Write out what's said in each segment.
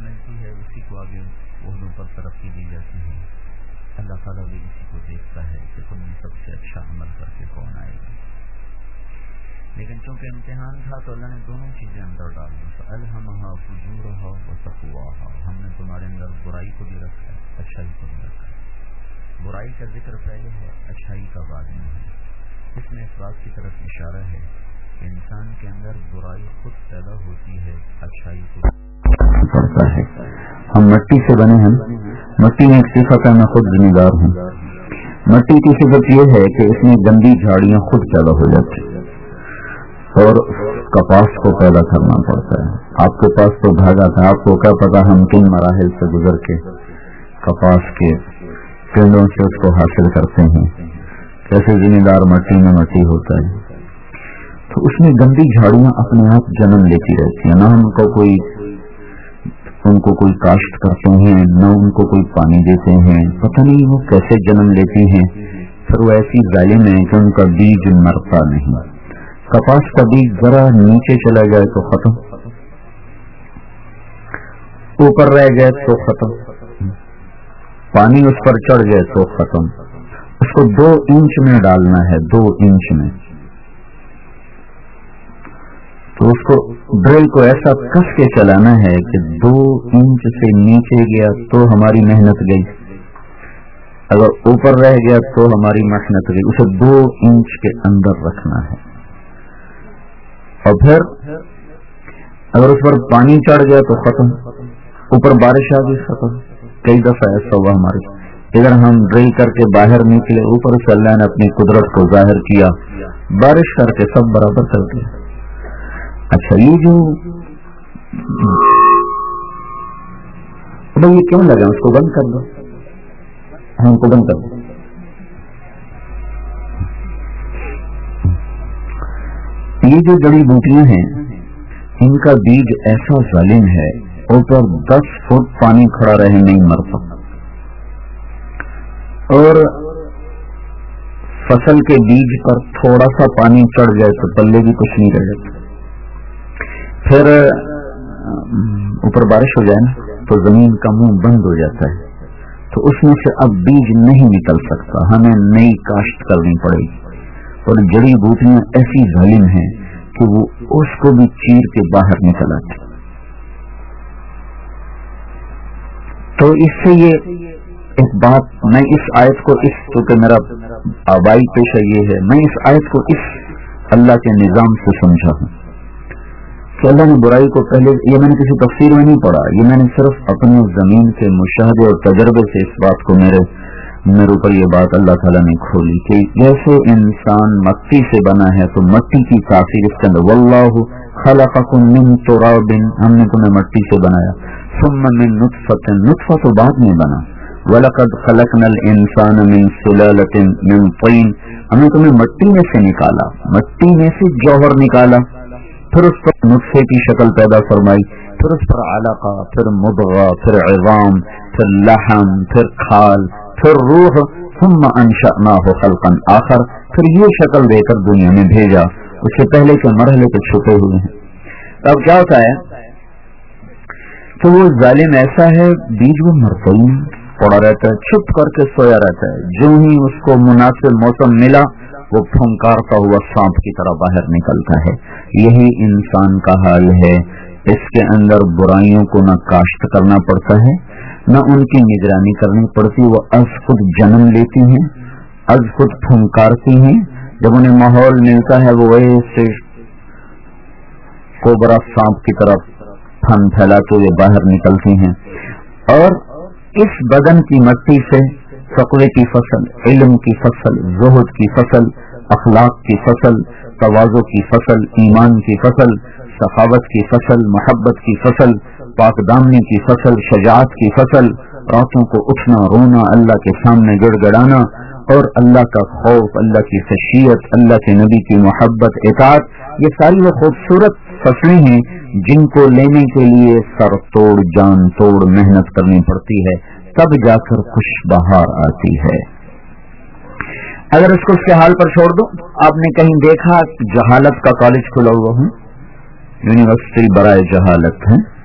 ملتی ہے، اسی کو آگے عہدوں پر ترقی دی جاتی ہے۔ اللہ تعالیٰ بھی اسی کو دیکھتا ہے کہ تم نے سب سے اچھا عمل کر کے کون آئے گا۔ لیکن چونکہ امتحان تھا تو اللہ نے دونوں چیزیں اندر ڈال دی۔ الحمہ فجور ہو و سکوا ہم نے تمہارے اندر برائی کو بھی رکھا ہے، اچھائی کو بھی رکھا ہے۔ برائی کا ذکر پہلے ہے، اچھائی کا بعد میں ہے۔ اس میں اس بات کی طرف اشارہ ہے انسان کے اندر برائی خود پیدا ہوتی ہے، اچھائی کو پڑتا ہے ہم مٹی سے بنے ہیں۔ مٹی میں ایک صفت ہے، میں خود ذمہ دار ہوں۔ مٹی کی صفت یہ ہے کہ اس میں گندی جھاڑیاں خود پیدا ہو جاتی اور کپاس کو پیدا کرنا پڑتا ہے۔ آپ کے پاس تو دھاگا تھا، آپ کو کیا پتا ہم کن مراحل سے گزر کے کپاس کے پنڈوں سے اس کو حاصل کرتے ہیں۔ کیسے ذمہ دار مٹی میں مٹی ہوتا ہے؟ تو اس میں گندی جھاڑیاں اپنے آپ جنم لیتی رہتی ہیں۔ نہ ان کو کوئی ان کو کوئی کاشت کرتے ہیں، نہ ان کو کوئی پانی دیتے ہیں۔ پتہ نہیں وہ کیسے جنم لیتی ہیں۔ پھر وہ ایسی ظالم ہے کہ ان کا بیج مرتا نہیں۔ کپاس کا بیج ذرا نیچے چلا جائے تو ختم۔ اوپر رہ جائے تو ختم۔ پانی اس پر چڑھ جائے تو ختم۔ اس کو دو انچ میں ڈالنا ہے، دو انچ میں۔ تو اس کو ڈرل کو ایسا کس کے چلانا ہے کہ دو انچ سے نیچے گیا تو ہماری محنت گئی۔ اگر اوپر رہ گیا تو ہماری محنت گئی۔ اسے دو انچ کے اندر رکھنا ہے۔ اور پھر اگر اس پر پانی چڑھ گیا تو ختم۔ اوپر بارش آ گئی، ختم۔ کئی دفعہ ایسا ہوا ہمارے۔ اگر ہم ڈرل کر کے باہر نکلے، اوپر سے اللہ نے اپنی قدرت کو ظاہر کیا، بارش کر کے سب برابر کر دیا۔ اچھا یہ جو یہ کیوں لگا؟ اس کو بند کر دو۔ ہاں، ہم کو بند کر دو۔ یہ جو جڑی بوٹیاں ہیں، ان کا بیج ایسا ظالم ہے اوپر دس فٹ پانی کھڑا رہے، نہیں مر سکتا۔ اور فصل کے بیج پر تھوڑا سا پانی چڑھ جائے تو پلے بھی کچھ نہیں رہ جاتا۔ پھر، اوپر بارش ہو جائے نا، تو زمین کا منہ بند ہو جاتا ہے۔ تو اس میں سے اب بیج نہیں نکل سکتا، ہمیں نئی کاشت کرنی پڑے گی۔ اور جڑی بوٹیاں ایسی ظالم ہیں کہ وہ اس کو بھی چیر کے باہر نکل آتی۔ تو اس سے یہ ایک بات، میں اس آیت کو اس، کیونکہ میرا آبائی پیشہ یہ ہے، میں اس آیت کو اس اللہ کے نظام سے سمجھا ہوں۔ کہ اللہ نے برائی کو پہلے یہ میں نے کسی تفسیر میں نہیں پڑھا، یہ میں نے صرف اپنی زمین کے مشاہدے اور تجربے سے اس بات کو میرے میرے اوپر یہ بات اللہ تعالیٰ نے کھولی کہ جیسے انسان مٹی سے بنا ہے تو مٹی کی تاثیر اس کے اندر، واللہ خلقکم من تراب ہم نے تمہیں مٹی سے بنایا، ثم من نطفت نطفہ تو بعد میں بنا۔ وَلَقَدْ خَلَقْنَا الْإِنسَانَ مِن سُلَالَةٍ مِن طِينٍ۔ ہم نے تمہیں مٹی میں سے نکالا، مٹی میں سے جوہر نکالا۔ پھر اس پر نطفے کی شکل پیدا فرمائی، پھر اس پر علقہ، پھر مدغہ پھر عظام، پھر لحم، پھر کھال، پھر روح، ثم انشأناه خلقا آخر، پھر یہ شکل دے کر دنیا میں بھیجا۔ اس سے پہلے کے مرحلے کے چھپے ہوئے ہیں۔ اب کیا ہوتا ہے تو وہ ظالم ایسا ہے، بیج وہ مرتعین، پڑا رہتا ہے، چھپ کر کے سویا رہتا ہے۔ جو ہی اس کو مناسب موسم ملا وہ پھنکارتا ہوا سانپ کی طرح باہر نکلتا ہے۔ یہی انسان کا حال ہے۔ اس کے اندر برائیوں کو نہ کاشت کرنا پڑتا ہے، نہ ان کی نگرانی کرنی پڑتی۔ وہ از خود جنم لیتی ہیں، از خود پھنکارتی ہیں۔ جب انہیں ماحول ملتا ہے، وہ ایسے کوبرا سانپ کی طرف پھن پھیلاتے ہوئے باہر نکلتی ہیں۔ اور اس بدن کی مٹی سے فقوے کی فصل، علم کی فصل، زہد کی فصل اخلاق کی فصل، توازو کی فصل، ایمان کی فصل، سخاوت کی فصل، محبت کی فصل، پاک دامنی کی فصل، شجاعت کی فصل، راتوں کو اٹھنا، رونا، اللہ کے سامنے گڑ گڑانا، اور اللہ کا خوف، اللہ کی خشیت، اللہ کے نبی کی محبت، اطاعت، یہ ساری وہ خوبصورت فصلیں ہیں جن کو لینے کے لیے سر توڑ، جان توڑ محنت کرنی پڑتی ہے، تب جا کر خوش بہار آتی ہے۔ اگر اس کو اس کے حال پر چھوڑ دو، آپ نے کہیں دیکھا جہالت کا کالج کھلا ہوا ہوں یونیورسٹی برائے جہالت ہے۔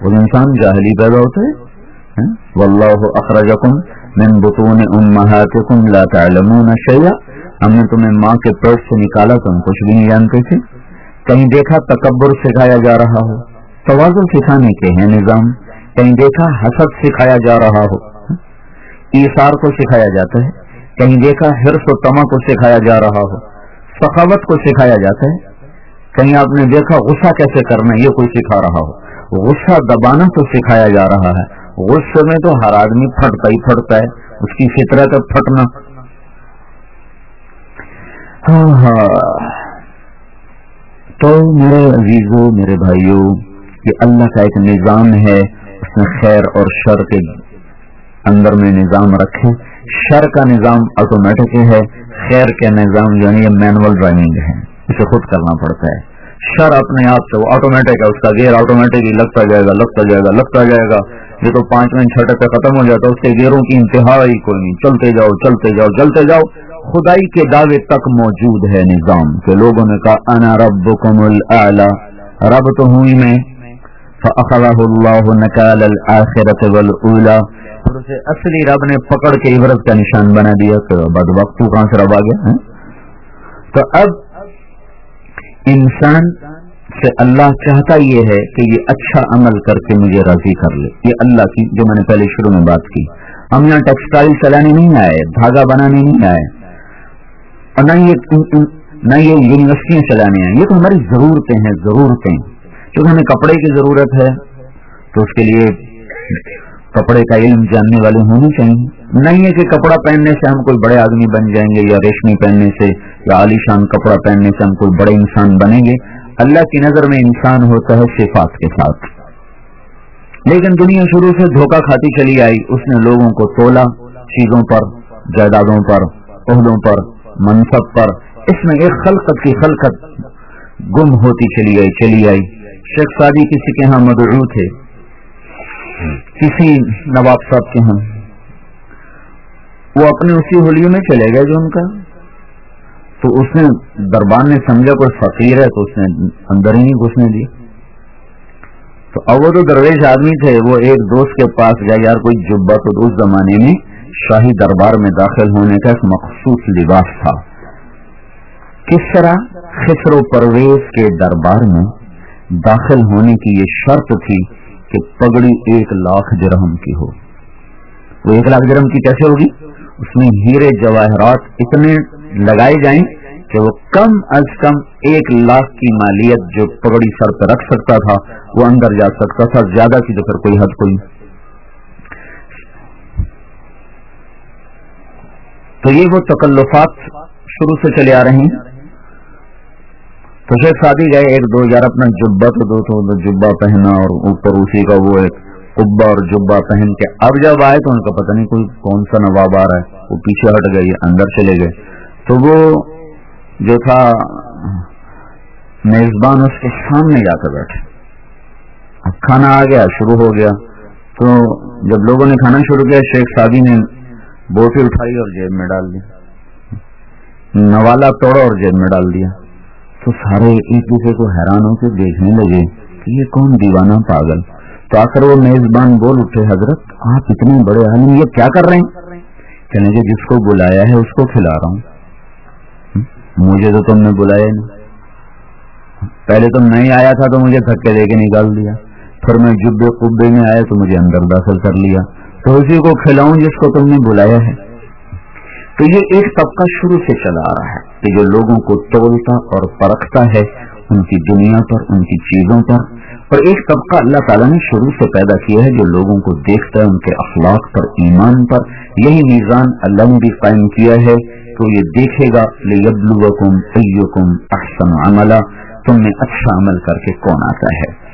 وہ انسان جاہلی پیدا ہوتا ہے ہاں؟ واللہ اخرجکم من بطون امہاتکم لا تعلمون شیئا۔ ہم نے تمہیں ماں کے پیٹ سے نکالا تم کچھ بھی نہیں جانتے تھے۔ کہیں دیکھا تکبر سکھایا جا رہا ہو، توازن سکھانے کے ہیں نظام۔ کہیں دیکھا حسد سکھایا جا رہا ہو ہاں؟ ایسار کو سکھایا جاتا ہے۔ کہیں دیکھا ہرس و تما کو سکھایا جا رہا ہو، سخاوت کو سکھایا جاتا ہے۔ کہیں آپ نے دیکھا غصہ کیسے کرنا یہ کوئی سکھا رہا ہو۔ غصہ دبانا تو سکھایا جا رہا ہے۔ غصے میں تو ہر آدمی پھٹتا ہی پھٹتا ہے، اس کی فطرت پھٹنا۔ ہاں ہاں۔ تو میرے عزیزوں میرے بھائیوں یہ اللہ کا ایک نظام ہے، اس میں خیر اور شر کے اندر میں نظام رکھے۔ شر کا نظام آٹومیٹک ہے، خیر کے نظام جو ہے مینول ڈرائیونگ ہے۔ اسے خود کرنا پڑتا ہے۔ شر اپنے آپ سے وہ آٹومیٹک ہے، اس کا گیئر آٹومیٹک ہی لگتا جائے گا، لگتا جائے گا، لگتا جائے گا۔ یہ تو پانچ منٹ چھٹے پہ ختم ہو جاتا ہے، اس کے گیئروں کی انتہا ہی کوئی نہیں۔ چلتے جاؤ چلتے جاؤ چلتے جاؤ۔ خدائی کے دعوے تک موجود ہے نظام۔ کہ لوگوں نے کہا، انا رب رب تو ہوں ہی میں۔ نکال پھر اسے اصلی رب نے پکڑ کے عبرت کا نشان بنا دیا، تو بد وقت کہاں سے رب آ گیا تو اب انسان سے اللہ چاہتا یہ ہے کہ یہ اچھا عمل کر کے مجھے راضی کر لے۔ یہ اللہ کی، جو میں نے پہلے شروع میں بات کی۔ ہم یہاں ٹیکسٹائل چلانے نہیں آئے، دھاگا بنانے نہیں آئے۔ اور نہ یہ نہ یہ یونیورسٹیاں چلانے آئے۔ یہ تو ہماری ضرورتیں ہیں، ضرورتیں۔ کیونکہ ہمیں کپڑے کی ضرورت ہے، تو اس کے لیے کپڑے کا علم جاننے والے ہونے چاہیے۔ نہیں ہے کہ کپڑا پہننے سے ہم کوئی بڑے آدمی بن جائیں گے یا ریشمی پہننے سے یا عالیشان کپڑا پہننے سے ہم کوئی بڑے انسان بنیں گے۔ اللہ کی نظر میں انسان ہوتا ہے صفات کے ساتھ۔ لیکن دنیا شروع سے دھوکہ کھاتی چلی آئی۔ اس نے لوگوں کو تولا چیزوں پر، جائیدادوں پر، عہدوں پر، منصب پر۔ اس میں ایک خلقت کی خلقت گم ہوتی چلی آئی چلی آئی۔ شیخ سادی کسی کے ہاں مدعو تھے۔ کسی نواب صاحب کے ہاں۔ وہ اپنے اسی ہولیوں میں چلے گئے جو ان کا۔ تو اس نے دربان نے سمجھا کوئی فقیر ہے تو اس نے اندر ہی نہیں گھسنے دی تو اب وہ تو درویش آدمی تھے وہ ایک دوست کے پاس گیا یار کوئی جبا تو اس زمانے میں شاہی دربار میں داخل ہونے کا ایک مخصوص لباس تھا۔ کس طرح خسر و پرویز کے دربار میں داخل ہونے کی یہ شرط تھی کہ پگڑی ایک لاکھ جرہم کی ہو۔ وہ ایک لاکھ جرم کی کیسے ہوگی؟ اس میں ہیرے جواہرات اتنے لگائے جائیں کہ وہ کم از کم ایک لاکھ کی مالیت جو پگڑی سر پہ رکھ سکتا تھا، وہ اندر جا سکتا تھا، زیادہ کی تو پھر کوئی حد کوئی۔ تو یہ وہ تکلفات شروع سے چلے آ رہے ہیں۔ تو شیخ شادی گئے، ایک دو یار اپنا جبا تو دو تو جبا پہنا اور اوپر اسی کا وہ ایک قبا اور جبا پہن کے اب جب آئے تو ان کا پتہ نہیں کوئی کون سا نواب آ رہا ہے، وہ پیچھے ہٹ گئی اندر چلے گئے۔ تو وہ جو تھا، میزبان اس کے سامنے جا کر بیٹھے۔ اب کھانا آ گیا، شروع ہو گیا۔ تو جب لوگوں نے کھانا شروع کیا، شیخ شادی نے بوٹی اٹھائی اور جیب میں ڈال دی۔ نوالا توڑا اور جیب میں ڈال دیا۔ تو سارے ایک دوسرے کو حیران ہو کے دیکھنے لگے کہ یہ کون دیوانہ پاگل؟ تو آخر وہ میزبان بول اٹھے، حضرت، آپ اتنے بڑے عالم، یہ کیا کر رہے ہیں؟ کہنے کے جس کو بلایا ہے اس کو کھلا رہا ہوں۔ مجھے تو تم نے بلایا نہیں۔ پہلے تم نہیں آیا تھا تو مجھے تھکے دے کے نکال دیا۔ پھر میں جبے قبے میں آیا تو مجھے اندر داخل کر لیا۔ تو اسی کو کھلاؤں جس کو تم نے بلایا ہے۔ تو یہ ایک طبقہ شروع سے چلا آ رہا ہے کہ جو لوگوں کو تولتا اور پرکھتا ہے، ان کی دنیا پر، ان کی چیزوں پر۔ اور ایک طبقہ اللہ تعالیٰ نے شروع سے پیدا کیا ہے جو لوگوں کو دیکھتا ہے، ان کے اخلاق پر، ایمان پر۔ یہی میزان اللہ نے بھی قائم کیا ہے تو یہ دیکھے گا ایکم احسن عملہ تم نے اچھا عمل کر کے کون آتا ہے؟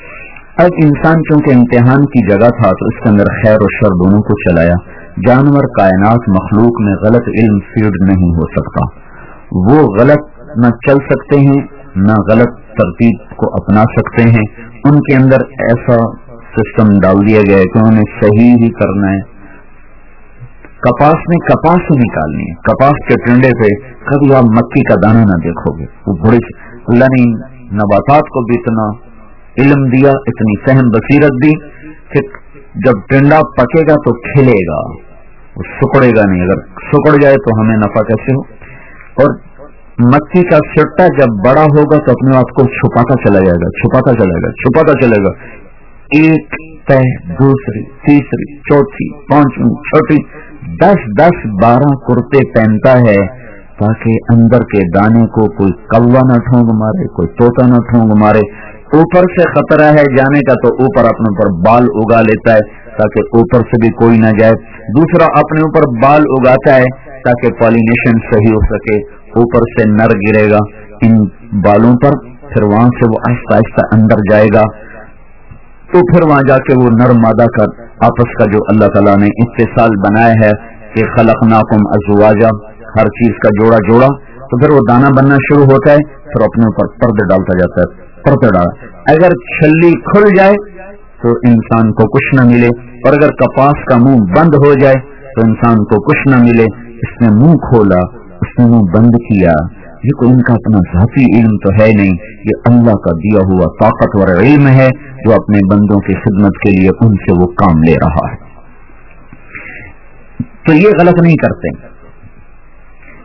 اب انسان چونکہ امتحان کی جگہ تھا، تو اس کے اندر خیر و شر دونوں کو چلایا۔ جانور کائنات مخلوق میں غلط علم فیڈ نہیں ہو سکتا۔ وہ غلط نہ چل سکتے ہیں، نہ غلط ترتیب کو اپنا سکتے ہیں۔ ان کے اندر ایسا سسٹم ڈال دیا گیا ہے کہ انہوں نے صحیح ہی کرنا ہے۔ کپاس میں کپاس ہی نکالنی ہے۔ کپاس کے ٹنڈے پہ کبھی آپ مکی کا دانہ نہ دیکھو گے۔ وہ بڑے اللہ نے نباتات کو بھی اتنا علم دیا، اتنی فہم بصیرت دی کہ جب ٹنڈا پکے گا تو کھلے گا۔ وہ سکڑے گا نہیں۔ اگر سکڑ جائے تو ہمیں نفع کیسے ہو؟ اور مکی کا سٹا جب بڑا ہوگا تو اپنے آپ کو چھپاتا چلا جائے گا، چھپاتا چلے گا، چھپاتا چلے گا۔ ایک طے دوسری، تیسری، چوتھی، پانچویں، چھوٹی، دس دس، بارہ کرتے پہنتا ہے تاکہ اندر کے دانے کو کوئی کوا نہ ٹھونگ مارے، کوئی توتا نہ ٹھونگ مارے۔ اوپر سے خطرہ ہے جانے کا تو اوپر اپنے اوپر بال اگا لیتا ہے۔ تاکہ اوپر سے بھی کوئی نہ جائے۔ دوسرا اپنے اوپر بال اگاتا ہے تاکہ پالینیشن صحیح ہو سکے۔ اوپر سے نر گرے گا۔ ان بالوں پر پھر وہاں سے وہ آہستہ آہستہ اندر جائے گا۔ تو پھر وہاں جا کے وہ نر مادہ کر آپس کا جو اللہ تعالیٰ نے اتصال بنایا ہے کہ خلق ناکم ازواجہ ہر چیز کا جوڑا جوڑا۔ تو پھر وہ دانا بننا شروع ہوتا ہے، پھر اپنے اوپر پردے ڈالتا جاتا ہے۔ پردے ڈالا۔ اگر چھلی کھل جائے تو انسان کو کچھ نہ ملے اور اگر کپاس کا منہ بند ہو جائے تو انسان کو کچھ نہ ملے۔ اس نے منہ کھولا، اس نے منہ بند کیا۔ یہ کوئی ان کا اپنا ذاتی علم تو ہے نہیں، یہ اللہ کا دیا ہوا طاقتور علم ہے جو اپنے بندوں کی خدمت کے لیے ان سے وہ کام لے رہا ہے۔ تو یہ غلط نہیں کرتے۔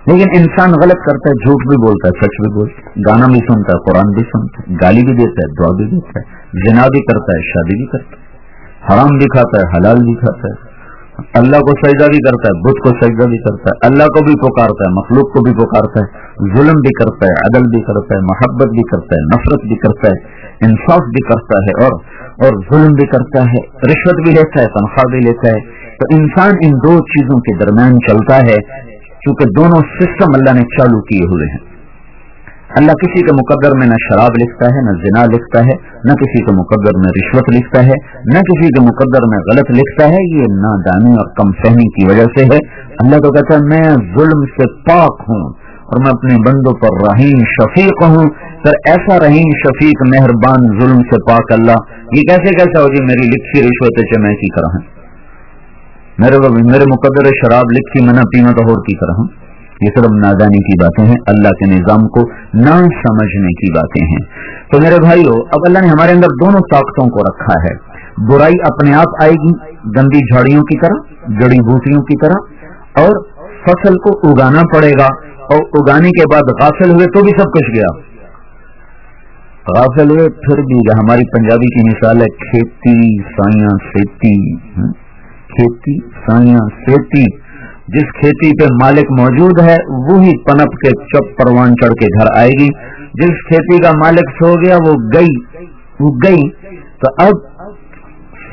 لیکن انسان غلط کرتا ہے جھوٹ بھی بولتا ہے سچ بھی بولتا ہے گانا بھی سنتا ہے قرآن بھی سنتا ہے گالی بھی دیتا ہے دعا بھی دیتا ہے جنا بھی کرتا ہے شادی بھی کرتا ہے حرام بھی کھاتا ہے حلال بھی کھاتا ہے اللہ کو سجدہ بھی کرتا ہے بدھ کو سجدہ بھی کرتا ہے اللہ کو بھی پکارتا ہے مخلوق کو بھی پکارتا ہے ظلم بھی کرتا ہے عدل بھی کرتا ہے محبت بھی کرتا ہے نفرت بھی کرتا ہے انصاف بھی کرتا ہے اور اور ظلم بھی کرتا ہے رشوت بھی لیتا ہے تنخواہ بھی لیتا ہے تو انسان ان دو چیزوں کے درمیان چلتا ہے کیونکہ دونوں سسٹم اللہ نے چالو کیے ہوئے ہیں۔ اللہ کسی کے مقدر میں نہ شراب لکھتا ہے، نہ زنا لکھتا ہے، نہ کسی کے مقدر میں رشوت لکھتا ہے، نہ کسی کے مقدر میں غلط لکھتا ہے۔ یہ نادانی اور کم فہمی کی وجہ سے ہے۔ اللہ تو کہتا ہے، میں ظلم سے پاک ہوں اور میں اپنے بندوں پر رحیم شفیق ہوں۔ سر ایسا رحیم شفیق مہربان ظلم سے پاک اللہ، یہ کیسے کیسا ہوگی میری لکھی رشوت میں کی طرح میرے میرے مقدر شراب لکھی منع پینا تو اور کی طرح۔ یہ صرف نادانی کی باتیں ہیں، اللہ کے نظام کو نہ سمجھنے کی باتیں ہیں۔ تو میرے بھائیو، اب اللہ نے ہمارے اندر دونوں طاقتوں کو رکھا ہے۔ برائی اپنے آپ آئے گی گندی جھاڑیوں کی طرح، جڑی بوٹیوں کی طرح، اور فصل کو اگانا پڑے گا۔ اور اگانے کے بعد غافل ہوئے تو بھی سب کچھ گیا۔ غافل ہوئے پھر بھی ہماری پنجابی کی مثال ہے، کھیتی سائیاں سیتی۔ کھیتی سائیاں کھیتی جس کھیتی پہ مالک موجود ہے، وہی پنپ کے چپ پروان چڑھ کے گھر آئے گی۔ جس کھیتی کا مالک سو گیا، وہ گئی۔ وہ گئی۔ تو اب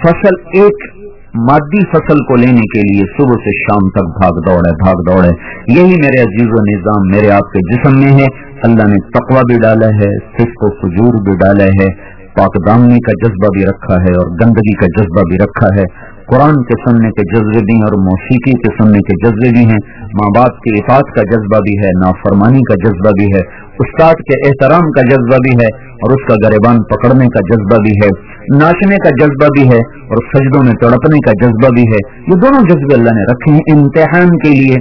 فصل ایک مادی فصل کو لینے کے لیے صبح سے شام تک بھاگ دوڑ ہے بھاگ دوڑ ہے یہی میرے عزیز و نظام، میرے آپ کے جسم میں ہے۔ اللہ نے تقوی بھی ڈالا ہے فسق و فجور بھی ڈالا ہے۔ پاک دامنی کا جذبہ بھی رکھا ہے اور گندگی کا جذبہ بھی رکھا ہے۔ قرآن کے سننے کے جذبے بھی ہیں اور موسیقی کے سننے کے جذبے بھی ہیں۔ ماں باپ کے افاط کا جذبہ بھی ہے، نافرمانی کا جذبہ بھی ہے، استاد کے احترام کا جذبہ بھی ہے اور اس کا گریبان پکڑنے کا جذبہ بھی ہے۔ ناچنے کا جذبہ بھی ہے اور سجدوں میں تڑپنے کا جذبہ بھی ہے۔ یہ دونوں جذبے اللہ نے رکھے ہیں امتحان کے لیے۔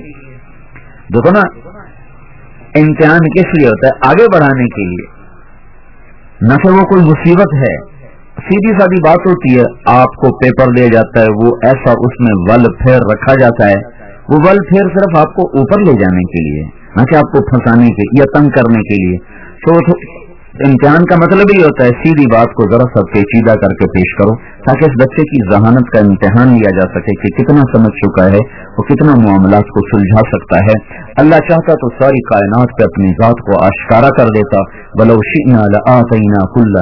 دیکھو نا، امتحان کس لیے ہوتا ہے؟ آگے بڑھانے کے لیے۔ نہ تو وہ کوئی مصیبت ہے۔ سیدھی سادی بات ہوتی ہے، آپ کو پیپر دیا جاتا ہے، وہ ایسا اس میں ول پھیر رکھا جاتا ہے۔ وہ ول پھیر صرف آپ کو اوپر لے جانے کے لیے، نہ کہ آپ کو پھنسانے کے یا تنگ کرنے کے لیے۔ تو امتحان کا مطلب ہی ہوتا ہے سیدھی بات کو ذرا سب پیچیدہ کر کے پیش کرو تاکہ اس بچے کی ذہانت کا امتحان لیا جا سکے کہ کتنا سمجھ چکا ہے وہ کتنا معاملات کو سلجھا سکتا ہے۔ اللہ چاہتا تو ساری کائنات پہ اپنی ذات کو آشکارا کر دیتا۔ بلوشینا کل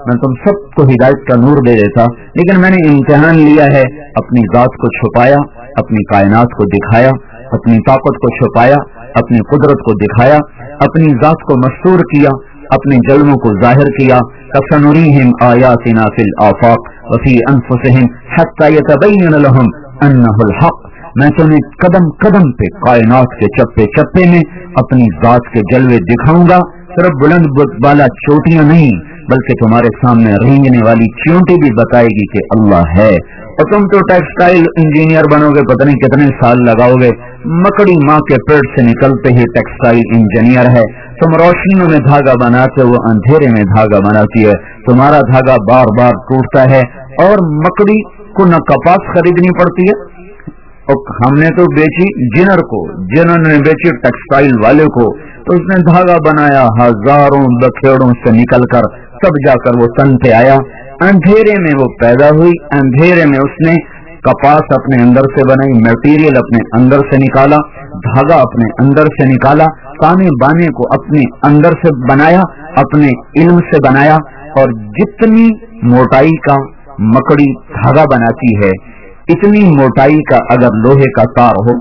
میں تم سب کو ہدایت کا نور دے دیتا۔ لیکن میں نے امتحان لیا ہے، اپنی ذات کو چھپایا، اپنی کائنات کو دکھایا، اپنی طاقت کو چھپایا، اپنی قدرت کو دکھایا۔ اپنی ذات کو مشہور کیا، اپنے جلموں کو ظاہر کیا۔ کسنوریم آیاتنا فی الافاق وفی انفسہم حتی یتبین لہم انہ الحق۔ میں تمہیں قدم قدم پہ، کائنات کے چپے چپے میں اپنی ذات کے جلوے دکھاؤں گا۔ صرف بلند بالا چوٹیاں نہیں، بلکہ تمہارے سامنے رینگنے والی چونٹی بھی بتائے گی کہ اللہ ہے۔ اور تم تو ٹیکسٹائل انجینئر بنو گے پتہ نہیں کتنے سال لگاؤ گے مکڑی ماں کے پیٹ سے نکلتے ہی ٹیکسٹائل انجینئر ہے۔ تم روشنیوں میں دھاگا بناتے وہ اندھیرے میں دھاگا بناتی ہے۔ تمہارا دھاگا بار بار ٹوٹتا ہے اور مکڑی کو نہ کپاس خریدنی پڑتی ہے۔ ہم نے تو بیچی جنر کو جنہوں نے بیچی ٹیکسٹائل والے کو۔ تو اس نے دھاگا بنایا، ہزاروں بکھیڑوں سے نکل کر تب جا کر وہ تن پہ آیا۔ اندھیرے میں وہ پیدا ہوئی، اندھیرے میں اس نے کپاس اپنے اندر سے بنائی میٹیریل اپنے اندر سے نکالا، دھاگا اپنے اندر سے نکالا تانے بانے کو اپنے اندر سے بنایا، اپنے علم سے بنایا۔ اور جتنی موٹائی کا مکڑی دھاگا بناتی ہے، اتنی موٹائی کا اگر لوہے کا تار ہو،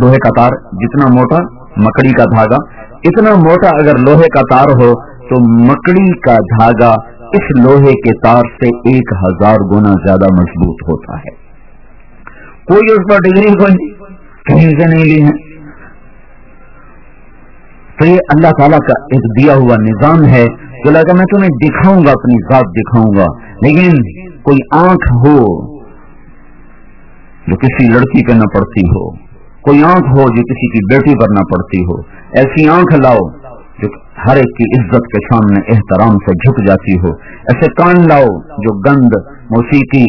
لوہے کا تار جتنا موٹا، مکڑی کا دھاگا اتنا موٹا اگر لوہے کا تار ہو تو مکڑی کا دھاگا اس لوہے کے تار سے ایک ہزار گنا زیادہ مضبوط ہوتا ہے۔ کوئی اس پر ڈگری کوئی کہیں سے نہیں لی ہے۔ تو یہ اللہ تعالیٰ کا ایک دیا ہوا نظام ہے جو لگا میں تمہیں دکھاؤں گا، اپنی ذات دکھاؤں گا۔ لیکن کوئی آنکھ ہو جو کسی لڑکی پہ نہ پڑتی ہو۔ کوئی آنکھ ہو جو کسی کی بیٹی پر نہ پڑتی ہو، ایسی آنکھ لاؤ جو ہر ایک کی عزت کے سامنے احترام سے جھک جاتی ہو۔ ایسے کان لاؤ جو گند، موسیقی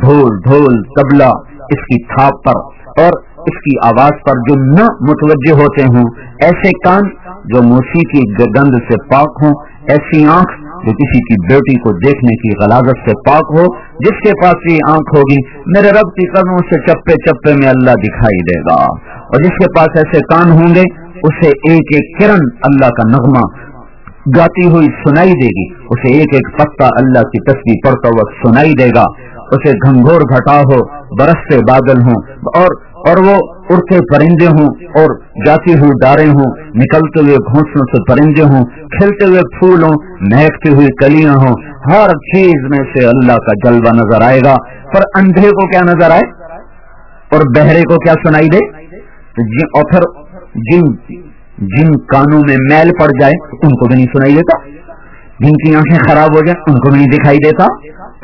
ڈھول ڈھول تبلا اس کی تھاپ پر اور اس کی آواز پر جو نہ متوجہ ہوتے ہوں، ایسے کان جو موسیقی گند سے پاک ہوں، ایسی آنکھ جو کسی کی بیٹی کو دیکھنے کی غلاظت سے پاک ہو، جس کے پاس یہ آنکھ ہوگی، میرے رب کی قدموں سے چپے چپے میں اللہ دکھائی دے گا۔ اور جس کے پاس ایسے کان ہوں گے، اسے ایک ایک کرن اللہ کا نغمہ گاتی ہوئی سنائی دے گی۔ اسے ایک ایک پتا اللہ کی تصویر پڑھتا وقت سنائی دے گا۔ اسے گھنگور گھٹا ہو، برس سے بادل ہوں، اور اور وہ اڑتے پرندے ہوں اور جاتی ہوئی ڈارے ہوں، نکلتے ہوئے گھونسلوں سے پرندے ہوں کھلتے ہوئے پھول ہوں مہکتی ہوئی کلیاں ہوں۔ ہر چیز میں سے اللہ کا جلوہ نظر آئے گا۔ پر اندھے کو کیا نظر آئے؟ اور بہرے کو کیا سنائی دے؟ اور پھر جن جن کانوں میں میل پڑ جائے، ان کو بھی نہیں سنائی دیتا۔ جن کی آنکھیں خراب ہو جائیں، ان کو بھی نہیں دکھائی دیتا۔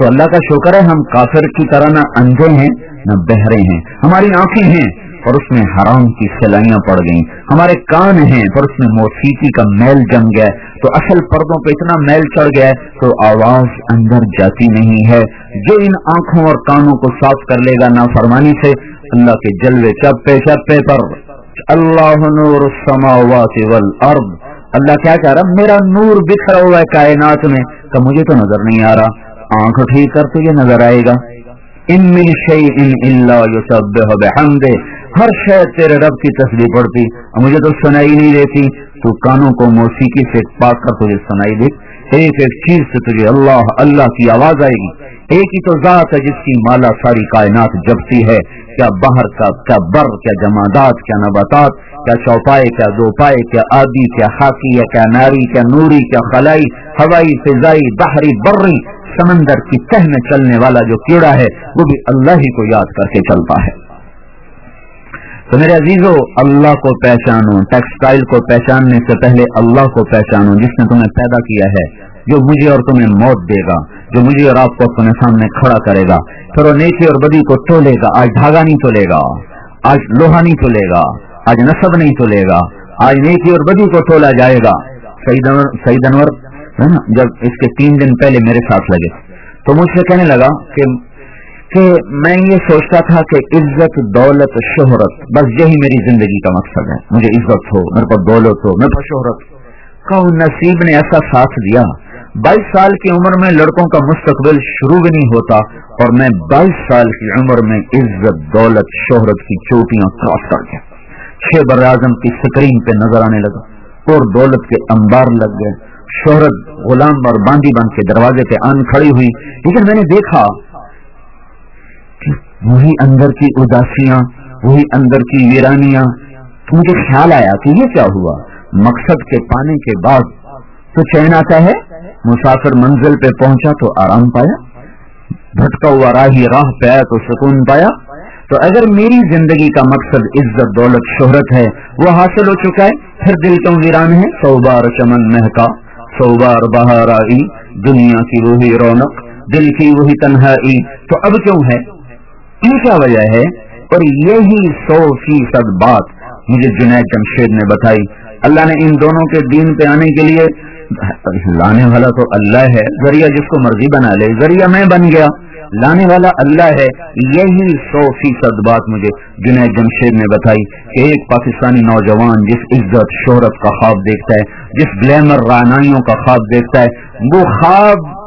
تو اللہ کا شکر ہے ہم کافر کی طرح نہ اندھے ہیں، نہ بہرے ہیں۔ ہماری آنکھیں ہیں اور اس میں حرام کی سلائیاں پڑ گئیں۔ ہمارے کان ہیں پر اس میں موسیقی کا میل جم گیا۔ تو اصل پردوں پہ اتنا میل چڑھ گیا تو آواز اندر جاتی نہیں ہے۔ جو ان آنکھوں اور کانوں کو صاف کر لے گا نافرمانی سے، اللہ کے جلوے چپے چپے پر۔ اللہ نور السماوات والارض۔ اللہ کیا کہہ رہا میرا نور بکھرا ہوا ہے کائنات میں۔ تو مجھے تو نظر نہیں آ رہا۔ آنکھ ٹھیک کر تو یہ نظر آئے گا۔ ان من شعی ان اللہ ہر شہر تیرے رب کی تصویر پڑتی اور مجھے تو سنائی نہیں دیتی۔ تو کانوں کو موسیقی سے پاک کر تجھے سنائی دے۔ ایک ایک چیز سے تجھے اللہ اللہ کی آواز آئے گی۔ ایک ہی تو ذات ہے جس کی مالا ساری کائنات جبتی ہے۔ کیا باہر کا، کیا بر، کیا جمادات، کیا نباتات، کیا چوپائے، کیا دو پائے کیا آدی کیا خاکی یا کیا ناری، کیا نوری، کیا خلائی، ہوائی، فضائی، بحری بری سمندر کی تہ میں چلنے والا جو کیڑا ہے، وہ بھی اللہ ہی کو یاد کر کے چلتا ہے۔ تو میرے عزیزو، اللہ کو پہچانو، ٹیکسٹائل کو پہچاننے سے پہلے اللہ کو پہچانو، جس نے تمہیں پیدا کیا ہے، جو مجھے اور تمہیں موت دے گا، جو مجھے اور آپ کو اپنے سامنے کھڑا کرے گا۔ پھر وہ نیچے اور بدی کو تولے گا، آج دھاگا نہیں تولے گا، آج لوہا نہیں تولے گا، آج نصب نہیں تولے گا، آج نیچی اور بدی کو تولا جائے گا۔ سعید انور ہے نا، جب اس کے تین دن پہلے میرے ساتھ لگے۔ تو مجھ سے کہنے لگا کہ کہ میں یہ سوچتا تھا کہ عزت، دولت، شہرت، بس یہی میری زندگی کا مقصد ہے۔ مجھے عزت ہو، میرے پاس دولت ہو، میرے پاس شہرت۔ کا نصیب نے ایسا ساتھ دیا؟ بائیس سال کی عمر میں لڑکوں کا مستقبل شروع بھی نہیں ہوتا اور میں بائیس سال کی عمر میں عزت، دولت، شہرت کی چوٹیاں کراس کر گیا چھ بر اعظم کی سکرین پہ نظر آنے لگا۔ اور دولت کے انبار لگ گئے۔ شہرت، غلام اور باندھی بند کے دروازے پہ آن کھڑی ہوئی۔ لیکن میں نے دیکھا کہ وہی اندر کی اداسیاں، وہی اندر کی ویرانیاں مجھے خیال آیا کہ یہ کیا ہوا؟ مقصد کے پانے کے بعد تو چین آتا ہے؟ مسافر منزل پہ پہنچا تو آرام پایا، بھٹکا ہوا راہی راہ پہ آیا تو سکون پایا۔ تو اگر میری زندگی کا مقصد عزت، دولت، شہرت ہے، وہ حاصل ہو چکا ہے، پھر دل کیوں ویران ہے؟ سو بار چمن مہکا۔ سو بار بہار آئی دنیا کی وہی رونق، دل کی وہی تنہائی، تو اب کیوں ہے؟ یہ کیا وجہ ہے؟ اور یہی سو فیصد بات مجھے جنید جمشید نے بتائی۔ اللہ نے ان دونوں کے دین پہ آنے کے لیے لانے والا تو اللہ ہے، ذریعہ جس کو مرضی بنا لے، ذریعہ میں بن گیا۔ لانے والا اللہ ہے، یہی سو فیصد بات مجھے جنید جمشید نے بتائی کہ ایک پاکستانی نوجوان جس عزت، شہرت کا خواب دیکھتا ہے، جس گلیمر رانائیوں کا خواب دیکھتا ہے، وہ خواب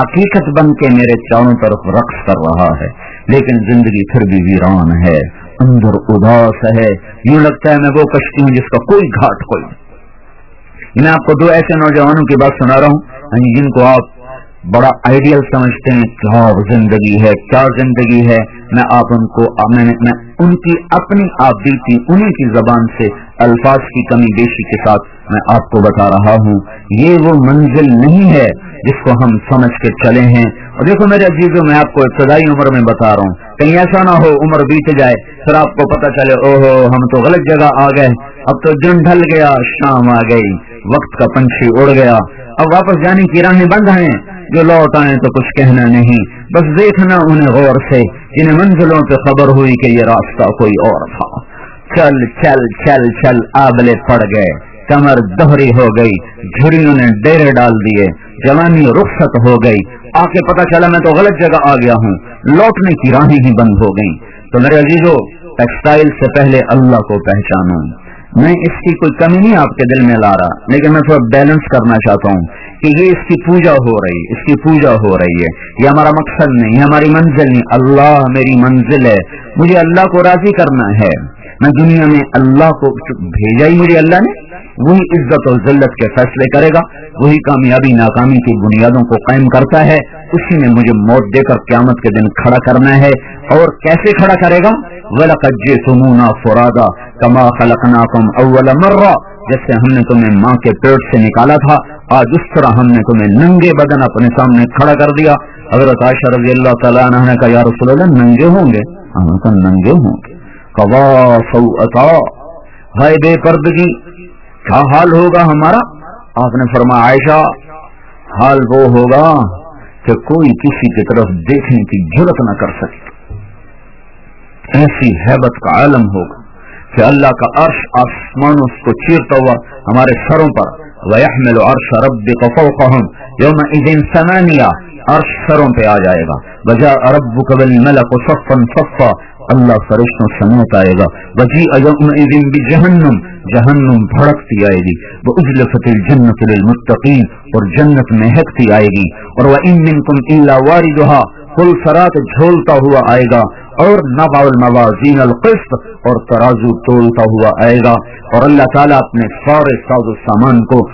حقیقت بن کے میرے چاروں طرف رقص کر رہا ہے۔ لیکن زندگی پھر بھی ویران ہے، اندر اداس ہے۔ یوں لگتا ہے میں وہ کشتی ہوں جس کا کوئی گھاٹ کوئی میں آپ کو دو ایسے نوجوانوں کی بات سنا رہا ہوں یعنی جن کو آپ بڑا آئیڈیل سمجھتے ہیں کیا ہاں، زندگی ہے، کیا زندگی ہے؟ میں آپ ان کو، میں میں ان کی اپنی آپ بیتی انہیں کی زبان سے الفاظ کی کمی بیشی کے ساتھ میں آپ کو بتا رہا ہوں۔ یہ وہ منزل نہیں ہے جس کو ہم سمجھ کے چلے ہیں۔ اور دیکھو میرے عزیزوں، میں آپ کو ابتدائی عمر میں بتا رہا ہوں۔ کہیں ایسا نہ ہو عمر بیت جائے، پھر آپ کو پتا چلے او ہو ہم تو غلط جگہ آ گئے۔ اب تو دن ڈھل گیا، شام آ گئی، وقت کا پنچھی اڑ گیا۔ اب واپس جانے کی راہیں بند ہیں۔ جو لوٹ آئے تو کچھ کہنا نہیں۔ بس دیکھنا انہیں غور سے، جنہیں منزلوں پہ خبر ہوئی کہ یہ راستہ کوئی اور تھا۔ چل چل چل چل، آبلے پڑ گئے۔ کمر دوہری ہو گئی۔ جھڑیوں نے ڈیرے ڈال دیے۔ جوانی رخصت ہو گئی۔ آ کے پتا چلا میں تو غلط جگہ آ گیا ہوں۔ لوٹنے کی راہیں ہی بند ہو گئی تو میرے عزیزو، ٹیکسٹائل سے پہلے اللہ کو پہچانوں میں اس کی کوئی کمی نہیں آپ کے دل میں لا رہا، لیکن میں تھوڑا بیلنس کرنا چاہتا ہوں کہ یہ اس کی پوجا ہو رہی، اس کی پوجا ہو رہی ہے۔ یہ ہمارا مقصد نہیں، یہ ہماری منزل نہیں۔ اللہ میری منزل ہے، مجھے اللہ کو راضی کرنا ہے۔ میں دنیا میں اللہ کو بھیجا ہی مجھے اللہ نے۔ وہی عزت اور ذلت کے فیصلے کرے گا، وہی کامیابی، ناکامی کی بنیادوں کو قائم کرتا ہے۔ اسی میں مجھے موت دے کر قیامت کے دن کھڑا کرنا ہے۔ اور کیسے کھڑا کرے گا؟ سمونا فرادا کما خلقنا کم اول مرہ جیسے ہم نے تمہیں ماں کے پیٹ سے نکالا تھا، آج اس طرح ہم نے تمہیں ننگے بدن اپنے سامنے کھڑا کر دیا۔ حضرت عائشہ رضی اللہ تعالیٰ عنہ کا یا رسول اللہ، ننگے ہوں گے؟ ہم تو ننگے ہوں گے؟ ہائے بے پردگی! کیا حال ہوگا ہمارا؟ آپ نے فرما عائشہ، حال وہ ہوگا کہ کوئی کسی کی طرف دیکھنے کی ضرورت نہ کر سکے۔ ایسی حیبت کا عالم ہوگا کہ اللہ کا عرش آسمان اس کو چیرتا ہوا ہمارے سروں پر، وَيَحْمِلُ عَرْشَ رَبِّكَ فَوْقَهُمْ يَوْمَ اِذٍ سَمَانِيَا عرش سروں پہ آ جائے گا۔ وَجَاءَ رَبُّكَ بِالْمَلَكُ صَفًّا صَفًّا اللہ فرشتوں سمیت آئے گا. وجی اجم جہنم جہنم بھڑکتی آئے گی. وہ اجلفت الجنت للمتقین اور جنت مہکتی آئے گی. اور وہ ان منکم الا واردها کل سرات جھولتا ہوا آئے گا. اور نبا الموازین القسط. اور ترازو تولتا ہوا آئے گا. اور اللہ تعالیٰ اپنے سارے ساز و سامان کو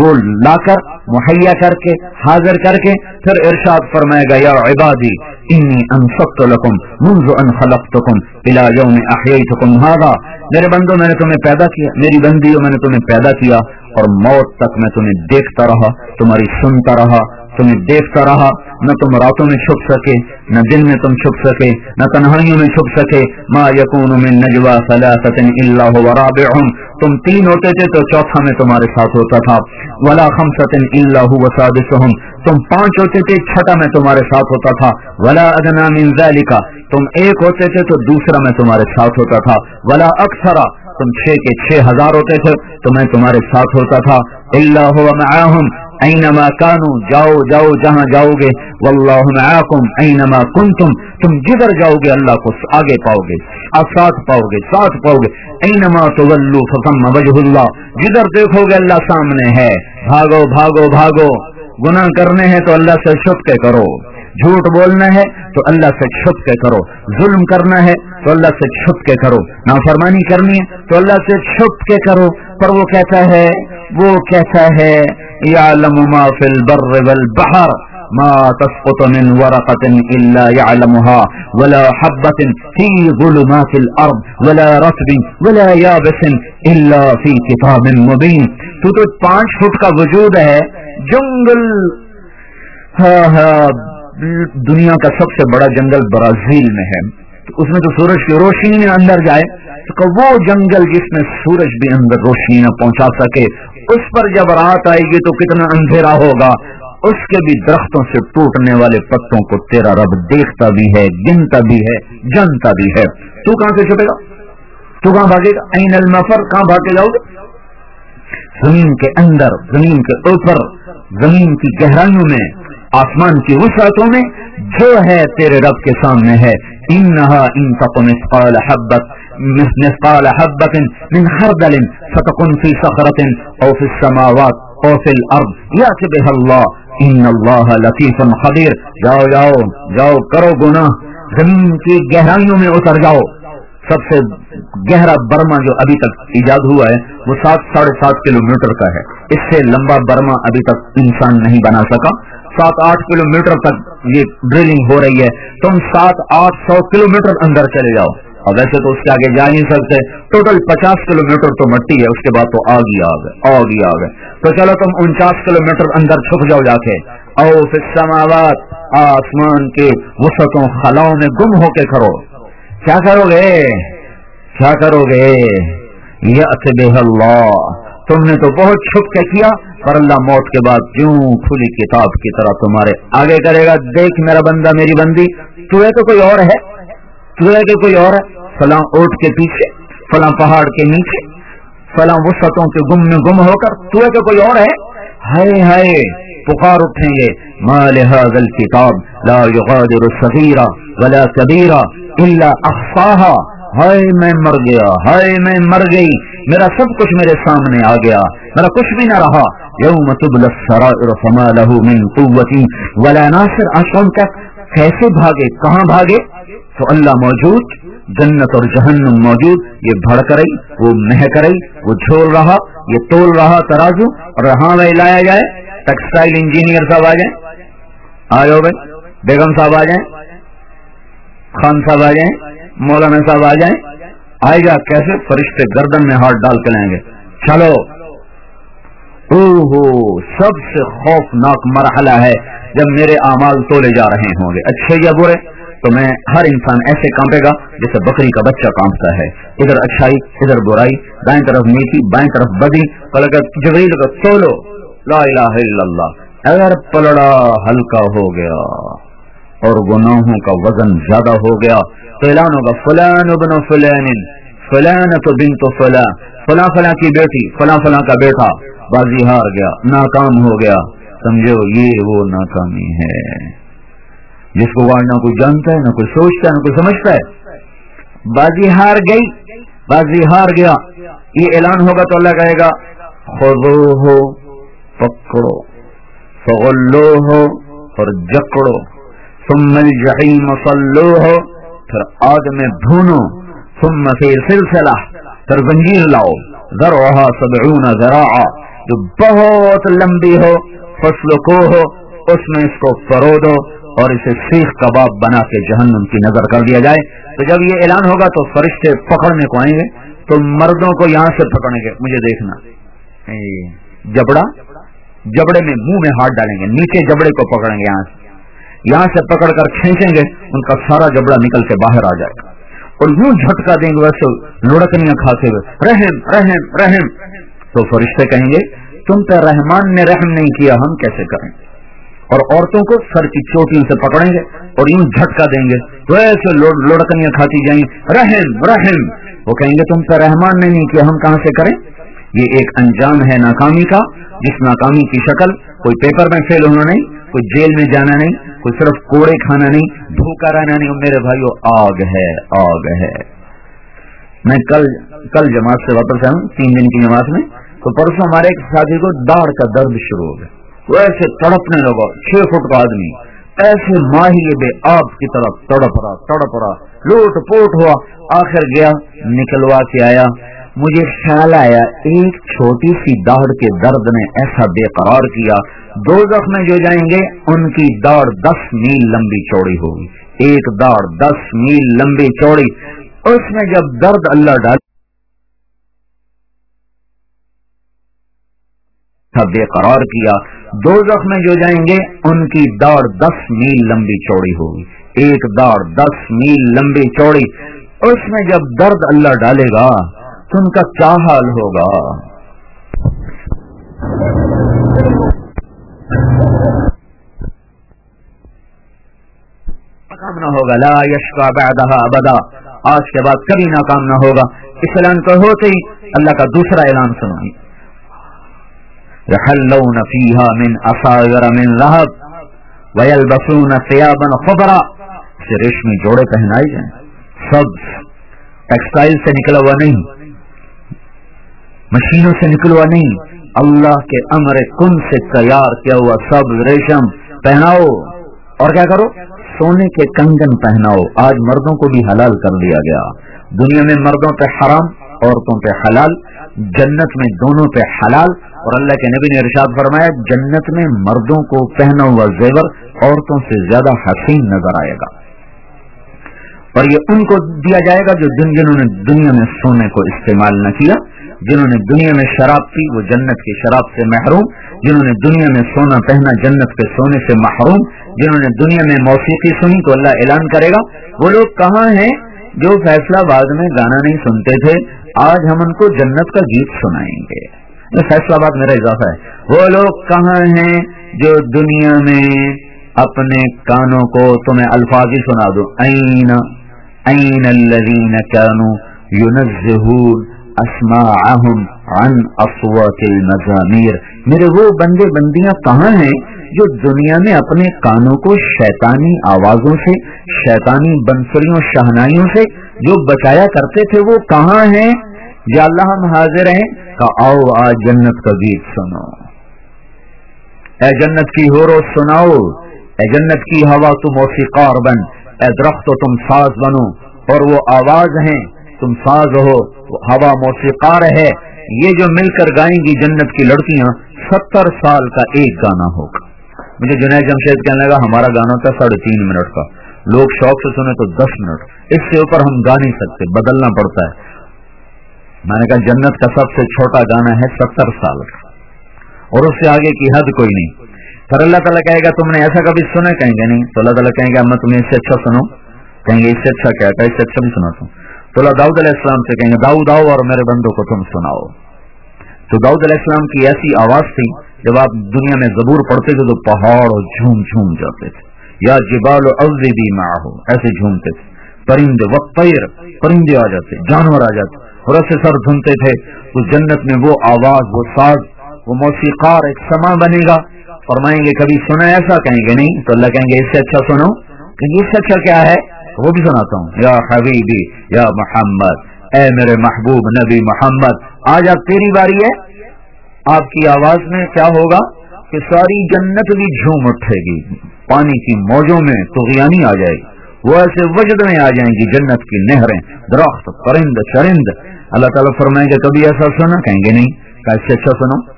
وہ لا کر، مہیا کر کے، حاضر کر کے، پھر ارشاد فرمائے گا، یا عبادی، انی انفقت لکم منذ ان خلقتکم الى یوم احییتکم هذا۔ میرے بندوں میں نے تمہیں پیدا کیا، میری بندیوں، میں نے تمہیں پیدا کیا اور موت تک میں تمہیں دیکھتا رہا، تمہاری سنتا رہا۔ تمہیں دیکھتا رہا، نہ تم راتوں میں چھپ سکے، نہ دن میں تم چھپ سکے، نہ تنہائیوں میں چھپ سکے۔ ما یقون من نجوا ثلاثه الا هو رابعهم تم تین ہوتے تھے تو چوتھا میں تمہارے ساتھ ہوتا تھا۔ ولا خمسه الا هو سادسهم تم پانچ ہوتے تھے، چھٹا میں تمہارے ساتھ ہوتا تھا۔ ولا ادنا من ذلك تم ایک ہوتے تھے تو دوسرا میں تمہارے ساتھ ہوتا تھا۔ ولا اکثر۔ تم چھ کے چھ ہزار ہوتے تھے تو میں تمہارے ساتھ ہوتا تھا۔ اللہ معاہم اینما کانو جاؤ جاؤ، جہاں جاؤ گے، واللہ معاکم اینما کنتم، تم جدھر جاؤ گے، اللہ کو آگے پاؤ گے ساتھ پاؤ گے، ساتھ پاؤ گے اینما تولو فثم وجہ اللہ، جدھر دیکھو گے اللہ سامنے ہے، بھاگو بھاگو بھاگو، گناہ کرنے ہیں تو اللہ سے چھپ کے کرو۔ جھوٹ بولنا ہے تو اللہ سے چھپ کے کرو۔ ظلم کرنا ہے تو اللہ سے چھپ کے کرو۔ نافرمانی کرنی ہے تو اللہ سے چھپ کے کرو۔ پر وہ کہتا ہے، وہ کہتا ہے، یعلم ما فی البر والبحر، ما تسقط من ورقة إلا يعلمها ولا حبة في ظلمات الأرض ولا رتب ولا يابس إلا في كتاب مبين تو تو پانچ فٹ کا وجود ہے۔ جنگل ہاں ہاں دنیا کا سب سے بڑا جنگل برازیل میں ہے۔ تو اس میں تو سورج کی روشنی میں اندر جائے۔ تو وہ جنگل جس میں سورج بھی اندر روشنی نہ پہنچا سکے، اس پر جب رات آئے گی تو کتنا اندھیرا ہوگا۔ اس کے بھی درختوں سے ٹوٹنے والے پتوں کو تیرا رب دیکھتا بھی ہے، گنتا بھی ہے، جنتا بھی ہے۔ تو کہاں سے چھپے گا؟ تو کہاں بھاگے گا؟ این المفر، کہاں بھاگے جاؤ گے؟ زمین کے اندر، زمین کے اوپر، زمین کی گہرائیوں میں۔ آسمان کی وسعتوں میں، جو ہے تیرے رب کے سامنے ہے۔ انہا ان مثقال حبت مثقال حبت من خردل فتقن فی سخرت او فی السماوات او فی الارض یا اللہ ان اللہ لطیف خبیر جاؤ جاؤ جاؤ، کرو گناہ۔ زمین کی گہرائیوں میں اتر جاؤ۔ سب سے گہرا برما جو ابھی تک ایجاد ہوا ہے، وہ سات، ساڑھے سات کلو میٹر کا ہے۔ اس سے لمبا برما ابھی تک انسان نہیں بنا سکا۔ سات آٹھ کلو میٹر تک یہ ڈرلنگ ہو رہی ہے۔ تم سات آٹھ سو کلو میٹر اندر چلے جاؤ۔ اور ویسے تو اس کے آگے جا نہیں سکتے۔ ٹوٹل پچاس کلو میٹر تو مٹی ہے، اس کے بعد تو آگ ہی آگ آگ ہی آگ تو چلو تم انچاس کلو میٹر اندر چھپ جاؤ جا کے او سماوات آسمان کے وسطوں خلاؤں میں گم ہو کے کرو کیا کرو گے؟ کیا کرو گے؟ یہ اللہ تم نے تو بہت چھپ کے کیا، پر اللہ موت کے بعد کیوں کھلی کتاب کی طرح تمہارے آگے کرے گا۔ دیکھ میرا بندہ، میری بندی، تو ہے تو کوئی اور ہے؟ تو ہے کہ کوئی اور ہے؟ فلاں اوٹ کے پیچھے، فلاں پہاڑ کے نیچے، فلاں وسطوں کے گم میں گم ہو کر تو ہے کہ کوئی اور ہے؟ ہائے ہائے، پکار اٹھیں گے۔ مال حاضل کتاب لا یغادر صغیرہ ولا کبیرہ الا اخفاہا۔ ہائے میں مر گیا، ہائے میں مر گئی، میرا سب کچھ میرے سامنے آ گیا، میرا کچھ بھی نہ رہا۔ یوم تبل السرائر فما له من قوت ولا ناصر۔ اشون کا کیسے بھاگے؟ کہاں بھاگے؟ تو اللہ موجود، جنت اور جہنم موجود۔ یہ بھڑ کرئی وہ مہ کرئی وہ جھول رہا، یہ تول رہا ترازو۔ اور ہاں بھائی، لایا جائے، ٹیکسٹائل انجینئر صاحب آ جائیں۔ آ جاؤ بھائی، بیگم صاحب آ جائیں، خان صاحب آ جائیں۔ مولانا صاحب آ جائیں۔ آئے گا، کیسے؟ فرشتے گردن میں ہاتھ ڈال کے لیں گے۔ چلو۔ او ہو سب سے خوفناک مرحلہ ہے جب میرے اعمال تولے جا رہے ہوں گے۔ اچھے یا برے؟ تو میں ہر انسان ایسے کانپے گا جیسے بکری کا بچہ کانپتا ہے۔ ادھر اچھائی، ادھر برائی۔ دائیں طرف نیچی بائیں طرف بدی۔ جبریل کا تولو۔ لا الہ الا اللہ۔ اگر پلڑا ہلکا ہو گیا۔ اور گناہوں کا وزن زیادہ ہو گیا۔ تو اعلان ہوگا، فلان ابن فلان فلان تو بن تو فلاں فلاں فلاں کی بیٹی، فلاں فلاں کا بیٹا۔ بازی ہار گیا، ناکام ہو گیا۔ سمجھو یہ وہ ناکامی ہے۔ جس کو وہاں نہ کوئی جانتا ہے، نہ کوئی سوچتا ہے، نہ کوئی سمجھتا ہے۔ بازی ہار گئی، بازی ہار گیا۔ یہ اعلان ہوگا تو اللہ کہے گا خود ہو پکڑو۔ فغلو ہو اور جکڑو۔ ثم الجحیم صلوہ پھر آگ میں بھونو، ثم فی سلسلہ، پھر زنجیر لاؤ ذرعہ سبعون ذراعا، جو بہت لمبی ہو فسلکو ہو، اس میں اس کو فرو دو اور اسے سیخ کباب بنا کے جہنم کی نظر کر دیا جائے۔ تو جب یہ اعلان ہوگا تو فرشتے پکڑنے کو آئیں گے، تو مردوں کو یہاں سے پکڑیں گے مجھے دیکھنا۔ جبڑا، جبڑے میں منہ میں ہاتھ ڈالیں گے، نیچے جبڑے کو پکڑیں گے یہاں سے۔ یہاں سے پکڑ کر کھینچیں گے، ان کا سارا جبڑا نکل کے باہر آ جائے گا۔ اور یوں جھٹکا دیں گے ویسے لڑکنیاں کھاتے ہوئے۔ رحم رحم رحم۔ تو فرشتے کہیں گے، تم پہ رحمان نے رحم نہیں کیا، ہم کیسے کریں؟ اور عورتوں کو سر کی چوٹیوں سے پکڑیں گے اور یوں جھٹکا دیں گے۔ ویسے لڑکنیاں کھاتی جائیں۔ رحم رحم۔ وہ کہیں گے، تم پہ رحمان نے نہیں کیا، ہم کہاں سے کریں؟ یہ ایک انجام ہے ناکامی کا، جس ناکامی کی شکل کوئی پیپر میں فیل ہونا نہیں، کوئی جیل میں جانا نہیں۔ کوئی صرف کوڑے کھانا نہیں بھوکا رہنا نہیں، میرے بھائیو، آگ ہے آگ ہے۔ میں کل کل جماعت سے واپس آؤں تین دن کی جماعت میں۔ تو پرسوں ہمارے ایک ساتھی کو داڑھ کا درد شروع ہو گیا۔ وہ ایسے تڑپنے لگا، چھ فٹ کا آدمی۔ ایسے ماہی بے آپ کی طرف تڑپ رہا تڑپ رہا لوٹ پوٹ ہوا۔ آخر گیا، نکلوا کے آیا۔ مجھے خیال آیا، ایک چھوٹی سی داڑ کے درد نے ایسا بے قرار کیا۔ دو میں جو جائیں گے، ان کی داڑ دس میل لمبی چوڑی ہوگی۔ ایک داڑ دس میل لمبی چوڑی۔ اس میں جب درد اللہ ڈال بے قرار کیا۔ دو میں جو جائیں گے، ان کی داڑ دس میل لمبی چوڑی ہوگی۔ ایک داڑ دس میل لمبی چوڑی۔ اس میں جب درد اللہ ڈالے گا، تو ان کا کیا حال ہوگا؟ ناکام نہ ہوگا۔ لا یشکا بعدها ابدا۔ آج کے بعد کبھی ناکام نہ ہوگا۔ اس اعلان کو ہوتے ہی اللہ کا دوسرا اعلان سنائی يحلون فيها من أساور من ذهب ويلبسون ثيابا خضرا سے ریشمی جوڑے پہنائے جائیں۔ سب ٹیکسٹائل سے نکلا ہوا نہیں، مشینوں سے نکلا ہوا نہیں، اللہ کے امر کن سے تیار کیا ہوا سب ریشم پہناؤ۔ اور کیا کرو؟ سونے کے کنگن پہناؤ۔ آج مردوں کو بھی حلال کر دیا گیا۔ دنیا میں مردوں پہ حرام عورتوں پہ حلال، جنت میں دونوں پہ حلال۔ اور اللہ کے نبی نے ارشاد فرمایا، جنت میں مردوں کو پہنا ہوا زیور عورتوں سے زیادہ حسین نظر آئے گا۔ اور یہ ان کو دیا جائے گا جو جن جنہوں نے دنیا میں سونے کو استعمال نہ کیا، جنہوں نے دنیا میں شراب پی، وہ جنت کی شراب سے محروم۔ جنہوں نے دنیا میں سونا پہنا، جنت کے سونے سے محروم۔ جنہوں نے دنیا میں موسیقی سنی تو اللہ اعلان کرے گا۔ وہ لوگ کہاں ہیں؟ جو فیصلہ باد میں گانا نہیں سنتے تھے آج ہم ان کو جنت کا گیت سنائیں گے۔ فیصلہ باد میرا اضافہ ہے۔ وہ لوگ کہاں ہیں جو دنیا میں اپنے کانوں کو تمہیں الفاظ ہی سنا دو این این الذین کانوا ينزهون اسماعهم عن اصوات المزامیر میرے وہ بندے بندیاں کہاں ہیں جو دنیا میں اپنے کانوں کو شیطانی آوازوں سے، شیطانی بنسریوں شہنائیوں سے جو بچایا کرتے تھے، وہ کہاں ہیں؟ یا اللہ ہم حاضر ہیں کہ آؤ آج جنت کا گیت سنو۔ اے جنت کی ہو رو سناؤ، اے جنت کی ہوا تم موسیقار بن، اے درخت تم ساز بنو۔ اور وہ آواز ہیں، تم ساز ہو، ہوا موسیقار ہے۔ یہ جو مل کر گائیں گی جنت کی لڑکیاں، ستر سال کا ایک گانا ہوگا۔ مجھے جنید جمشید کہنے لگا، ہمارا گانا تھا ساڑھے تین منٹ کا۔ لوگ شوق سے سنے تو دس منٹ۔ اس سے اوپر ہم گا نہیں سکتے، بدلنا پڑتا ہے۔ میں نے کہا جنت کا سب سے چھوٹا گانا ہے ستر سال کا۔ اور اس سے آگے کی حد کوئی نہیں۔ پھر اللہ تعالیٰ کہے گا تم نے ایسا کبھی سنا کہیں گے نہیں۔ تو اللہ تعالیٰ کہیں گے میں تمہیں اس سے اچھا سنو۔ کہیں گے، اس سے اچھا کیا اس سے اچھا بھی سنا تم تو اللہ داؤد علیہ السلام سے کہیں گے، داؤد آؤ اور میرے بندوں کو تم سناؤ۔ تو داؤد علیہ السلام کی ایسی آواز تھی، جب آپ دنیا میں زبور پڑھتے تھے تو پہاڑ اور جھوم جھوم جاتے تھے۔ یا جبال و بھی ایسے جھومتے تھے۔ پرندے وقت پیر پرندے آ جاتے جانور آ جاتے اور ایسے سر دھنتے تھے تو جنت میں وہ آواز، وہ ساز، وہ موسیقار ایک سما بنے گا۔ فرمائیں گے، کبھی سنا ایسا؟ کہیں گے نہیں۔ تو اللہ کہیں گے، اس سے اچھا سنو۔ کہ اس سے اچھا کیا ہے؟ وہ بھی سناتا ہوں۔ یا حبیبی، یا محمد، اے میرے محبوب نبی محمد، آج آپ تیری باری ہے۔ آپ کی آواز میں کیا ہوگا؟ کہ ساری جنت بھی جھوم اٹھے گی۔ پانی کی موجوں میں تو آ جائے گی۔ وہ ایسے وجد میں آ جائیں گی جنت کی نہریں، درخت پرند چرند۔ اللہ تعالیٰ فرمائیں گے، کبھی ایسا سنا کہیں گے، نہیں۔ کیسے اچھا سنو۔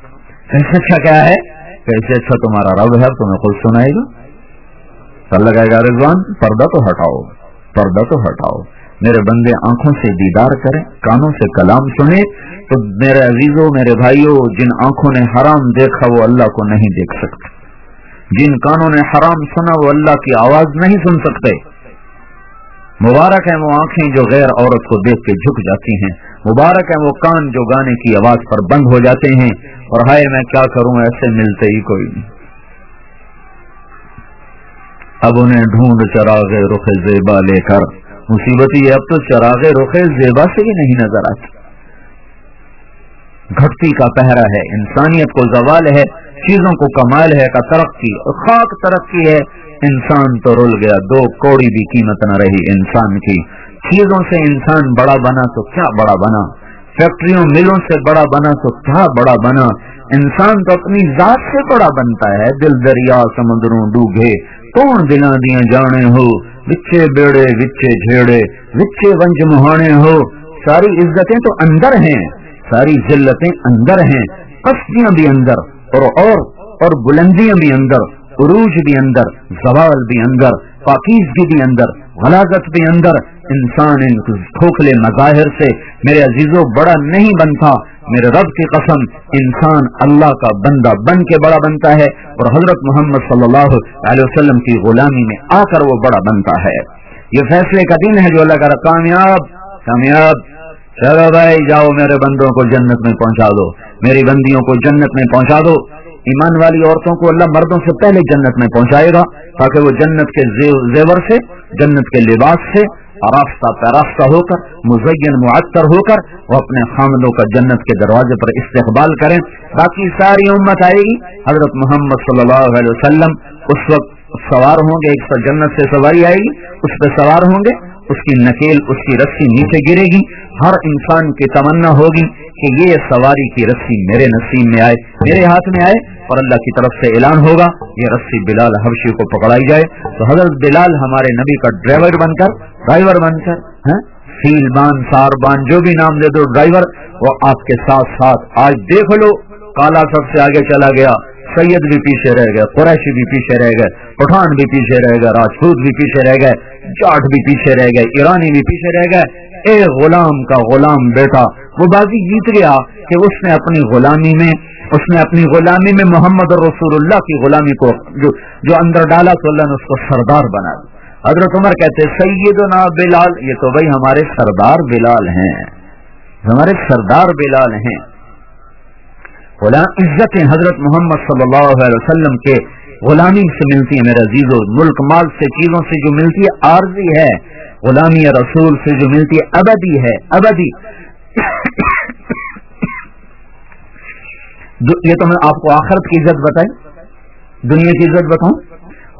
کیسے اچھا کیا ہے؟ کیسے اچھا تمہارا رب ہے، تمہیں خود سنائے گا۔ اللہ کہے گا رضوان، پردہ تو ہٹاؤ۔ پردہ تو ہٹاؤ۔ میرے بندے، آنکھوں سے دیدار کریں، کانوں سے کلام سنے تو میرے عزیزوں، میرے بھائیوں، جن آنکھوں نے حرام دیکھا، وہ اللہ کو نہیں دیکھ سکتے۔ جن کانوں نے حرام سنا، وہ اللہ کی آواز نہیں سن سکتے۔ مبارک ہیں وہ آنکھیں جو غیر عورت کو دیکھ کے جھک جاتی ہیں۔ مبارک ہیں وہ کان جو گانے کی آواز پر بند ہو جاتے ہیں۔ اور ہائے میں کیا کروں ایسے ملتے ہی کوئی نہیں۔ اب انہیں ڈھونڈ چراغ رخ زیبا لے کر۔ مصیبت یہ اب تو چراغ رخ زیبا سے بھی نہیں نظر آتی۔ گھٹتی کا پہرا ہے، انسانیت کو زوال ہے، چیزوں کو کمال ہے، کا ترقی خاک ترقی ہے۔ انسان تو رول گیا، دو کوڑی بھی قیمت نہ رہی انسان کی۔ چیزوں سے انسان بڑا بنا تو کیا بڑا بنا؟ فیکٹریوں ملوں سے بڑا بنا تو کیا بڑا بنا؟ انسان تو اپنی ذات سے بڑا بنتا ہے۔ دل، دریا، سمندروں ڈوگے کون دلا دیا جانے ہو؟ وچے بیڑے، وچے جھیڑے، وچے ونج مہانے ہو؟ ساری عزتیں تو اندر ہیں، ساری ذلتیں اندر ہیں۔ پستیاں بھی اندر اور اور اور بلندیاں بھی اندر۔ عروج بھی اندر، زوال بھی اندر پاکیزگی بھی اندر، غلاظت بھی اندر۔ انسان ان کھوکھلے مظاہر سے میرے عزیزوں بڑا نہیں بنتا، میرے رب کی قسم، انسان اللہ کا بندہ بن کے بڑا بنتا ہے۔ اور حضرت محمد صلی اللہ علیہ وسلم کی غلامی میں آ کر وہ بڑا بنتا ہے۔ یہ فیصلے کا دن ہے جو اللہ کا کامیاب کامیاب۔ چلو بھائی جاؤ میرے بندوں کو جنت میں پہنچا دو، میری بندیوں کو جنت میں پہنچا دو۔ ایمان والی عورتوں کو اللہ مردوں سے پہلے جنت میں پہنچائے گا تاکہ وہ جنت کے زیور سے، جنت کے لباس سے آراستہ پیراستہ ہو کر مزین، معطر ہو کر وہ اپنے خامدوں کا جنت کے دروازے پر استقبال کریں باقی ساری امت آئے گی۔ حضرت محمد صلی اللہ علیہ وسلم اس وقت سوار ہوں گے، ایک سو جنت سے سواری آئے گی، اس پہ سوار ہوں گے۔ اس کی نکیل، اس کی رسی نیچے گرے گی، ہر انسان کی تمنا ہوگی کہ یہ سواری کی رسی میرے نصیب میں آئے، میرے ہاتھ میں آئے اور اللہ کی طرف سے اعلان ہوگا، یہ رسی بلال حبشی کو پکڑائی جائے۔ تو حضرت بلال ہمارے نبی کا ڈرائیور بن کر، ڈرائیور بن کر ہاں؟ سیل بان، سار بان، جو بھی نام دے دو ڈرائیور، وہ آپ کے ساتھ ساتھ آج دیکھ لو، کالا سب سے آگے چلا گیا۔ سید بھی پیچھے رہ گئے قریشی بھی پیچھے رہ گئے، پٹھان بھی پیچھے رہ گئے، راجپوت بھی پیچھے رہ گئے، جاٹ بھی پیچھے رہ گئے، ایرانی بھی پیچھے رہ گئے۔ اے غلام کا غلام بیٹا، وہ بازی جیت گیا کہ اس نے اپنی غلامی میں، اس نے اپنی غلامی میں محمد رسول اللہ کی غلامی کو جو جو اندر ڈالا تو اللہ نے اس کو سردار بنا حضرت عمر کہتے سید بلال یہ تو بھائی ہمارے سردار بلال ہیں۔ ہمارے سردار بلال ہیں۔ عزت حضرت محمد صلی اللہ علیہ وسلم کے غلامی سے ملتی ہے میرا عزیز ملک، مال سے، چیزوں سے جو ملتی ہے، عارضی ہے۔ غلامی رسول سے جو ملتی ہے، ابدی ہے، ابدی۔ یہ تو میں آپ کو آخرت کی عزت بتائی، دنیا کی عزت بتاؤں۔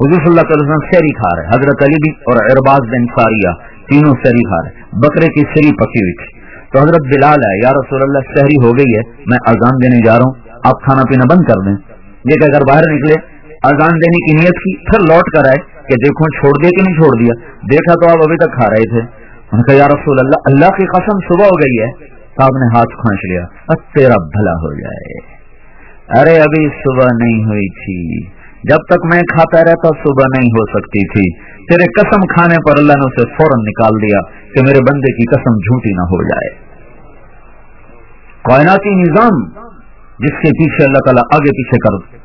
حضور صلی اللہ علیہ وسلم سیری کھا رہے حضرت علی بھی اور ارباز بن ساریہ، تینوں سیری کھا رہے بکرے کی سری پکی ہوئی تھی۔ تو حضرت بلال ہے یا رسول اللہ، شہری ہو گئی ہے، میں اذان دینے جا رہا ہوں، آپ کھانا پینا بند کر دیں۔ یہ کہ اگر باہر نکلے، اذان دینے کی نیت کی، پھر لوٹ کر آئے کہ دیکھو چھوڑ دیا کہ نہیں چھوڑ دیا۔ دیکھا تو آپ ابھی تک کھا رہے تھے۔ ان کا یا رسول اللہ اللہ کی قسم صبح ہو گئی ہے صاحب نے ہاتھ کھانچ لیا، اب تیرا بھلا ہو جائے۔ ارے، ابھی صبح نہیں ہوئی تھی۔ جب تک میں کھاتا رہتا صبح نہیں ہو سکتی تھی۔ تیرے قسم کھانے پر اللہ نے اسے فوراً نکال دیا کہ میرے بندے کی قسم جھوٹی نہ ہو جائے۔ کائناتی نظام جس کے پیچھے اللہ تعالیٰ آگے پیچھے کر۔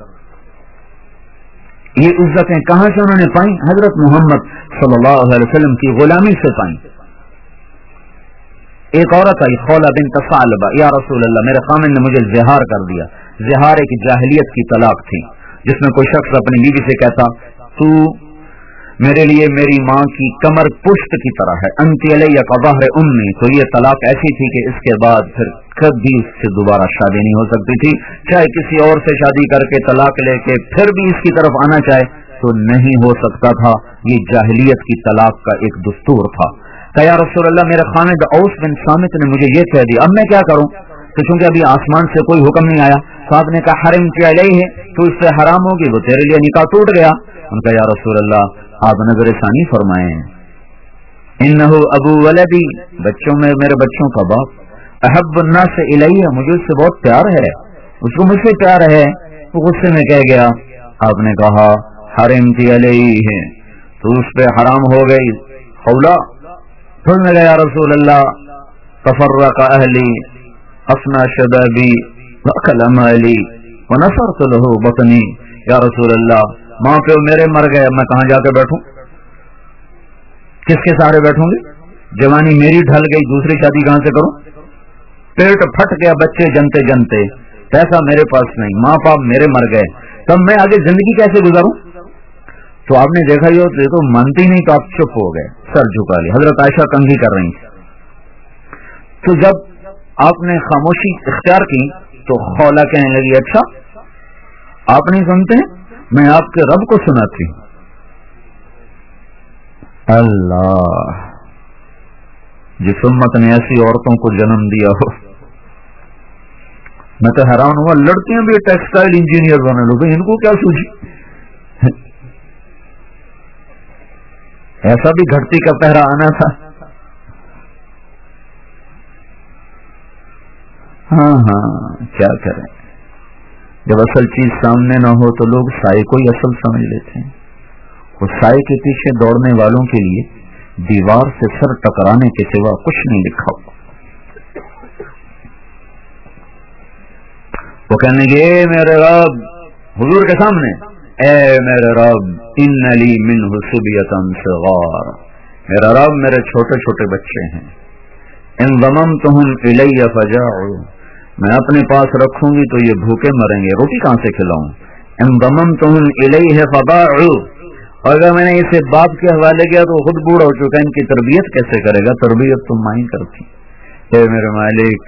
یہ عزتیں کہاں سے انہوں نے پائی حضرت محمد صلی اللہ علیہ وسلم کی غلامی سے پائی ایک عورت آئی خولا بن تصالبہ یا رسول اللہ، میرے خامن نے مجھے زہار کر دیا۔ زہار ایک جاہلیت کی طلاق تھی۔ جس میں کوئی شخص اپنی بیوی سے کہتا، تو میرے لیے میری ماں کی کمر پشت کی طرح ہے، انتی علیہ قباہر امی تو یہ طلاق ایسی تھی کہ اس کے بعد پھر کبھی اس سے دوبارہ شادی نہیں ہو سکتی تھی۔ چاہے کسی اور سے شادی کر کے طلاق لے کے پھر بھی اس کی طرف آنا چاہے، تو نہیں ہو سکتا تھا۔ یہ جاہلیت کی طلاق کا ایک دستور تھا۔ یا رسول اللہ، میرے خامد اوس بن سامت نے مجھے یہ کہہ دیا، اب میں کیا کروں؟ تو چونکہ ابھی آسمان سے کوئی حکم نہیں آیا صاحب نے کہا، حرم کیا ہے تو اس سے حرام ہوگی، وہ تیرے لیے نکاح ٹوٹ گیا۔ ان کا یا رسول اللہ، آپ نظر ثانی فرمائے ان ابو ولدی، بچوں میں میرے بچوں کا باپ۔ احب الناس سے الہیہ مجھے اس سے بہت پیار ہے۔ اس کو مجھ سے پیار ہے۔ وہ غصے میں کہہ گیا، آپ نے کہا، حرم کی علیہ ہے تو اس پہ حرام ہو گئی۔ خولا، پھر میں گیا رسول اللہ، تفرق اہلی اپنا شدابی وکلم علی ونصرت له بطنی یا رسول اللہ ماں پیو میرے مر گئے، میں کہاں جا کے بیٹھوں؟ کس کے سارے بیٹھوں گی جوانی میری ڈھل گئی، دوسری شادی کہاں سے کروں؟ پیٹ پھٹ گیا بچے جنتے جنتے، پیسہ میرے پاس نہیں، ماں باپ میرے مر گئے، تب میں آگے زندگی کیسے گزاروں؟ تو آپ نے دیکھا یہ تو مانتی نہیں تو آپ چپ ہو گئے، سر جھکا لی، حضرت عائشہ کنگھی کر رہی تھی۔ تو جب آپ نے خاموشی اختیار کی تو خولا کہنے لگی اچھا آپ نہیں سنتے؟ میں آپ کے رب کو سناتی ہوں۔ اللہ، جس امت نے ایسی عورتوں کو جنم دیا ہو۔ میں تو حیران ہوا، لڑکیاں بھی ٹیکسٹائل انجینئر بنے لوگ ان کو کیا سوچی؟ ایسا بھی گھٹتی کا پہرا آنا تھا۔ ہاں ہاں کیا کریں؟ جب اصل چیز سامنے نہ ہو تو لوگ سائے کو ہی اصل سمجھ لیتے ہیں۔ اور سائے کے پیچھے دوڑنے والوں کے لیے دیوار سے سر ٹکرانے کے سوا کچھ نہیں لکھا۔ ہو وہ کہنے گے اے میرے رب، حضور کے سامنے۔ اے میرے رب، ان علی من حسبیتن صغار۔ میرا رب، میرے چھوٹے چھوٹے بچے ہیں۔ ان ضمم تم الیہ فجاؤ میں اپنے پاس رکھوں گی تو یہ بھوکے مریں گے۔ روٹی کہاں سے کھلاؤں؟ ام تم الہی ہے فبا اور اگر میں نے اسے باپ کے حوالے کیا تو خود بوڑھا ہو چکا ان کی تربیت کیسے کرے گا؟ تربیت تو ماں ہی کرتی۔ اے میرے مالک،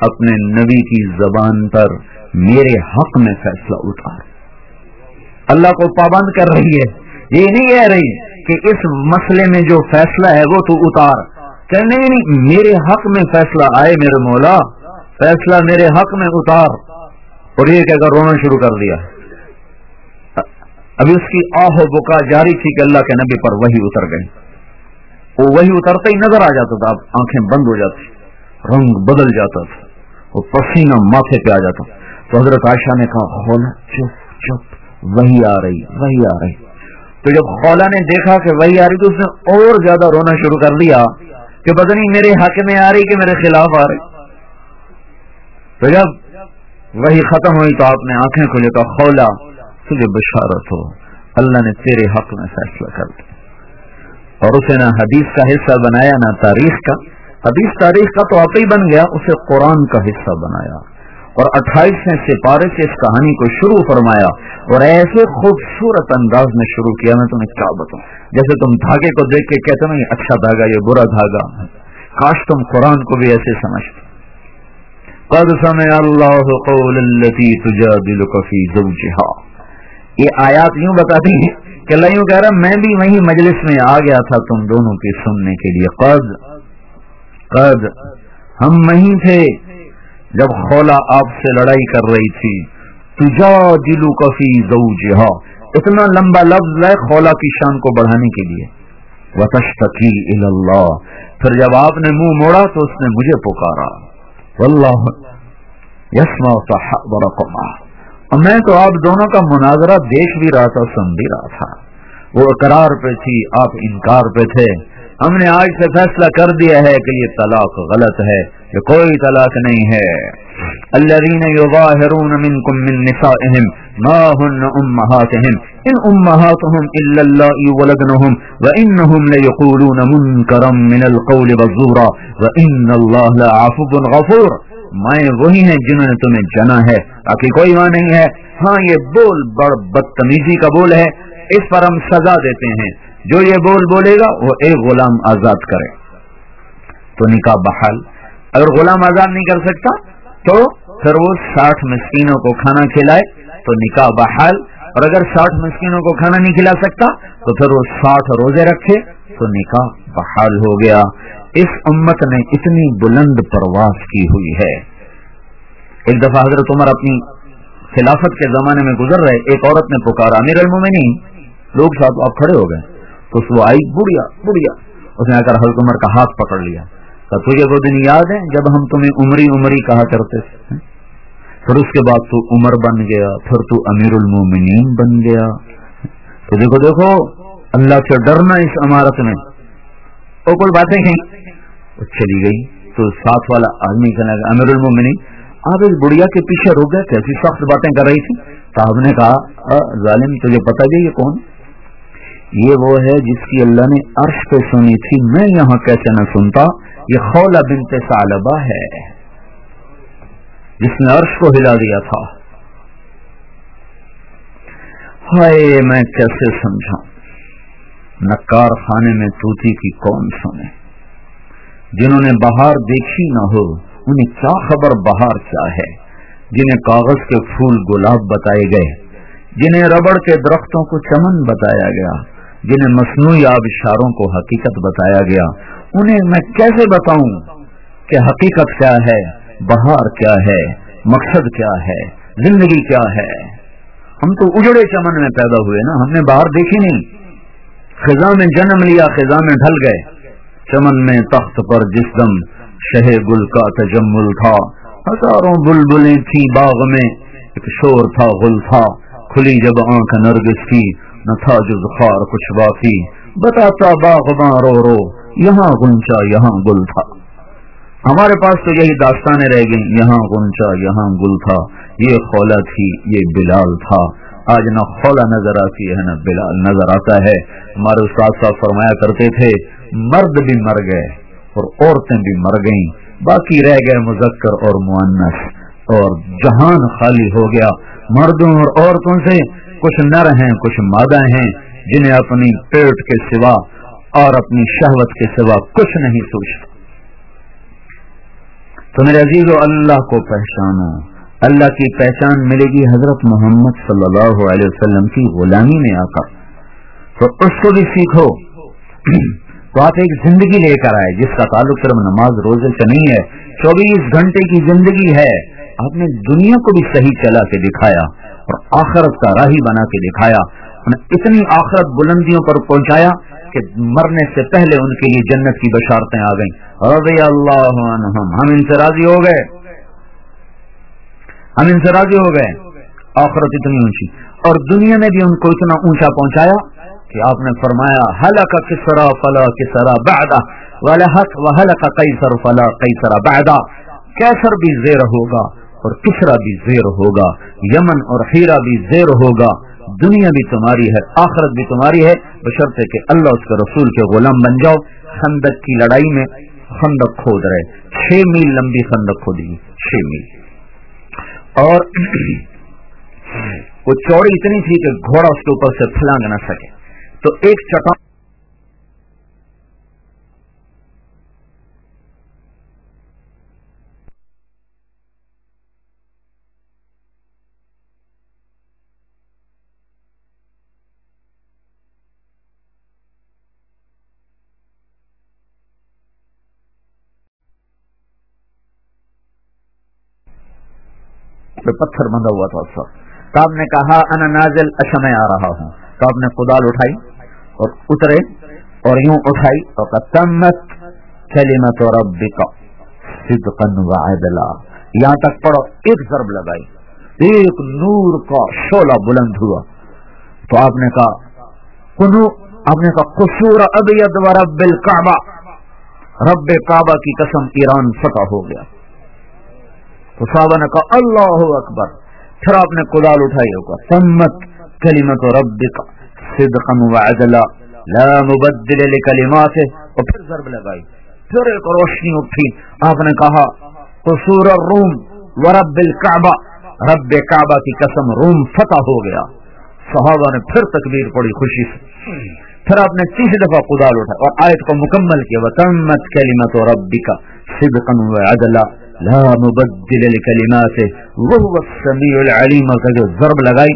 اپنے نبی کی زبان پر میرے حق میں فیصلہ اتار۔ اللہ کو پابند کر رہی ہے۔ یہ نہیں کہہ رہی کہ اس مسئلے میں جو فیصلہ ہے وہ تو اتار۔ کہنے نہیں، میرے حق میں فیصلہ آئے میرے مولا۔ فیصلہ میرے حق میں اتار اور یہ کہہ کر رونا شروع کر دیا۔ ابھی اس کی آہ و بکا جاری تھی کہ اللہ کے نبی پر وہی اتر گئی وہ وہی اترتا ہی نظر آ جاتا تھا، اب آنکھیں بند ہو جاتی، رنگ بدل جاتا تھا وہ پسینہ ماتھے پہ آ جاتا۔ تو حضرت عائشہ نے کہا خولا چپ چپ، وہی آ رہی، وہی آ رہی۔ تو جب خولا نے دیکھا کہ وہی آ رہی تو اس نے اور زیادہ رونا شروع کر دیا کہ پتہ نہیں میرے حق میں آ رہی کہ میرے خلاف آ رہی۔ تو جب وہی ختم ہوئی تو آپ نے آنکھیں کھولے کہا خولا، تجھے بشارت ہو۔ اللہ نے تیرے حق میں فیصلہ کر دیا۔ اور اسے نہ حدیث کا حصہ بنایا، نہ تاریخ کا۔ حدیث تاریخ کا تو آپ ہی بن گیا، اسے قرآن کا حصہ بنایا۔ اور اٹھائیسویں سپارے سے اس کہانی کو شروع فرمایا اور ایسے خوبصورت انداز میں شروع کیا، میں تمہیں کیا بتاؤں؟ جیسے تم دھاگے کو دیکھ کے کہتے نا یہ اچھا دھاگا، یہ برا دھاگا۔ کاش تم قرآن کو بھی ایسے سمجھتے۔ قد سمع اللہ قول التي تجادلك في زوجها۔ یہ آیات یوں بتاتی ہیں کہ اللہ یوں کہہ رہا میں بھی وہی مجلس میں آ گیا تھا تم دونوں کی سننے کے لیے۔ قد قد، ہم وہیں تھے جب خولا آپ سے لڑائی کر رہی تھی۔ تجا دلو کفی زو اتنا لمبا لفظ ہے خولا کی شان کو بڑھانے کے لیے۔ وتشتکی اللہ پھر جب آپ نے منہ موڑا تو اس نے مجھے پکارا۔ واللہ یسما اور میں تو آپ دونوں کا مناظرہ دیکھ بھی رہا تھا، سن بھی رہا تھا۔ وہ اقرار پہ تھی، آپ انکار پہ تھے۔ ہم نے آج سے فیصلہ کر دیا ہے کہ یہ طلاق غلط ہے یہ کوئی طلاق نہیں ہے۔ الذين يظاهرون منكم من نسائهم ما هن امهاتهم ان امهاتهم الا الله ولدنهم وانهم ليقولون منكرا من القول والزور وان الله لعفو غفور۔ مائیں وہی ہیں جنہوں نے تمہیں جنا ہے۔ باقی کوئی ماں نہیں ہے۔ ہاں یہ بول بڑ بدتمیزی کا بول ہے۔ اس پر ہم سزا دیتے ہیں۔ جو یہ بول بولے گا وہ ایک غلام آزاد کرے۔ تو نکاح بحال۔ اگر غلام آزاد نہیں کر سکتا، تو پھر وہ ساٹھ مسکینوں کو کھانا کھلائے، تو نکاح بحال۔ اور اگر ساٹھ مسکینوں کو کھانا نہیں کھلا سکتا، تو پھر وہ ساٹھ روزے رکھے، تو نکاح بحال ہو گیا۔ اس امت نے اتنی بلند پرواز کی ہوئی ہے۔ ایک دفعہ حضرت عمر اپنی خلافت کے زمانے میں گزر رہے، ایک عورت نے پکارا امیر المومنین لوگ ساتھ آپ کھڑے ہو گئے۔ تو اس وہ آئی، بڑھیا بڑھیا۔ اس نے آ کر حضرت عمر کا ہاتھ پکڑ لیا۔ تو تجھے وہ دن یاد ہے جب ہم تمہیں عمری عمری کہا کرتے تھے؟ ہاں؟ پھر اس کے بعد تو عمر بن گیا، پھر تو امیر المومنین بن گیا۔ تو دیکھو دیکھو، اللہ سے ڈرنا اس عمارت میں۔ اور کوئی باتیں ہیں چلی گئی۔ تو ساتھ والا آدمی کہنے لگا، امیر المومنی آپ اس بڑھیا کے پیچھے رک گئے کیسی سخت باتیں کر رہی تھی؟ صاحب نے کہا ظالم، تجھے پتا جی یہ کون؟ یہ وہ ہے جس کی اللہ نے عرش پہ سنی تھی، میں یہاں کیسے نہ سنتا؟ یہ خولا بنت سالبہ ہے۔ جس نے عرش کو ہلا دیا تھا۔ ہائے، میں کیسے سمجھا نکار خانے میں توتی کی کون سنے۔ جنہوں نے بہار دیکھی نہ ہو، انہیں کیا خبر بہار کیا ہے؟ جنہیں کاغذ کے پھول گلاب بتائے گئے، جنہیں ربڑ کے درختوں کو چمن بتایا گیا۔ جنہیں مصنوعی آبشاروں کو حقیقت بتایا گیا، انہیں میں کیسے بتاؤں کہ حقیقت کیا ہے، بہار کیا ہے، مقصد کیا ہے، زندگی کیا ہے؟ ہم تو اجڑے چمن میں پیدا ہوئے نا، ہم نے باہر دیکھی نہیں۔ خزاں میں جنم لیا، خزاں میں ڈھل گئے۔ چمن میں تخت پر جس دم شہ گل کا تجمل تھا، ہزاروں بلبلیں تھی باغ میں، ایک شور تھا گل تھا، کھلی جب آنکھ نرگس کی نہ تھا جز خار کچھ باقی بتاتا باغ رو رو، یہاں گنچا، یہاں گل تھا۔ ہمارے پاس تو یہی داستانیں رہ گئیں۔ یہاں گنچا، یہاں گل تھا۔ یہ خولا تھی، یہ بلال تھا۔ آج نہ خولا نظر آتی ہے، نہ بلال نظر آتا ہے۔ ہمارے استاد صاحب فرمایا کرتے تھے، مرد بھی مر گئے اور عورتیں بھی مر گئیں۔ باقی رہ گئے مذکر اور معنس اور جہان خالی ہو گیا۔ مردوں اور عورتوں سے کچھ نر ہیں کچھ مادہ ہیں، جنہیں اپنی پیٹ کے سوا اور اپنی شہوت کے سوا کچھ نہیں سوچتا تو میرے عزیز و اللہ کو پہچانو۔ اللہ کی پہچان ملے گی حضرت محمد صلی اللہ علیہ وسلم کی غلامی میں آ کر تو اس کو بھی سیکھو تو آپ ایک زندگی لے کر آئے، جس کا تعلق صرف نماز روزے سے نہیں ہے، چوبیس گھنٹے کی زندگی ہے۔ آپ نے دنیا کو بھی صحیح چلا کے دکھایا۔ اور آخرت کا راہی بنا کے دکھایا۔ اتنی آخرت بلندیوں پر پہنچایا کہ مرنے سے پہلے ان کے لیے جنت کی بشارتیں آ گئیں۔ رضی اللہ عنہم۔ ہم ان سے راضی ہو گئے۔ ہم ان سے راضی ہو گئے۔ آخرت اتنی اونچی۔ اور دنیا نے بھی ان کو اتنا اونچا پہنچایا کہ آپ نے فرمایا حلق کسرا فلا کسرا بعدا ولحق وحلق قیصر فلا قیصر بعدا کیسر بھی زیر ہوگا۔ اور کسرا بھی زیر ہوگا، یمن اور ہیرا بھی زیر ہوگا۔ دنیا بھی تمہاری ہے، آخرت بھی تمہاری ہے۔ بشرطے کہ اللہ اس کے رسول کے غلام بن جاؤ۔ خندق کی لڑائی میں خندق کھود رہے۔ چھ میل لمبی خندق کھودی، چھ میل۔ اور وہ چوڑی اتنی تھی کہ گھوڑا اس کے اوپر سے پھلانگ نہ سکے۔ تو ایک چٹان پہ پتھر بندھا ہوا تھا سر تو آپ نے کہا، انا نازل اچھا میں آ رہا ہوں۔ تو آپ نے کدال اٹھائی اور اترے اور یوں اٹھائی۔ اور تمت کلمت ربک صدقا وعدلا۔ یہاں تک پڑھو، ایک ضرب لگائی۔ ایک نور کا شولہ بلند ہوا۔ تو آپ نے کہا، کنو، آپ نے کہا، قصور ابید و رب الکعبہ۔ رب کعبہ کی قسم ایران فتح ہو گیا۔ تو صحابہ نے کہا اللہ اکبر پھر آپ نے کدال اٹھائی ہوگا سمت کلمت ربک صدقا وعدلا، لا مبدل لکلماته. اور پھر ضرب لگائی، پھر ایک روشنی اٹھی، آپ نے کہا، قصور الروم ورب الكعبہ رب کعبہ کی قسم روم فتح ہو گیا۔ صحابہ نے پھر تکبیر پڑی خوشی سے۔ پھر آپ نے تیسری دفعہ قدال اٹھا اور آیت کو مکمل کیا وتمت کلمت ربک صدقا وعدلا. لا مبدل لکلماته وهو السمیع العلیم کا جو ضرب لگائی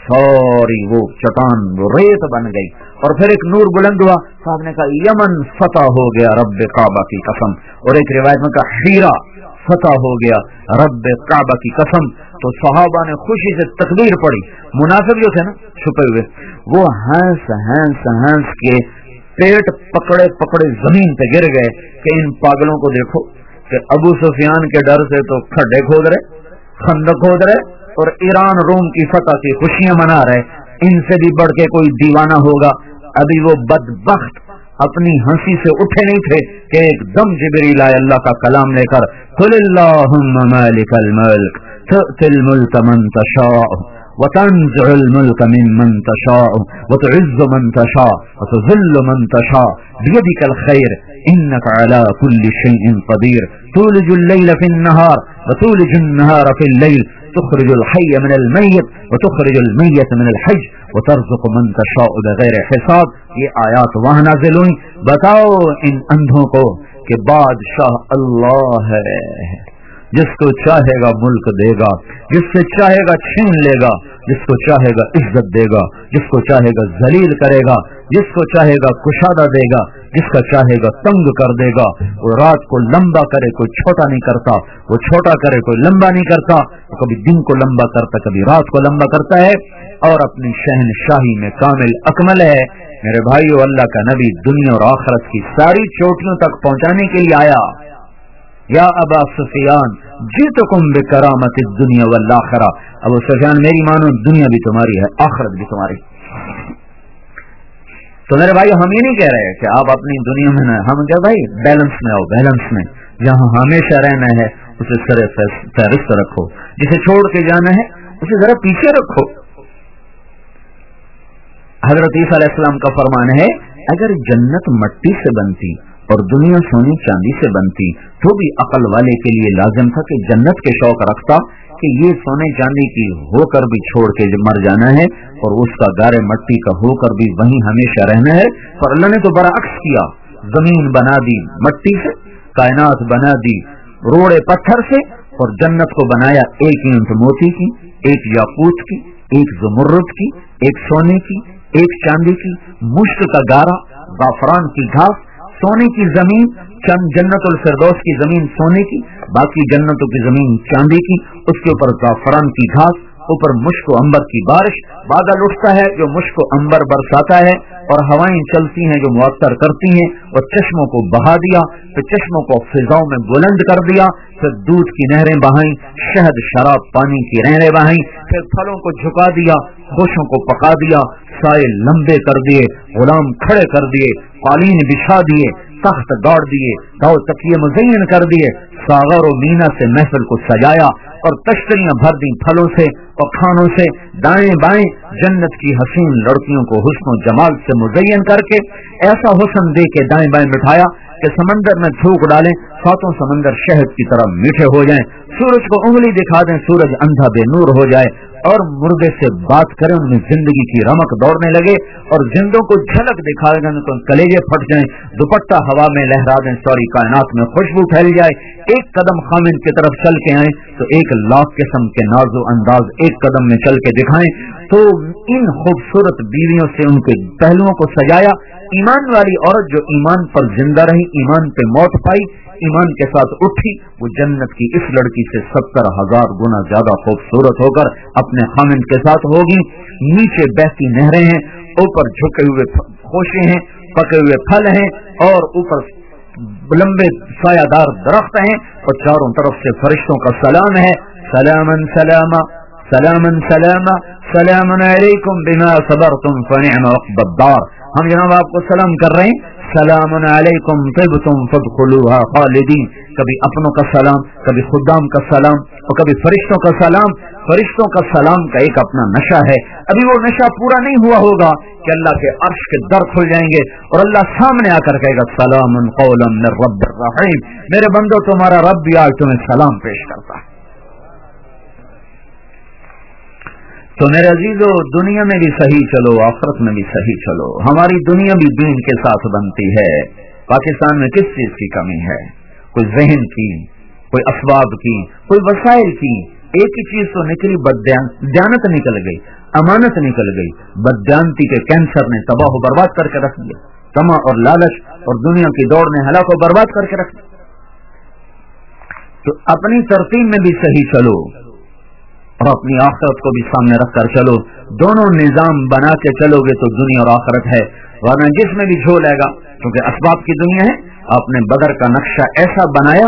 سوری وہ چٹان وہ ریت بن گئی اور پھر ایک نور بلند ہوا. صاحب نے کہا، یمن فتح ہو گیا رب کعبہ کی قسم. اور ایک روایت میں کہا ہیرا فتح ہو گیا رب کعبہ کی قسم. تو صحابہ نے خوشی سے تکبیر پڑی مناسب جو تھے نا، چھپے ہوئے، وہ ہنس ہنس ہنس کے پیٹ پکڑے پکڑے زمین پہ گر گئے کہ ان پاگلوں کو دیکھو. کہ ابو سفیان کے ڈر سے تو کھڈے کھود رہے، خندق کھود رہے اور ایران روم کی فتح کی خوشیاں منا رہے۔ ان سے بھی بڑھ کے کوئی دیوانہ ہوگا۔ ابھی وہ بدبخت اپنی ہنسی سے اٹھے نہیں تھے کہ ایک دم جبریل آئے اللہ کا کلام لے کر۔ قل اللہم مالک الملک تؤتی الملک من تشاء۔ وتنزع الملك ممن تشاء وتعز من تشاء وتذل من تشاء. بيدك الخير انك على كل شيء قدير. تولج الليل في النهار وتولج النهار في الليل. تخرج الحي من الميت وتخرج الميت من الحج وترزق من تشاء بغیر حساب. یہ آیات وہاں نازل ہوئی بتاؤ ان اندھوں کو کہ بادشاہ اللہ ہے۔ جس کو چاہے گا ملک دے گا، جس سے چاہے گا چھین لے گا، جس کو چاہے گا عزت دے گا، جس کو چاہے گا ذلیل کرے گا، جس کو چاہے گا کشادہ دے گا، جس کا چاہے گا تنگ کر دے گا، وہ رات کو لمبا کرے، کوئی چھوٹا نہیں کرتا، وہ چھوٹا کرے، کوئی لمبا نہیں کرتا، وہ کبھی دن کو لمبا کرتا، کبھی رات کو لمبا کرتا ہے۔ اور اپنی شہن شاہی میں کامل اکمل ہے۔ میرے بھائی اللہ کا نبی دنیا اور آخرت کی ساری چوٹیوں تک پہنچانے کے لیے آیا۔ یا ابا سفیان جی تو کم بے کرامت دنیا والآخرہ۔ ابو سفیان، میری مانو، دنیا بھی تمہاری ہے، آخرت بھی تمہاری۔ تو میرے بھائی، ہم یہ نہیں کہہ رہے کہ آپ اپنی دنیا میں نہ ہم کیا بھائی بیلنس میں آؤ بیلنس میں۔ جہاں ہمیشہ رہنا ہے، اسے سر فہرست رکھو۔ جسے چھوڑ کے جانا ہے، اسے ذرا پیچھے رکھو۔ حضرت عیسیٰ علیہ السلام کا فرمان ہے، اگر جنت مٹی سے بنتی اور دنیا سونے چاندی سے بنتی۔ تو بھی عقل والے کے لیے لازم تھا کہ جنت کے شوق رکھتا کہ یہ سونے چاندی کی ہو کر بھی چھوڑ کے مر جانا ہے اور اس کا گارے مٹی کا ہو کر بھی وہیں ہمیشہ رہنا ہے۔ پر اللہ نے تو برعکس کیا۔ زمین بنا دی، مٹی سے، کائنات بنا دی، روڑے پتھر سے اور جنت کو بنایا ایک اینٹ موتی کی، ایک یاقوت کی، ایک زمرد کی، ایک سونے کی، ایک چاندی کی مشک کا گارا غافران کی گھاس سونے کی زمین جنت الفردوس کی زمین سونے کی، باقی جنتوں کی زمین چاندی کی، اس کے اوپر زعفران کی گھاس اوپر مشک و امبر کی بارش، بادل اٹھتا ہے جو مشک و امبر برساتا ہے اور ہوائیں چلتی ہیں جو معطر کرتی ہیں، اور چشموں کو بہا دیا، پھر چشموں کو فضاؤں میں بلند کر دیا، پھر دودھ کی نہریں بہائیں، شہد، شراب، پانی کی نہریں بہائیں، پھر پھلوں کو جھکا دیا خوشوں کو پکا دیا، سائے لمبے کر دیے، غلام کھڑے کر دیے، قالین بچھا دیے تخت گاڑ دیے گاؤ تکیے مزین کر دیے، ساغر و مینا سے محفل کو سجایا اور تشکریاں بھر دی پھلوں سے اور کھانوں سے، دائیں بائیں جنت کی حسین لڑکیوں کو حسن و جمال سے مزین کر کے ایسا حسن دے کے دائیں بائیں بٹھایا کہ سمندر میں تھوک ڈالیں، ساتوں سمندر شہد کی طرح میٹھے ہو جائیں۔ سورج کو انگلی دکھا دیں، سورج اندھا بے نور ہو جائے۔ اور مردے سے بات کریں ان میں زندگی کی رمک دوڑنے لگے اور زندوں کو جھلک دکھا دیں تو کلیجے پھٹ جائیں، دوپٹہ ہوا میں لہرا دیں، سوری، کائنات میں خوشبو پھیل جائے۔ ایک قدم خامن کی طرف چل کے آئیں تو ایک لاکھ قسم کے ناز و انداز ایک قدم میں چل کے دکھائیں۔ تو ان خوبصورت بیویوں سے ان کے پہلوؤں کو سجایا، ایمان والی عورت جو ایمان پر زندہ رہی، ایمان پہ موت پائی، ایمان کے ساتھ اٹھی، وہ جنت کی اس لڑکی سے ستر ہزار گنا زیادہ خوبصورت ہو کر اپنے خامن کے ساتھ ہوگی۔ نیچے بہتی نہریں ہیں، اوپر جھکے ہوئے خوشے ہیں، پکے ہوئے پھل ہیں اور اوپر لمبے سایہ دار درخت ہیں اور چاروں طرف سے فرشتوں کا سلام ہے۔ سلامن سلام سلامن سلام سلام علیکم بنا صبرتم فنعم عقب الدار۔ ہم جناب آپ کو سلام کر رہے ہیں۔ سلام علیکم طبتم فدخلوها خالدین۔ کبھی اپنوں کا سلام، کبھی خدام کا سلام اور کبھی فرشتوں کا سلام۔ فرشتوں کا سلام کا ایک اپنا نشہ ہے۔ ابھی وہ نشہ پورا نہیں ہوا ہوگا کہ اللہ کے عرش کے در کھل جائیں گے اور اللہ سامنے آ کر کہے گا، سلام قولا من رب الرحیم۔ میرے بندو، تمہارا رب بھی آج تمہیں سلام پیش کرتا ہے۔ تو میرے عزیزو، دنیا میں بھی صحیح چلو، آخرت میں بھی صحیح چلو۔ ہماری دنیا بھی دین کے ساتھ بنتی ہے۔ پاکستان میں کس چیز کی کمی ہے؟ کوئی ذہن کی، کوئی اسباب کی، کوئی وسائل کی۔ ایک ہی چیز تو نکلی بدیانت نکل گئی، امانت نکل گئی۔ بدیانتی کے کینسر نے تباہ و برباد کر کے رکھ دیا۔ تما اور لالچ اور دنیا کی دوڑ نے ہلاک و برباد کر کے رکھ دیا۔ تو اپنی ترتیب میں بھی صحیح چلو۔ اور اپنی آخرت کو بھی سامنے رکھ کر چلو۔ دونوں نظام بنا کے چلو گے تو دنیا اور آخرت ہے۔ ورنہ جس میں بھی جھول آئے گا، کیونکہ اسباب کی دنیا ہے، آپ نے بدر کا نقشہ ایسا بنایا۔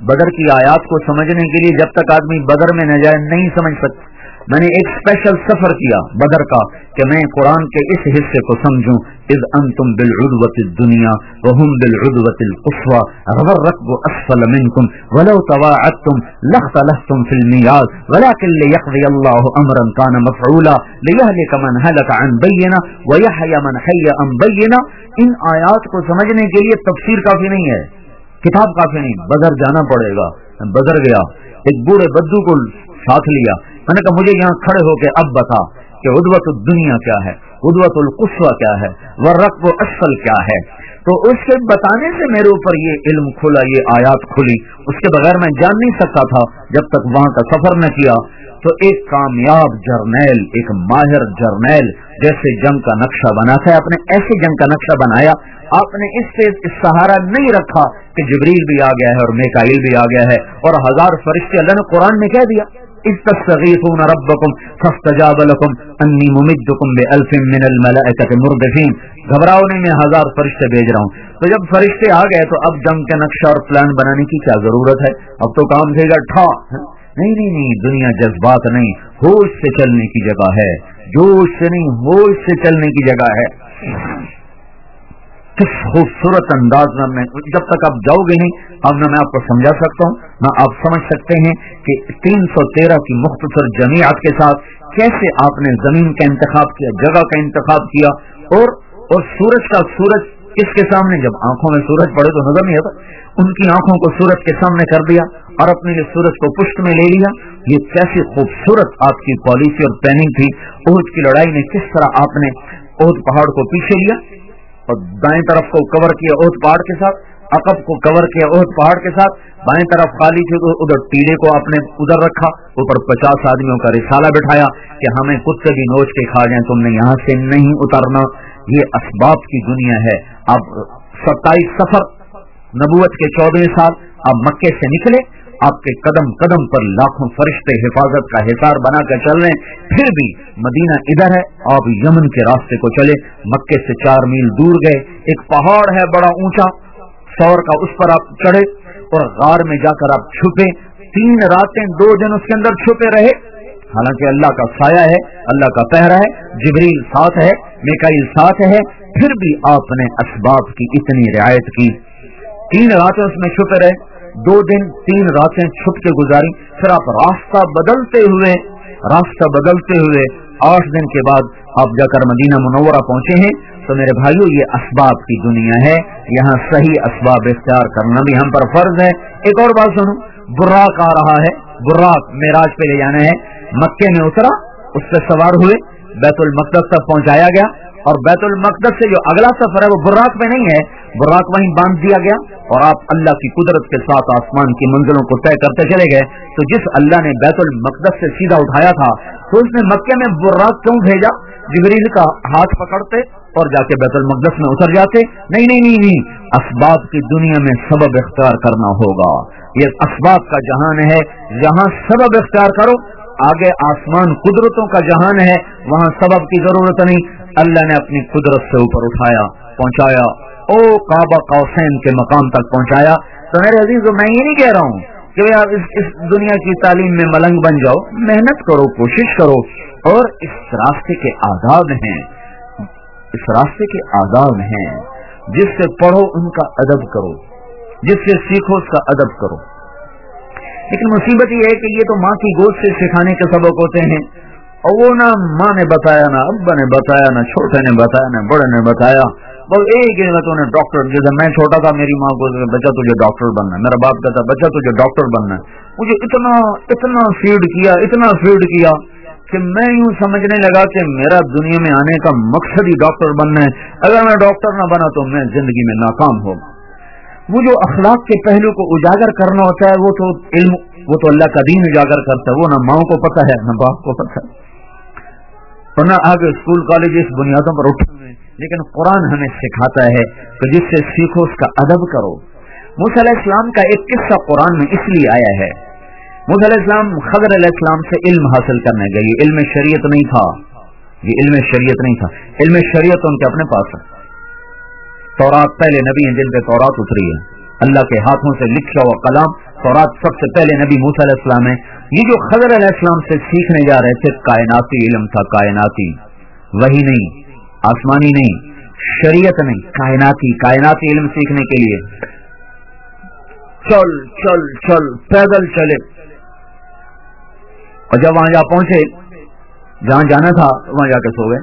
بدر کی آیات کو سمجھنے کے لیے جب تک آدمی بدر میں نہ جائے، نہیں سمجھ سکتا۔ میں نے ایک اسپیشل سفر کیا بدر کا کہ میں قرآن کے اس حصے کو سمجھوں، اذ انتم بالعدوة الدنيا وهم بالعدوة القصوى الركب اسفل منكم، ولو تواعدتم لاختلفتم في الميعاد ولكن ليقضي الله امرا كان مفعولا، ليهلك من هلك عن بينه ويحيى من حي عن بينه ان آیات کو سمجھنے کے لیے تفسیر کافی نہیں ہے، کتاب کافی نہیں، بدر جانا پڑے گا۔ بدر گیا، ایک بوڑھے بدو کو ساتھ لیا۔ میں نے کہا مجھے یہاں کھڑے ہو کے اب بتا کہ ادوت الدنیا کیا ہے ادوت القصوہ کیا ہے وہ رقب و اصل کیا ہے۔ تو اس کے بتانے سے میرے اوپر یہ علم کھلا، یہ آیات کھلی۔ اس کے بغیر میں جان نہیں سکتا تھا جب تک وہاں کا سفر نہ کیا۔ تو ایک کامیاب جرنیل، ایک ماہر جرنیل جیسے جنگ کا نقشہ بنا تھا۔ آپ نے ایسے جنگ کا نقشہ بنایا۔ آپ نے اس سے سہارا نہیں رکھا کہ جبریل بھی آ گیا ہے اور میکائل بھی آ گیا ہے اور ہزار فرشتے اللہ نے قرآن میں کہہ دیا۔ استغيثون ربكم فاستجاب لكم اني ممدكم بالف من الملائكه مردفين. گھبراؤ نہیں، میں ہزار فرشتے بھیج رہا ہوں۔ تو جب فرشتے آ گئے تو اب جنگ کے نقشہ اور پلان بنانے کی کیا ضرورت ہے؟ اب تو کام دے گا، ٹھا۔ نہیں نہیں نہیں، دنیا جذبات نہیں، ہوش سے چلنے کی جگہ ہے۔ جوش سے نہیں، ہوش سے چلنے کی جگہ ہے۔ کس خوبصورت انداز میں جب تک آپ جاؤ گے نہیں، اب نہ میں آپ کو سمجھا سکتا ہوں، نہ آپ سمجھ سکتے ہیں کہ تین سو تیرہ کی مختصر جمعیت کے ساتھ کیسے آپ نے زمین کا انتخاب کیا، جگہ کا انتخاب کیا، اور اور سورج کا سورج کس کے سامنے؟ جب آنکھوں میں سورج پڑے تو نظر نہیں آتا۔ ان کی آنکھوں کو سورج کے سامنے کر دیا اور اپنے لیے سورج کو پشت میں لے لیا۔ یہ کیسی خوبصورت آپ کی پالیسی اور پلاننگ تھی۔ عہد کی لڑائی میں کس طرح آپ نے عہد پہاڑ کو پیچھے لیا۔ اور دائیں طرف کو کور کیا عہد پہاڑ کے ساتھ، عقب کو کور کیا عہد پہاڑ کے ساتھ، بائیں طرف خالی تھی تو ادھر ٹیڑے کو آپ نے ادھر رکھا، اوپر پچاس آدمیوں کا رسالہ بٹھایا کہ ہمیں کتے بھی نوچ کے کھا جائیں، تم نے یہاں سے نہیں اترنا۔ یہ اسباب کی دنیا ہے۔ اب ستائیس سفر نبوت کے چودہ سال، اب مکے سے نکلے۔ آپ کے قدم قدم پر لاکھوں فرشتے حفاظت کا حصار بنا کر چل رہے ہیں۔ پھر بھی مدینہ ادھر ہے، آپ یمن کے راستے کو چلے۔ مکے سے چار میل دور گئے۔ ایک پہاڑ ہے بڑا اونچا۔ سور کا اس پر آپ چڑھے اور غار میں جا کر آپ چھپے۔ تین راتیں دو دن اس کے اندر چھپے رہے۔ حالانکہ اللہ کا سایہ ہے، اللہ کا پہرا ہے۔ جبریل ساتھ ہے میکائل ساتھ ہے۔ پھر بھی آپ نے اسباب کی اتنی رعایت کی۔ تین راتیں اس میں چھپے رہے۔ دو دن تین راتیں چھپ کے گزاری، پھر آپ راستہ بدلتے ہوئے، راستہ بدلتے ہوئے آٹھ دن کے بعد آپ جا کر مدینہ منورہ پہنچے ہیں۔ تو میرے بھائیو، یہ اسباب کی دنیا ہے۔ یہاں صحیح اسباب اختیار کرنا بھی ہم پر فرض ہے۔ ایک اور بات سنو براک آ رہا ہے۔ براک میراج پہ لے جانا ہے۔ مکے میں اترا، اس سے سوار ہوئے۔ بیت المقدس تک پہنچایا گیا۔ اور بیت المقدس سے جو اگلا سفر ہے، وہ براک میں نہیں ہے۔ براک وہیں باندھ دیا گیا اور آپ اللہ کی قدرت کے ساتھ آسمان کی منزلوں کو طے کرتے چلے گئے۔ تو جس اللہ نے بیت المقدس سے سیدھا اٹھایا تھا، تو اس نے مکے میں براک کیوں بھیجا؟ جبریل کا ہاتھ پکڑتے اور جا کے بیت المقدس میں اتر جاتے۔ نہیں نہیں نہیں نہیں، اسباب کی دنیا میں سبب اختیار کرنا ہوگا۔ یہ اسباب کا جہان ہے۔ جہاں سبب اختیار کرو، آگے آسمان قدرتوں کا جہان ہے۔ وہاں سبب کی ضرورت نہیں۔ اللہ نے اپنی قدرت سے اوپر اٹھایا، پہنچایا۔ او کعبہ قوسین کے مقام تک پہنچایا۔ تو میرے عزیز میں یہ نہیں کہہ رہا ہوں کہ آپ اس, اس دنیا کی تعلیم میں ملنگ بن جاؤ۔ محنت کرو کوشش کرو۔ اور اس راستے کے آداب ہیں۔ اس راستے کے آداب ہیں۔ جس سے پڑھو ان کا ادب کرو۔ جس سے سیکھو اس کا ادب کرو۔ لیکن مصیبت یہ ہے کہ یہ تو ماں کی گود سے سکھانے کے سبق ہوتے ہیں۔ اور وہ نہ ماں نے بتایا نہ ابا نے بتایا نہ چھوٹے نے بتایا نہ بڑے نے بتایا۔ بس ایک نے ڈاکٹر، جیسے میں چھوٹا تھا، میری ماں کو بچہ تجھے ڈاکٹر بننا ہے۔ میرا باپ کہتا بچہ تجھے ڈاکٹر بننا ہے۔ مجھے اتنا اتنا فیڈ کیا، اتنا فیڈ کیا کہ میں یوں سمجھنے لگا کہ میرا دنیا میں آنے کا مقصد ہی ڈاکٹر بننا ہے۔ اگر میں ڈاکٹر نہ بنا تو میں زندگی میں ناکام ہوگا۔ وہ جو اخلاق کے پہلو کو اجاگر کرنا ہوتا ہے، وہ تو علم، وہ تو اللہ کا دین اجاگر کرتا ہے۔ وہ نہ ماؤں کو پتہ ہے، نہ باپ کو پتہ ہے۔ ورنہ آگے اسکول، کالج، اس بنیادوں پر اٹھے لیکن قرآن ہمیں سکھاتا ہے کہ جس سے سیکھو، اس کا ادب کرو۔ علیہ السلام کا ایک قصہ قرآن میں اس لیے آیا ہے۔ علیہ السلام خضر علیہ السلام سے علم حاصل کرنے گئے۔ یہ علم شریعت نہیں تھا۔ یہ علم شریعت نہیں تھا۔ علم شریعت ان کے اپنے پاس ہے۔ تورات، پہلے نبی ہیں جن پہ تورات اتری ہے۔ اللہ کے ہاتھوں سے لکھا ہوا کلام تورات سب سے پہلے نبی موسیٰ علیہ السلام ہے یہ جو خضر علیہ السلام سے سیکھنے جا رہے تھے، کائناتی علم تھا، کائناتی۔ وہی نہیں۔ آسمانی نہیں، شریعت نہیں، کائناتی کائناتی علم سیکھنے کے لیے۔ چل چل چل، پیدل چلے۔ اور جب وہاں جا پہنچے، جہاں جانا تھا، وہاں جا کے سو گئے۔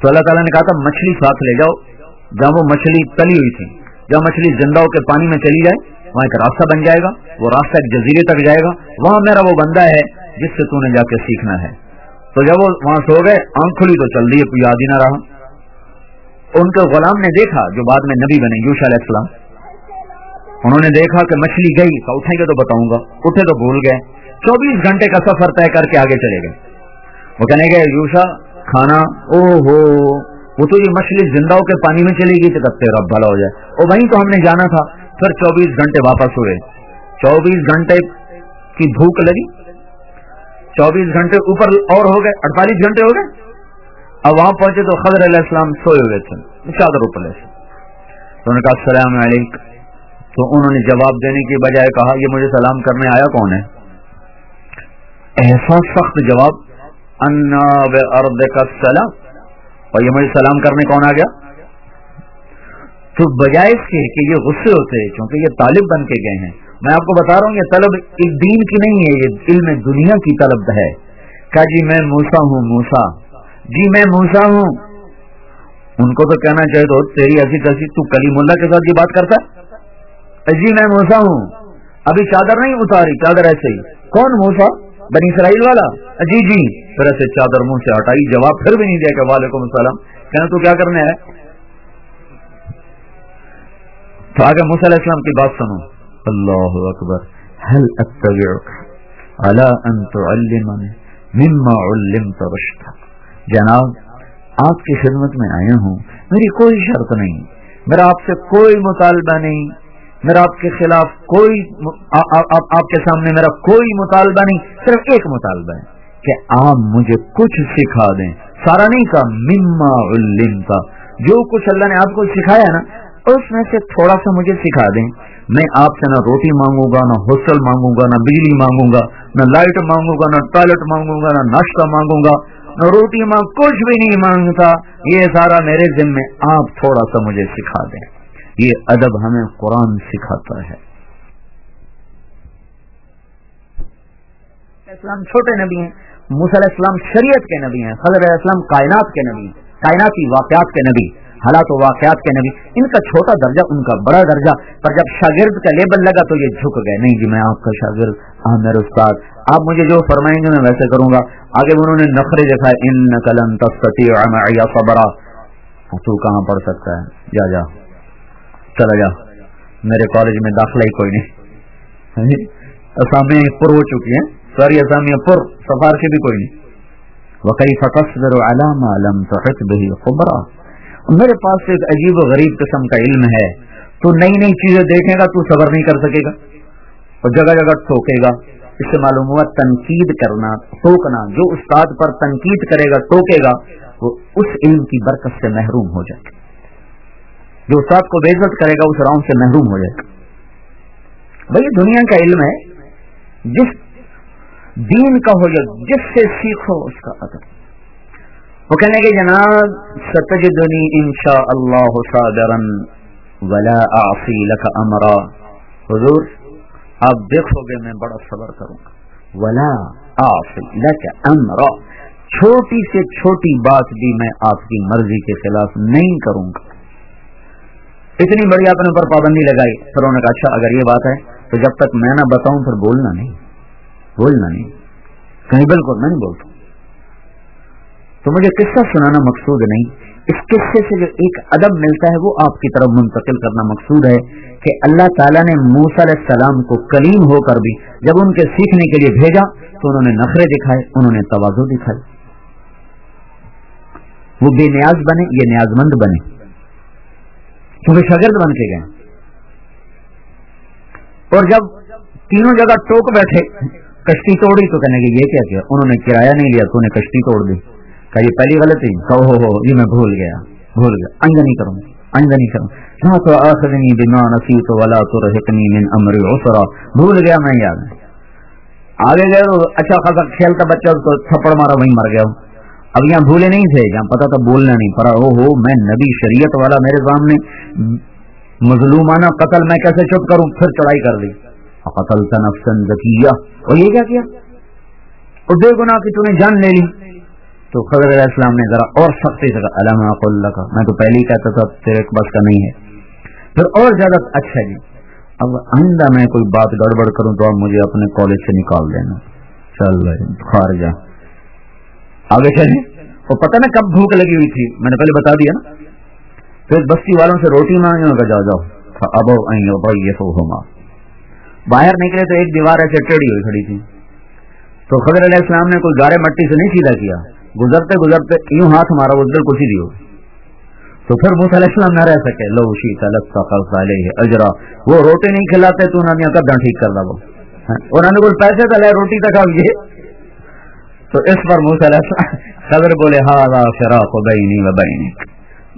تو اللہ تعالیٰ نے کہا تھا، مچھلی ساتھ لے جاؤ۔ جہاں وہ مچھلی تلی ہوئی تھی، جہاں مچھلی زندہ ہو کے پانی میں چلی جائے، وہاں ایک راستہ بن جائے گا۔ وہ راستہ ایک جزیرے تک جائے گا۔ وہاں میرا وہ بندہ ہے، جس سے تو نے جا کے سیکھنا ہے۔ تو جب وہ وہاں سو گئے، آنکھ کھلی تو چل رہی ہے کوئی یاد ہی نہ رہا۔ ان کے غلام نے دیکھا جو بعد میں نبی بنے یوش علیہ السلام۔ انہوں نے دیکھا کہ مچھلی گئی، تو اٹھیں گے تو بتاؤں گا۔ اٹھے تو بھول گئے۔ چوبیس گھنٹے کا سفر طے کر کے آگے چلے گئے۔ وہ کہنے گئے یوشا کھانا؟ او ہو وہ تو یہ مچھلی زندہ ہو کے پانی میں چلی گئی تو رب بھلا ہو جائے۔ اور وہیں تو ہم نے جانا تھا، پھر چوبیس گھنٹے واپس ہوئے۔ چوبیس گھنٹے کی بھوک لگی۔ چوبیس گھنٹے اوپر اور ہو گئے، اڑتالیس گھنٹے ہو گئے؟ اب وہاں پہنچے تو خضر علیہ السلام سوئے ہوئے تھے چادر اوپر سے۔ تو انہوں نے کہا، السلام علیکم. تو انہوں نے جواب دینے کی بجائے کہا، یہ مجھے سلام کرنے آیا کون ہے؟ ایسا سخت جواب، انا ارد کا سلام اور یہ مجھے سلام کرنے کون آ گیا؟ تو بجائے اس کے کہ یہ غصے ہوتے ہیں کیونکہ یہ طالب بن کے گئے ہیں میں آپ کو بتا رہا ہوں، یہ طلب دین کی نہیں ہے، یہ علم دنیا کی طلب ہے۔ کہ جی میں موسا ہوں موسا جی میں موسا ہوں۔ ان کو تو کہنا چاہیے تو تیری ایسی تیسی تو کلیم اللہ کے ساتھ یہ بات کرتا ہے؟ جی میں موسا ہوں۔ ابھی چادر نہیں اتاری، چادر ایسے ہی۔ کون موسا بنی اسرائیل والا۔ جی جی۔ پھر ایسے چادر منہ سے ہٹائی، جواب پھر بھی نہیں دیا کہ وعلیکم السلام۔ کہنا، تو کیا کرنے ہے تو آگے موسیٰ علیہ السلام کی بات سنو۔ اللہ اکبر هل اتبعك على ان تعلمني مما علمت رشدا جناب آپ کی خدمت میں آیا ہوں. میری کوئی شرط نہیں. میرا آپ سے کوئی مطالبہ نہیں. میرا آپ کے خلاف کوئی آپ کے سامنے میرا کوئی مطالبہ نہیں. صرف ایک مطالبہ ہے کہ آپ مجھے کچھ سکھا دیں. سارا نہیں کا مما علم کا جو کچھ اللہ نے آپ کو سکھایا نا، اس میں سے تھوڑا سا مجھے سکھا دیں. میں آپ سے نہ روٹی مانگوں گا، نہ ہوسٹل مانگوں گا، نہ بجلی مانگوں گا، نہ لائٹ مانگوں گا، نہ ٹوائلٹ مانگوں گا، نہ ناشتہ مانگوں گا، نہ روٹی مانگ، کچھ بھی نہیں مانگتا۔ یہ سارا میرے ذمے آپ تھوڑا سا مجھے سکھا دیں۔ یہ ادب ہمیں قرآن سکھاتا ہے۔ اسلام چھوٹے نبی ہیں۔ علیہ السلام شریعت کے نبی ہیں۔ علیہ السلام کائنات کے نبی کائناتی واقعات کے نبی حالات و واقعات کے نبی، ان کا چھوٹا درجہ، ان کا بڑا درجہ، پر جب شاگرد کا لیبل لگا تو یہ جھک گئے، نہیں جی میں آپ کا شاگرد ہاں میرے استاد، آپ مجھے جو فرمائیں گے میں ویسے کروں گا۔ آگے انہوں نے نخرے دکھائے ان قلم صبرا۔ تو کہاں پڑھ سکتا ہے؟ جا جا۔ چلا جا۔ میرے کالج میں داخلہ ہی کوئی نہیں۔ اسامیاں پر ہو چکی ہیں۔ ساری اسامیاں پر سفار کے بھی کوئی نہیں۔ وقئی فقصر علام علم تحت بہی خبرا۔ میرے پاس ایک عجیب و غریب قسم کا علم ہے۔ تو نئی نئی چیزیں دیکھے گا، تو صبر نہیں کر سکے گا۔ اور جگہ جگہ ٹھوکے گا۔ اس سے معلوم ہوا تنقید کرنا ٹوکنا جو استاد پر تنقید کرے گا ٹوکے گا، وہ اس علم کی برکت سے محروم ہو جائے گا۔ جو استاد کو بےزت کرے گا، اس راؤنڈ سے محروم ہو جائے گا۔ بھائی دنیا کا علم ہے۔ جس دین کا ہو یا جس سے سیکھو، اس کا ادب۔ وہ کہنے کے جناب ستج دنی ان شاء اللہ صادرن ولا آفی لک امرا۔ حضور، آپ دیکھو گے، میں بڑا صبر کروں گا۔ ولا آفی لک امرا۔ چھوٹی سے چھوٹی بات بھی میں آپ کی مرضی کے خلاف نہیں کروں گا۔ اتنی بڑی اپنے اوپر پابندی لگائی۔ پھر انہوں نے کہا اچھا اگر یہ بات ہے، تو جب تک میں نہ بتاؤں، پھر بولنا نہیں۔ بولنا نہیں۔ کہیں بالکل میں نہیں بولتا۔ تو مجھے قصہ سنانا مقصود نہیں۔ اس قصے سے جو ایک ادب ملتا ہے وہ آپ کی طرف منتقل کرنا مقصود ہے کہ اللہ تعالیٰ نے موسا علیہ السلام کو کلیم ہو کر بھی جب ان کے سیکھنے کے لیے بھیجا تو انہوں نے نخرے دکھائے، انہوں نے توازو دکھائے وہ بے نیاز بنے، یہ نیاز مند بنے کیونکہ شاگرد بن کے گئے۔ اور جب تینوں جگہ ٹوک بیٹھے، کشتی توڑی تو کہنے کی یہ کیا کیا؟ انہوں نے کرایہ نہیں لیا، تو انہیں کشتی توڑ دی۔ کہ یہ پہلی غلطی ہو ہو ہو یہ میں بھول گیا بھول گیا آئندہ نہیں کروں آئندہ نہیں کروں ہاں تو آخرنی بما نسیت ولا ترہقنی من امر عسرا بھول گیا میں یاد آگے گئے تو اچھا خاصا کھیلتا بچہ اس کو تھپڑ مارا وہیں مر گیا ہوں اب یہاں بھولے نہیں تھے. جہاں پتا تھا بولنا نہیں. پڑا او ہو، میں نبی شریعت والا میرے سامنے مظلومانہ قتل میں کیسے چپ کروں؟ پھر چڑھائی کر لی قتل تنفسن ذکیہ. اور یہ کیا کیا؟ اور بے گناہ کی تمہیں جان لے لی. تو خضر علیہ السلام نے ذرا اور سختی سے کہا علامہ کا میں تو پہلے ہی کہتا تھا، تیرے بس کا نہیں ہے۔ پھر اور زیادہ اچھا جی اب آئندہ میں کوئی بات گڑبڑ کروں تو آپ مجھے اپنے کالج سے نکال دینا۔ چل خارجہ۔ آگے چلے وہ پتہ نا کب بھوک لگی ہوئی تھی، میں نے پہلے بتا دیا نا۔ پھر بستی والوں سے روٹی مانگے جاؤ جاؤ۔ اب یہ ہوما باہر نکلے تو ایک دیوار ایسے ٹیڑھی ہوئی کھڑی تھی۔ تو خضر علیہ السلام نے کوئی گارے مٹی سے نہیں سیدھا کیا۔ گزرتے گزرتے یوں ہاتھ مارا، وہ دل کو ہو تو پھر موسیٰ علیہ السلام نہ رہ سکے۔ لو شیتا لگتا اجرا۔ وہ روٹی نہیں کھلاتے تو انہوں نے کدھا ٹھیک کر دا وہ ہاں، انہوں نے کوئی پیسے تو لے، روٹی تک آ تو اس پر منہ خبر بولے ہاں فراق بینی و بینی۔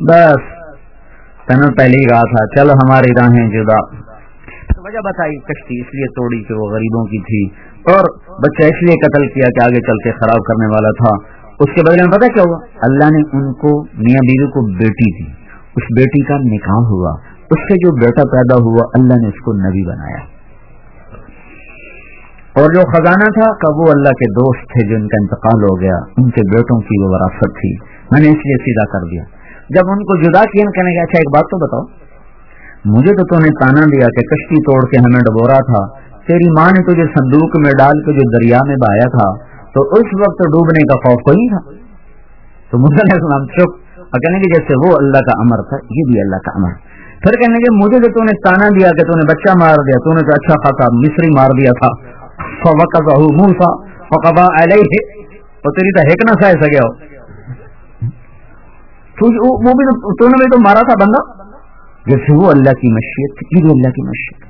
بس تمہیں پہلے ہی کہا تھا چلو ہماری راہیں جدا۔ وجہ بتائی کشتی، اس لیے توڑی کہ وہ غریبوں کی تھی۔ اور بچہ اس لیے قتل کیا کہ آگے چل کے خراب کرنے والا تھا۔ اس کے بدلے میں پتا کیا ہوا؟ اللہ نے ان کو، میاں بیوی کو بیٹی دی۔ اس بیٹی کا نکاح ہوا۔ اس سے جو بیٹا پیدا ہوا، اللہ نے اس کو نبی بنایا۔ اور جو خزانہ تھا کہ وہ اللہ کے دوست تھے جو ان کا انتقال ہو گیا، ان کے بیٹوں کی وہ وراثت تھی۔ میں نے اس لیے سیدھا کر دیا۔ جب ان کو جدا کیا کہنے گا اچھا ایک بات تو بتاؤ۔ مجھے تو تو نے تانا دیا کہ کشتی توڑ کے ہمیں ڈبورا تھا۔ تیری ماں نے تجھے صندوق میں ڈال کے جو دریا میں بایا تھا تو اس وقت ڈوبنے کا خوف کوئی تھا۔ تو علیہ السلام چپ اور کہنے کے جیسے وہ اللہ کا امر تھا، یہ بھی اللہ کا امر۔ پھر کہنے کے مجھے تو نے تانا دیا کہ تو نے بچہ مار دیا تو نے تو اچھا خاصا مصری مار دیا تھا۔ موسا فقبا علیہ۔ اور تیری تو ہیک ہیکنا سا ایسا گیا وہ بھی تو نے بھی تو مارا تھا بندہ۔ جیسے وہ اللہ کی مشیت یہ بھی اللہ کی مشیت۔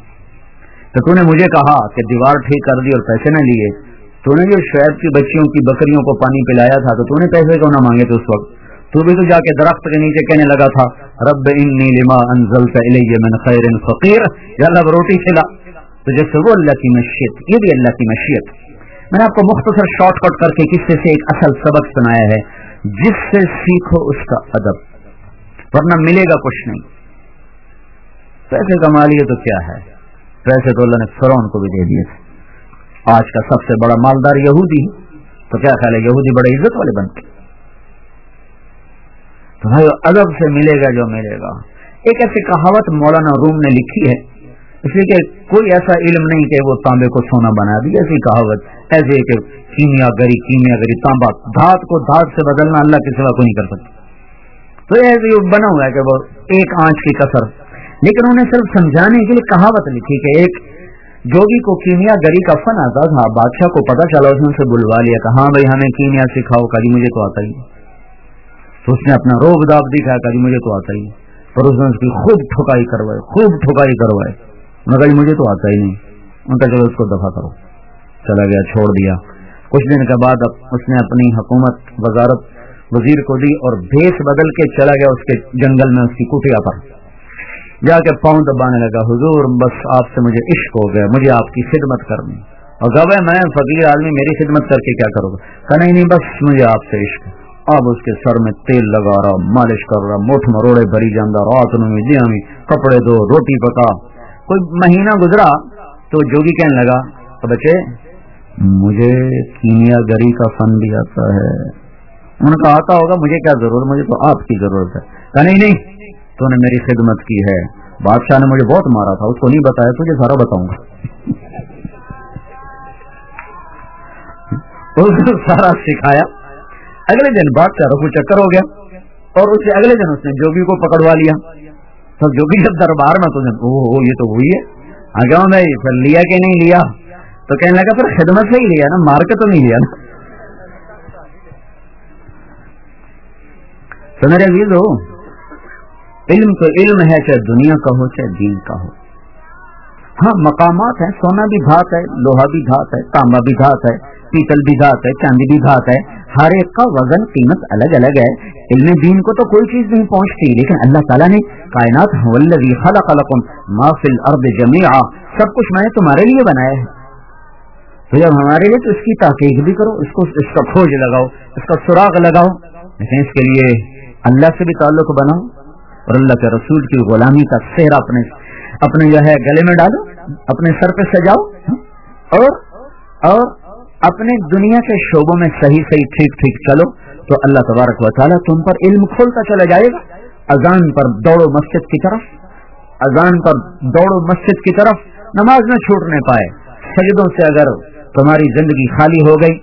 تو تو نے مجھے کہا کہ دیوار ٹھیک کر دی اور پیسے نہ لیے۔ تو نے جو شعیب کی بچیوں کی بکریوں کو پانی پلایا تھا تو تو نے پیسے کیوں نہ مانگے تھے اس وقت؟ تو بھی تو جا کے درخت کے نیچے کہنے لگا تھا، رب انی لما انزلت الی من خیر فقیر، یا اللہ روٹی کھلا۔ تو جیسے وہ اللہ کی مشیت، یہ بھی اللہ کی مشیت۔ میں نے آپ کو مختصر شارٹ کٹ کر کے قصے سے ایک اصل سبق سنایا ہے، جس سے سیکھو اس کا ادب۔ ورنہ ملے گا کچھ نہیں۔ پیسے کما لیے تو کیا ہے؟ پیسے تو اللہ نے فرون کو بھی دے دیے تھے۔ آج کا سب سے بڑا مالدار یہودی تو کیا خیال ہے یہودی بڑے عزت والے بن کے؟ تو بھائی ادب سے ملے گا جو ملے گا۔ ایک ایسی کہاوت مولانا روم نے لکھی ہے۔ اس لیے کہ کوئی ایسا علم نہیں کہ وہ تانبے کو سونا بنا دی ایسی کہاوت ایسے کہ کیمیا گری کیمیا گری، تانبا۔ دھات کو دھات سے بدلنا اللہ کے سوا کو نہیں کر سکتا۔ تو ایسے بنا ہوا ہے کہ وہ ایک آنچ کی کثر لیکن انہوں نے صرف سمجھانے کے لیے کہاوت لکھی کہ ایک جوگی کو کیمیا گری کا فن آتا تھا ہاں، بادشاہ کو پتا چلا، اس نے اسے بلوا لیا کہ ہاں بھائی، ہمیں کیمیا سکھاؤ، کری، مجھے تو آتا ہی تو اس نے اپنا روب داب دکھایا، کری، مجھے تو آتا ہی اور اس نے اس کی خوب ٹھکائی کروائی، خوب ٹھکائی کروائے مگر مجھے تو آتا ہی نہیں۔ ان کا چلو، اس کو دفاع کرو۔ چلا گیا، چھوڑ دیا۔ کچھ دن کے بعد اس نے اپنی حکومت، وزارت، وزیر کو دی اور بھیس بدل کے چلا گیا، اس کے جنگل میں اس کی کٹیا پر۔ جا کے پاؤں دبانے لگا، حضور، بس آپ سے مجھے عشق ہو گیا، مجھے آپ کی خدمت کرنی اور گو میں فقیر آدمی، میری خدمت کر کے کیا کروں گا؟ کہ نہیں نہیں، بس مجھے آپ سے عشق اب اس کے سر میں تیل لگا رہا، مالش کر رہا موٹ مروڑے بھری جانا رات میں کپڑے دو، روٹی پکا۔ کوئی مہینہ گزرا تو جوگی کہنے لگا تو بچے، مجھے کیمیا گری کا فن بھی آتا ہے۔ ان کا آتا ہوگا، مجھے کیا ضرورت؟ مجھے تو آپ کی ضرورت ہے۔ کہا، نہیں نہیں تو نے میری خدمت کی ہے۔ بادشاہ نے مجھے بہت مارا تھا، اس کو نہیں بتایا، تجھے سارا بتاؤں گا۔ اس کو سارا سکھایا۔ اگلے دن بادشاہ رفو چکر ہو گیا اور اسے اگلے دن اس نے جوگی کو پکڑوا لیا۔ تو جو بھی جب دربار میں تو او یہ تو وہی ہے۔ آگے بھائی پھر لیا کہ نہیں لیا؟ تو کہنے لگا، پھر خدمت سے ہی لیا نا، مار کے تو نہیں لیا نا۔ تو میرے عزیز ہو علم تو علم ہے، چاہے دنیا کا ہو، چاہے دین کا ہو۔ ہاں مقامات ہیں، سونا بھی دھات ہے، لوہا بھی دھات ہے تانبا بھی دھات ہے، پیتل بھی دھات ہے، چاندی بھی دھات ہے۔ ہر ایک کا وزن، قیمت الگ الگ ہے۔ علم دین کو تو کوئی چیز نہیں پہنچتی، لیکن اللہ تعالیٰ نے کائنات خلق لكم ما في الارض جميعا سب کچھ میں نے تمہارے لیے بنایا ہے۔ تو جب ہمارے لیے تو اس کی تحقیق بھی کرو، اس کو، اس کا کھوج لگاؤ، اس کا سراغ لگاؤ، لیکن اس کے لیے اللہ سے بھی تعلق بناؤ۔ اور اللہ کے رسول کی غلامی کا سہرا اپنے اپنے جو ہے گلے میں ڈالو، اپنے سر پہ سجاؤ، اور اور اپنے دنیا کے شعبوں میں صحیح صحیح ٹھیک ٹھیک چلو، تو اللہ تبارک و تعالیٰ تم پر علم کھولتا چلا جائے گا۔ اذان پر دوڑو مسجد کی طرف، اذان پر دوڑو مسجد کی طرف، نماز نہ چھوٹنے پائے۔ سجدوں سے اگر تمہاری زندگی خالی ہو گئی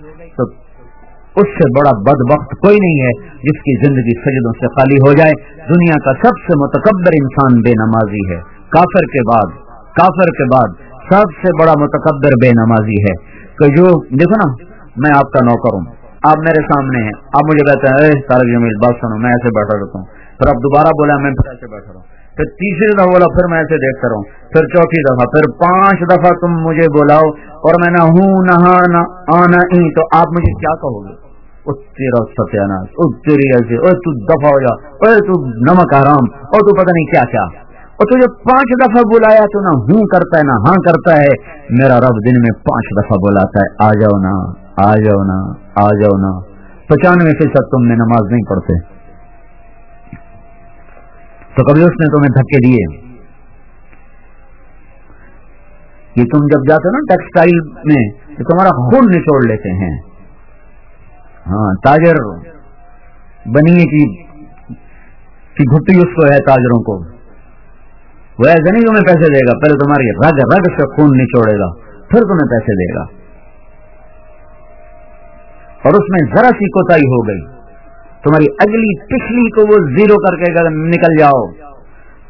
اس سے بڑا بد وقت کوئی نہیں ہے جس کی زندگی سجدوں سے خالی ہو جائے۔ دنیا کا سب سے متکبر انسان بے نمازی ہے۔ کافر کے بعد، کافر کے بعد سب سے بڑا متکبر بے نمازی ہے۔ کہ جو، دیکھو نا، میں آپ کا نوکر ہوں۔ آپ میرے سامنے ہیں۔ آپ مجھے کہتے ہیں تارک جمیل بات سنو، میں ایسے بیٹھا رہتا ہوں۔ پھر اب دوبارہ بولا میں پھر ایسے بیٹھا رہا ہوں۔ پھر تیسری دفعہ بولا، پھر میں ایسے دیکھتا رہا ہوں۔ پھر چوتھی دفعہ، پھر پانچ دفعہ تم مجھے بولاؤ اور میں نہ ہوں ہاں، نہ آنا ہی۔ تو آپ مجھے کیا کہو گے؟ تیرا ستیاناش تیری ایسے تو دفاع ہو جا تو نمک حرام اور تو پتہ نہیں کیا کیا۔ اور تجھے پانچ دفعہ بلایا تو نہ ہوں کرتا ہے، نہ ہاں کرتا ہے، میرا رب دن میں پانچ دفعہ بلاتا ہے، آ جاؤ نا، آ جاؤ نا، آ جاؤ نا۔ پچانوے فیصد تم نے نماز نہیں پڑھتے۔ تو کبھی اس نے تمہیں دھکے دیے۔ کہ تم جب جاتے ہو نا ٹیکسٹائل میں، تو تمہارا خون نچوڑ لیتے ہیں۔ ہاں تاجر بنیے کی کی گھٹی اس کو ہے تاجروں کو۔ وہ ایسے نہیں تمہیں پیسے دے گا، پہلے تمہاری رگ رگ سے خون نچوڑے گا، پھر تمہیں پیسے دے گا۔ اور اس میں ذرا سی کوتا ہو گئی۔ تمہاری اگلی پچھلی کو وہ زیرو کر کے نکل جاؤ۔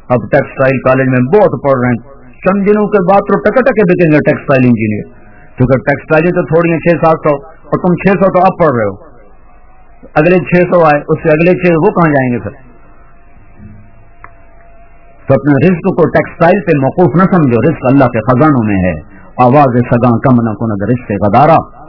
اب ٹیکسٹائل کالج میں بہت پڑھ رہے ہیں۔ چند دنوں کے بعد تو ٹکے بکیں گے ٹیکسٹائل انجینئر۔ کیونکہ ٹیکسٹائل تو تھوڑی ہیں، چھ سات سو، اور تم چھ سو تو اب پڑھ رہے ہو۔ اگلے چھ سو آئے، اس سے اگلے چھ وہ کہاں جائیں گے پھر؟ تو اپنے رزق کو ٹیکسٹائل پہ موقوف نہ سمجھو، رزق اللہ کے خزانوں میں ہے۔ آواز سگاں کم نہ کن رزق غدارہ۔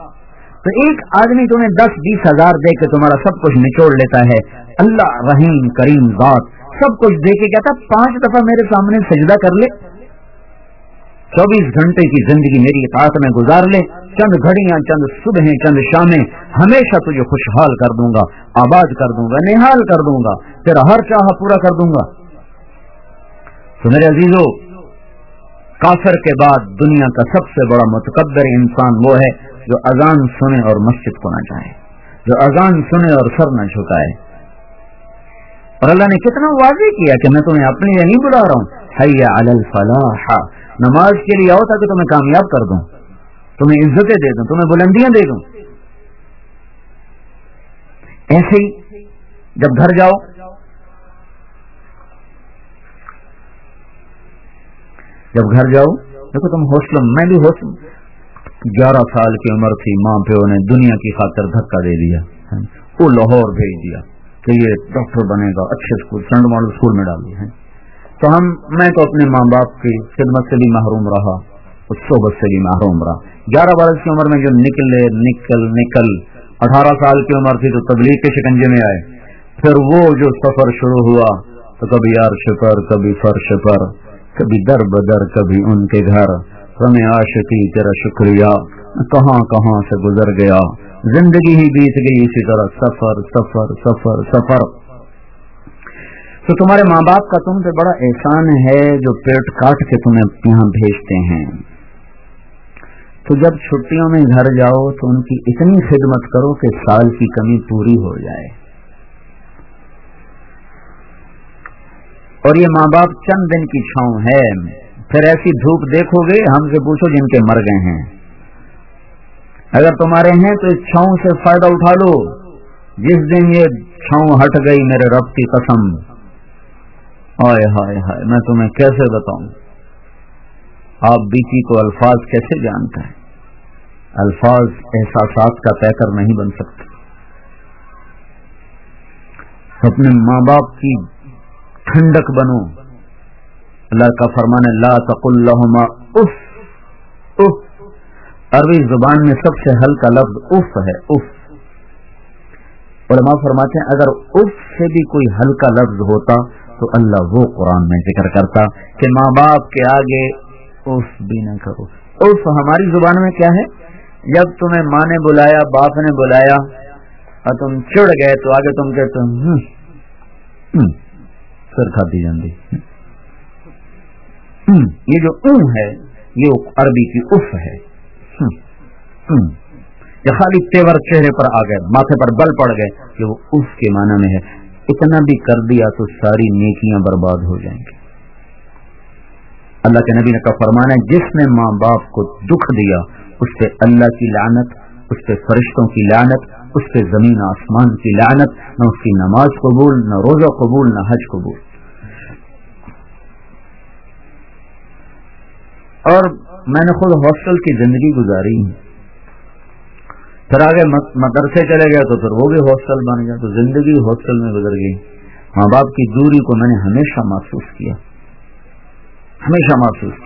تو ایک آدمی تمہیں دس بیس ہزار دے کے تمہارا سب کچھ نچوڑ لیتا ہے۔ اللہ رحیم کریم ذات، سب کچھ دے کے کہتا پانچ دفعہ میرے سامنے سجدہ کر لے۔ چوبیس گھنٹے کی زندگی میری اطاعت میں گزار لے۔ چند گھڑیاں، چند صبح چند شامیں ہمیشہ تجھے خوشحال کر دوں گا، آباد کر دوں گا، نہال کر دوں گا، تیرا ہر چاہ پورا کر دوں گا۔ تو میرے عزیزو، کافر کے بعد دنیا کا سب سے بڑا متقبر انسان وہ ہے جو اذان سنے اور مسجد کو نہ جائے، جو اذان سنے اور سر نہ جھکائے۔ اور اللہ نے کتنا واضح کیا کہ میں تمہیں اپنے لیے نہیں بلا رہا ہوں۔ حیا الفلاح۔ نماز کے لیے آؤ تاکہ تمہیں کامیاب کر دوں۔ تمہیں عزتیں دے دوں، تمہیں بلندیاں دے دوں۔ ایسے ہی جب گھر جاؤ، جب گھر جاؤ، دیکھو تم ہاسٹل میں بھی ہاسٹل گیارہ سال کی عمر تھی، ماں پیو نے دنیا کی خاطر دھکا دے دیا وہ لاہور بھیج دیا کہ یہ ڈاکٹر بنے گا، اچھے اسکول سنڈ ماڈل اسکول میں ڈال دیا تو ہم میں تو اپنے ماں باپ کی خدمت سے بھی محروم رہا، اس صحبت سے بھی محروم رہا۔ گیارہ برس کی عمر میں جو نکلے، نکل نکل، اٹھارہ سال کی عمر تھی تو تبلیغ کے شکنجے میں آئے۔ پھر وہ جو سفر شروع ہوا، تو کبھی عرش پر، کبھی فرش پر، کبھی در بدر، کبھی ان کے گھر۔ ہمیں عاشقی، تیرا شکریہ۔ کہاں کہاں سے گزر گیا؟ زندگی ہی بیت گئی اسی طرح، سفر سفر سفر سفر۔ تو تمہارے ماں باپ کا تم سے بڑا احسان ہے جو پیٹ کاٹ کے تمہیں یہاں بھیجتے ہیں۔ تو جب چھٹیوں میں گھر جاؤ تو ان کی اتنی خدمت کرو کہ سال کی کمی پوری ہو جائے۔ اور یہ ماں باپ چند دن کی چھاؤں ہے۔ پھر ایسی دھوپ دیکھو گے، ہم سے پوچھو جن کے مر گئے ہیں۔ اگر تمہارے ہیں تو اس چھاؤں سے فائدہ اٹھا لو۔ جس دن یہ چھاؤں ہٹ گئی میرے رب کی قسم۔ ہائے ہائے ہائے، میں تمہیں کیسے بتاؤں؟ آپ بیتی کو الفاظ کیسے جانتے ہیں؟ الفاظ احساسات کا پیکر نہیں بن سکتے اپنے ماں باپ کی ٹھنڈک بنو۔ اللہ کا فرمان لا تقل لهما اف۔ اف۔ عربی زبان میں سب سے ہلکا لفظ اف ہے، اف۔ علماء فرماتے ہیں، اگر اف سے بھی کوئی ہلکا لفظ ہوتا تو اللہ وہ قرآن میں ذکر کرتا کہ ماں باپ کے آگے اف بھی نہ کرو۔ اف ہماری زبان میں کیا ہے؟ جب تمہیں ماں نے بلایا، باپ نے بلایا اور تم چڑ گئے تو آگے تم کہتے سر کھاتی جاندی۔ یہ جو اون ہے، یہ عربی کی اف ہے۔ یہ خالی تیور چہرے پر آ گئے، ماتھے پر بل پڑ گئے کہ وہ اف کے معنی میں ہے۔ اتنا بھی کر دیا تو ساری نیکیاں برباد ہو جائیں گی۔ اللہ کے نبی نے کا فرمانا ہے جس نے ماں باپ کو دکھ دیا، اس پہ اللہ کی لعنت، اس پہ فرشتوں کی لعنت، اس پہ زمین آسمان کی لعنت، نہ اس کی نماز قبول، نہ روزہ قبول، نہ حج قبول۔ اور میں نے خود ہاسٹل کی زندگی گزاری۔ پھر آگے مدرسے چلے گئے تو پھر وہ بھی ہاسٹل بن گیا تو زندگی ہاسٹل میں گزر گئی۔ ماں باپ کی دوری کو میں نے ہمیشہ محسوس کیا۔ ہمیشہ محسوس۔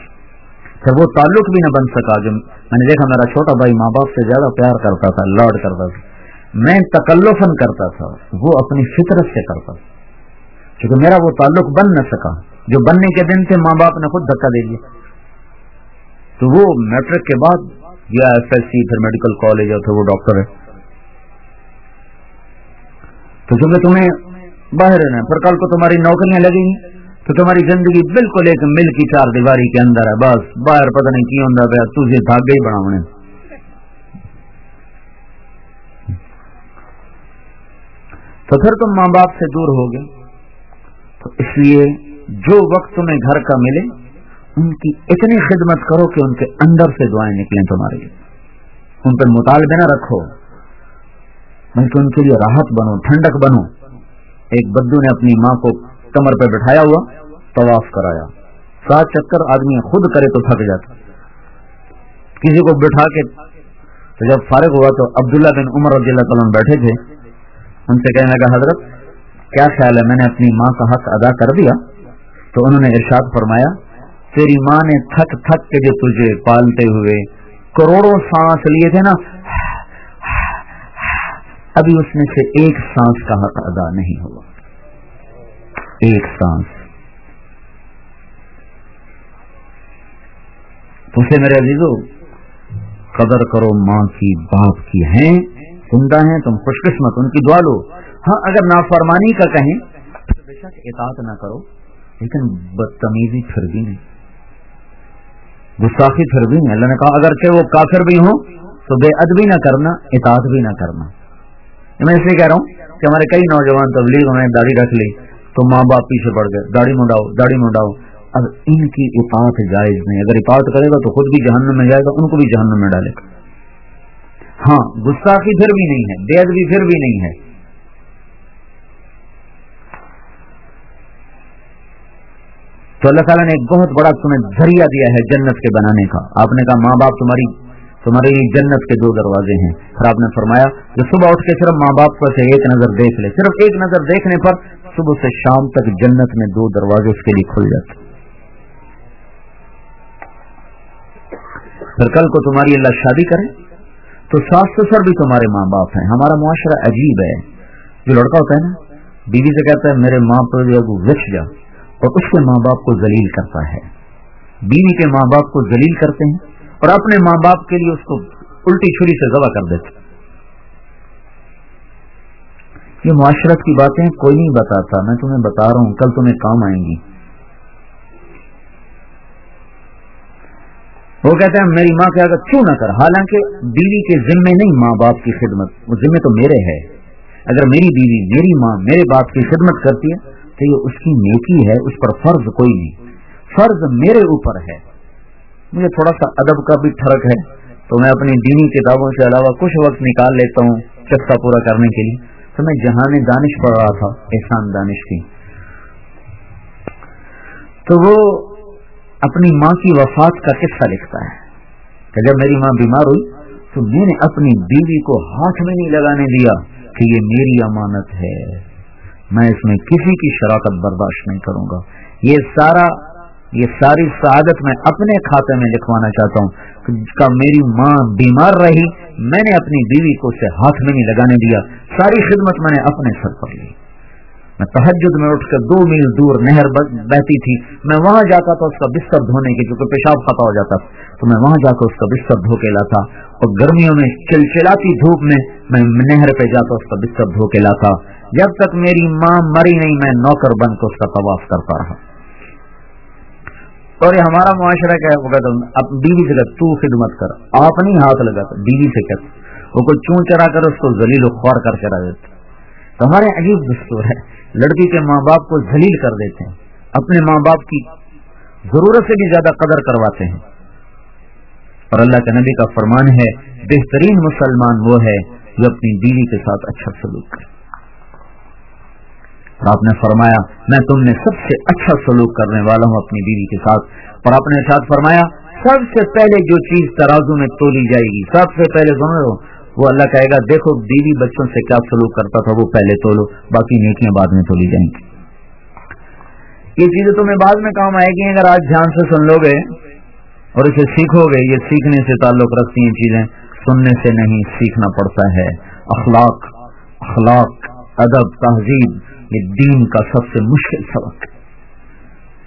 کیا وہ تعلق بھی نہ بن سکا۔ جو میں نے دیکھا میرا چھوٹا بھائی ماں باپ سے زیادہ پیار کرتا تھا، لاڈ کرتا تھا۔ میں تکلفن کرتا تھا، وہ اپنی فطرت سے کرتا تھا۔ کیونکہ میرا وہ تعلق بن نہ سکا۔ جو بننے کے دن سے ماں باپ نے خود دھکا دے دیا۔ تو وہ میٹرک کے بعد یا ایف ایس سی پھر میڈیکل کالج اور پھر وہ ڈاکٹر ہے۔ تو چونکہ تمہیں باہر رہنا پھر کل کو تمہاری نوکریاں لگیں گی، تو تمہاری زندگی بالکل ایک مل کی چار دیواری کے اندر ہے۔ بس، باہر پتہ نہیں کی ہوں پیا تجھے دھاگے ہی بنا تو پھر تم ماں باپ سے دور ہو گئے تو اس لیے جو وقت تمہیں گھر کا ملے ان کی اتنی خدمت کرو کہ ان کے اندر سے دعائیں نکلیں تمہارے لیے۔ ان پہ مطالبے نہ رکھو۔ بلکہ ان کے لیے راحت بنو، ٹھنڈک بنو۔ ایک بدو نے اپنی ماں کو کمر پہ بٹھایا ہوا، طواف کرایا۔ سات چکر آدمی خود کرے تو تھک جاتا کسی کو بٹھا کے تو جب فارغ ہوا تو عبداللہ بن عمر رضی اللہ تعالیٰ بیٹھے تھے۔ ان سے کہنے لگا، حضرت، کیا خیال ہے؟ میں نے اپنی ماں کا حق ادا کر دیا۔ تو انہوں نے ارشاد فرمایا تیری ماں نے تھک تھک کے جو تجھے پالتے ہوئے کروڑوں سانس لیے تھے نا، ابھی اس میں سے ایک سانس کا حق ادا نہیں ہوا۔ ایک سانس۔ تو اسے میرے عزیزو، قدر کرو ماں کی باپ کی ہیں، زندہ ہیں، تم خوش قسمت، ان کی دعا لو۔ ہاں اگر نافرمانی کا کہیں، تو بے شک اطاعت نہ کرو، لیکن بدتمیزی پھر بھی نہیں۔ گستاخی پھر بھی نہیں۔ اللہ نے کہا اگر کہ وہ کافر بھی ہوں، تو بے ادبی نہ کرنا، اطاعت بھی نہ کرنا۔ میں اس لیے کہہ رہا ہوں کہ ہمارے کئی نوجوان تبلیغ میں داڑھی رکھ لی تو ماں باپ پیچھے پڑ گئے، داڑھی منڈاؤ داڑھی منڈاؤ۔ اب ان کی اطاعت جائز نہیں۔ اگر اطاعت کرے گا تو خود بھی جہنم میں جائے گا، ان کو بھی جہنم میں ڈالے گا۔ ہاں گستاخی پھر بھی نہیں ہے، بے ادبی پھر بھی نہیں ہے۔ تو اللہ تعالیٰ نے ایک بہت بڑا تمہیں ذریعہ دیا ہے جنت کے بنانے کا۔ آپ نے کہا، ماں باپ تمہاری تمہارے لیے جنت کے دو دروازے ہیں۔ پھر آپ نے فرمایا جو صبح اٹھ کے صرف ماں باپ کو سے ایک نظر دیکھ لے۔ صرف ایک نظر دیکھنے پر صبح سے شام تک جنت میں دو دروازے اس کے لیے کھل جاتے۔ پھر کل کو تمہاری اللہ شادی کرے۔ تو ساس سسر بھی تمہارے ماں باپ ہیں۔ ہمارا معاشرہ عجیب ہے۔ جو لڑکا ہوتا ہے نا، بیوی سے کہتا ہے، میرے ماں پر وچ جا۔ اور اس کے ماں باپ کو ذلیل کرتا ہے۔ بیوی کے ماں باپ کو ذلیل کرتے ہیں اور اپنے ماں باپ کے لیے اس کو الٹی چھری سے ذبح کر دیتے یہ معاشرت کی باتیں کوئی نہیں بتاتا۔ میں تمہیں بتا رہا ہوں، کل تمہیں کام آئیں گی۔ وہ کہتے ہیں، میری ماں کے اگر کیوں نہ کر؟ حالانکہ بیوی کے ذمے نہیں ماں باپ کی خدمت، وہ ذمے تو میرے ہے۔ اگر میری بیوی میری ماں میرے باپ کی خدمت کرتی ہے کہ یہ اس کی نیکی ہے، اس پر فرض کوئی نہیں۔ فرض میرے اوپر ہے۔ مجھے تھوڑا سا ادب کا بھی فرق ہے۔ تو میں اپنی دینی کتابوں سے علاوہ کچھ وقت نکال لیتا ہوں چسکا پورا کرنے کے لیے۔ تو میں جہان دانش پڑھ رہا تھا، احسان دانش کی۔ تو وہ اپنی ماں کی وفات کا قصہ لکھتا ہے۔ کہ جب میری ماں بیمار ہوئی، تو میں نے اپنی بیوی کو ہاتھ میں نہیں لگانے دیا کہ یہ میری امانت ہے۔ میں اس میں کسی کی شراکت برداشت نہیں کروں گا۔ یہ سارا یہ ساری سعادت میں اپنے کھاتے میں لکھوانا چاہتا ہوں کا میری ماں بیمار رہی، میں نے اپنی بیوی کو اسے ہاتھ میں نہیں لگانے دیا، ساری خدمت میں نے اپنے سر پر لی۔ میں تحجد میں اٹھ کر دو میل دور نہر بہتی تھی، میں وہاں جاتا تھا اس کا بستر دھونے کی کیونکہ پیشاب خطا ہو جاتا تو میں وہاں جا کر اس کا بستر دھو کے لاتا اور گرمیوں میں چلچلاتی دھوپ میں میں نہر پہ جاتا اس کا بستر دھو کے لاتا۔ جب تک میری ماں مری نہیں، میں نوکر بن کے اس کا طواف کرتا رہا۔ اور یہ ہمارا معاشرہ کیا ہے؟ اب بیوی سے تو خدمت کر۔ آپ نہیں ہاتھ لگاتا، بیوی سے کہتے وہ کوئی چون چرا کر اس کو زلیل و خوار کر چرا دیتے تو ہمارے عجیب دستور ہے۔ لڑکی کے ماں باپ کو ذلیل کر دیتے ہیں۔ اپنے ماں باپ کی ضرورت سے بھی زیادہ قدر کرواتے ہیں۔ اور اللہ کے نبی کا فرمان ہے، بہترین مسلمان وہ ہے جو اپنی بیوی کے ساتھ اچھا سلوک کرے۔ آپ نے فرمایا، میں تم نے سب سے اچھا سلوک کرنے والا ہوں اپنی بیوی کے ساتھ۔ اور آپ نے ساتھ فرمایا، سب سے پہلے جو چیز ترازو میں تولی جائے گی، سب سے پہلے سمجھو وہ اللہ کہے گا، دیکھو بیوی بچوں سے کیا سلوک کرتا تھا، وہ پہلے تولو، باقی نیکیاں بعد میں تولی جائیں گی۔ یہ چیزیں تمہیں بعد میں کام آئے گی، اگر آج دھیان سے سن لو گے اور اسے سیکھو گے یہ سیکھنے سے تعلق رکھتی ہیں چیزیں۔ سننے سے نہیں، سیکھنا پڑتا ہے۔ اخلاق اخلاق، ادب، تہذیب یہ دین کا سب سے مشکل سبق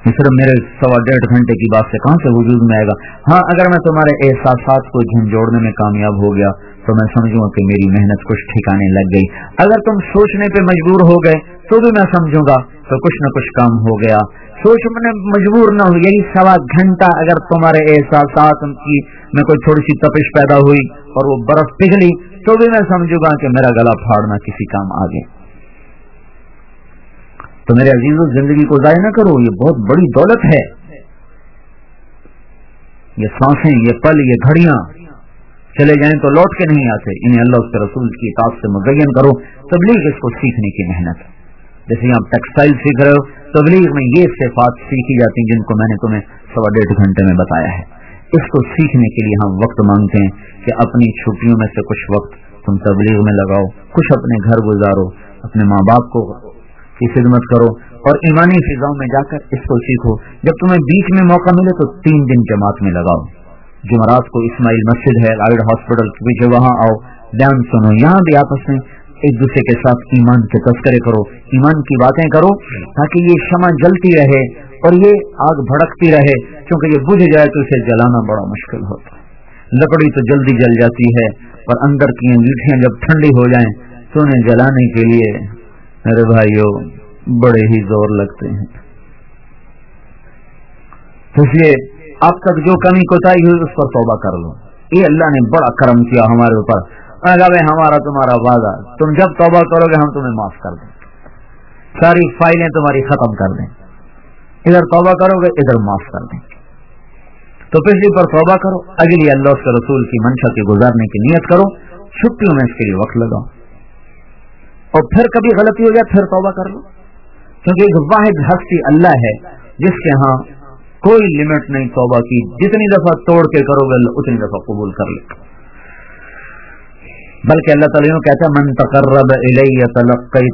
یہ صرف میرے سوا ڈیڑھ گھنٹے کی بات سے کہاں سے وجود میں آئے گا؟ ہاں اگر میں تمہارے احساسات کو جھنجھوڑنے میں کامیاب ہو گیا تو میں سمجھوں کہ میری محنت کچھ ٹھکانے لگ گئی۔ اگر تم سوچنے پہ مجبور ہو گئے تو بھی میں سمجھوں گا تو کچھ نہ کچھ کام ہو گیا۔ سوچ میں مجبور نہ ہو، یہی سوا گھنٹہ اگر تمہارے احساسات کی میں کوئی تھوڑی سی تپش پیدا ہوئی اور وہ برف پگھلی تو بھی میں سمجھوں گا کہ میرا گلا پھاڑنا کسی کام آ گیا تو میرے عزیز و زندگی کو ضائع نہ کرو، یہ بہت بڑی دولت ہے۔ یہ سانسیں، یہ پل، یہ گھڑیاں۔ چلے جائیں تو لوٹ کے نہیں آتے۔ انہیں اللہ اس کے رسول کی اطاعت سے مزین کرو۔ تبلیغ اس کو سیکھنے کی محنت۔ جیسے آپ ٹیکسٹائل سیکھ رہے ہو، تبلیغ میں یہ صفات سیکھی جاتی ہیں جن کو میں نے تمہیں سوا ڈیڑھ گھنٹے میں بتایا ہے۔ اس کو سیکھنے کے لیے ہم وقت مانگتے ہیں کہ اپنی چھٹیوں میں سے کچھ وقت تم تبلیغ میں لگاؤ، کچھ اپنے گھر گزارو، اپنے ماں باپ کو کی خدمت کرو اور ایمانی فضاؤں میں جا کر اس کو سیکھو۔ جب تمہیں بیچ میں موقع ملے تو تین دن جماعت میں لگاؤ۔ جمعرات کو اسماعیل مسجد ہے لائڈ ہاسپٹل پیچھے وہاں آؤ۔ بیان سنو، یہاں بھی آپس میں ایک دوسرے کے ساتھ ایمان کے تذکرے کرو، ایمان کی باتیں کرو تاکہ یہ شمع جلتی رہے اور یہ آگ بھڑکتی رہے۔ کیونکہ یہ بجھ جائے تو اسے جلانا بڑا مشکل ہوتا ہے۔ لکڑی تو جلدی جل جاتی ہے اور اندر کی انگیٹیاں جب ٹھنڈی ہو جائیں تو انہیں جلانے کے لیے میرے بھائیوں بڑے ہی زور لگتے ہیں۔ اس لیے اب تک جو کمی کوتاہی ہوئی، اس پر توبہ کر لو۔ یہ اللہ نے بڑا کرم کیا ہمارے اوپر۔ بھائی ہمارا تمہارا وعدہ، تم جب توبہ کرو گے، ہم تمہیں معاف کر دیں۔ ساری فائلیں تمہاری ختم کر دیں۔ ادھر توبہ کرو گے، ادھر معاف کر دیں۔ تو پچھلی پر توبہ کرو۔ اگلی اللہ کے رسول کی منشا کے گزارنے کی نیت کرو۔ چھٹیوں میں اس کے لیے وقت لگاؤ۔ اور پھر کبھی غلطی ہو جائے پھر توبہ کر لو۔ کیونکہ ایک واحد ہستی اللہ ہے، جس کے ہاں کوئی لمٹ نہیں توبہ کی۔ جتنی دفعہ توڑ کے کرو گے، اتنی دفعہ قبول کر لے بلکہ اللہ تعالیٰ کہتا ہے، من تقرب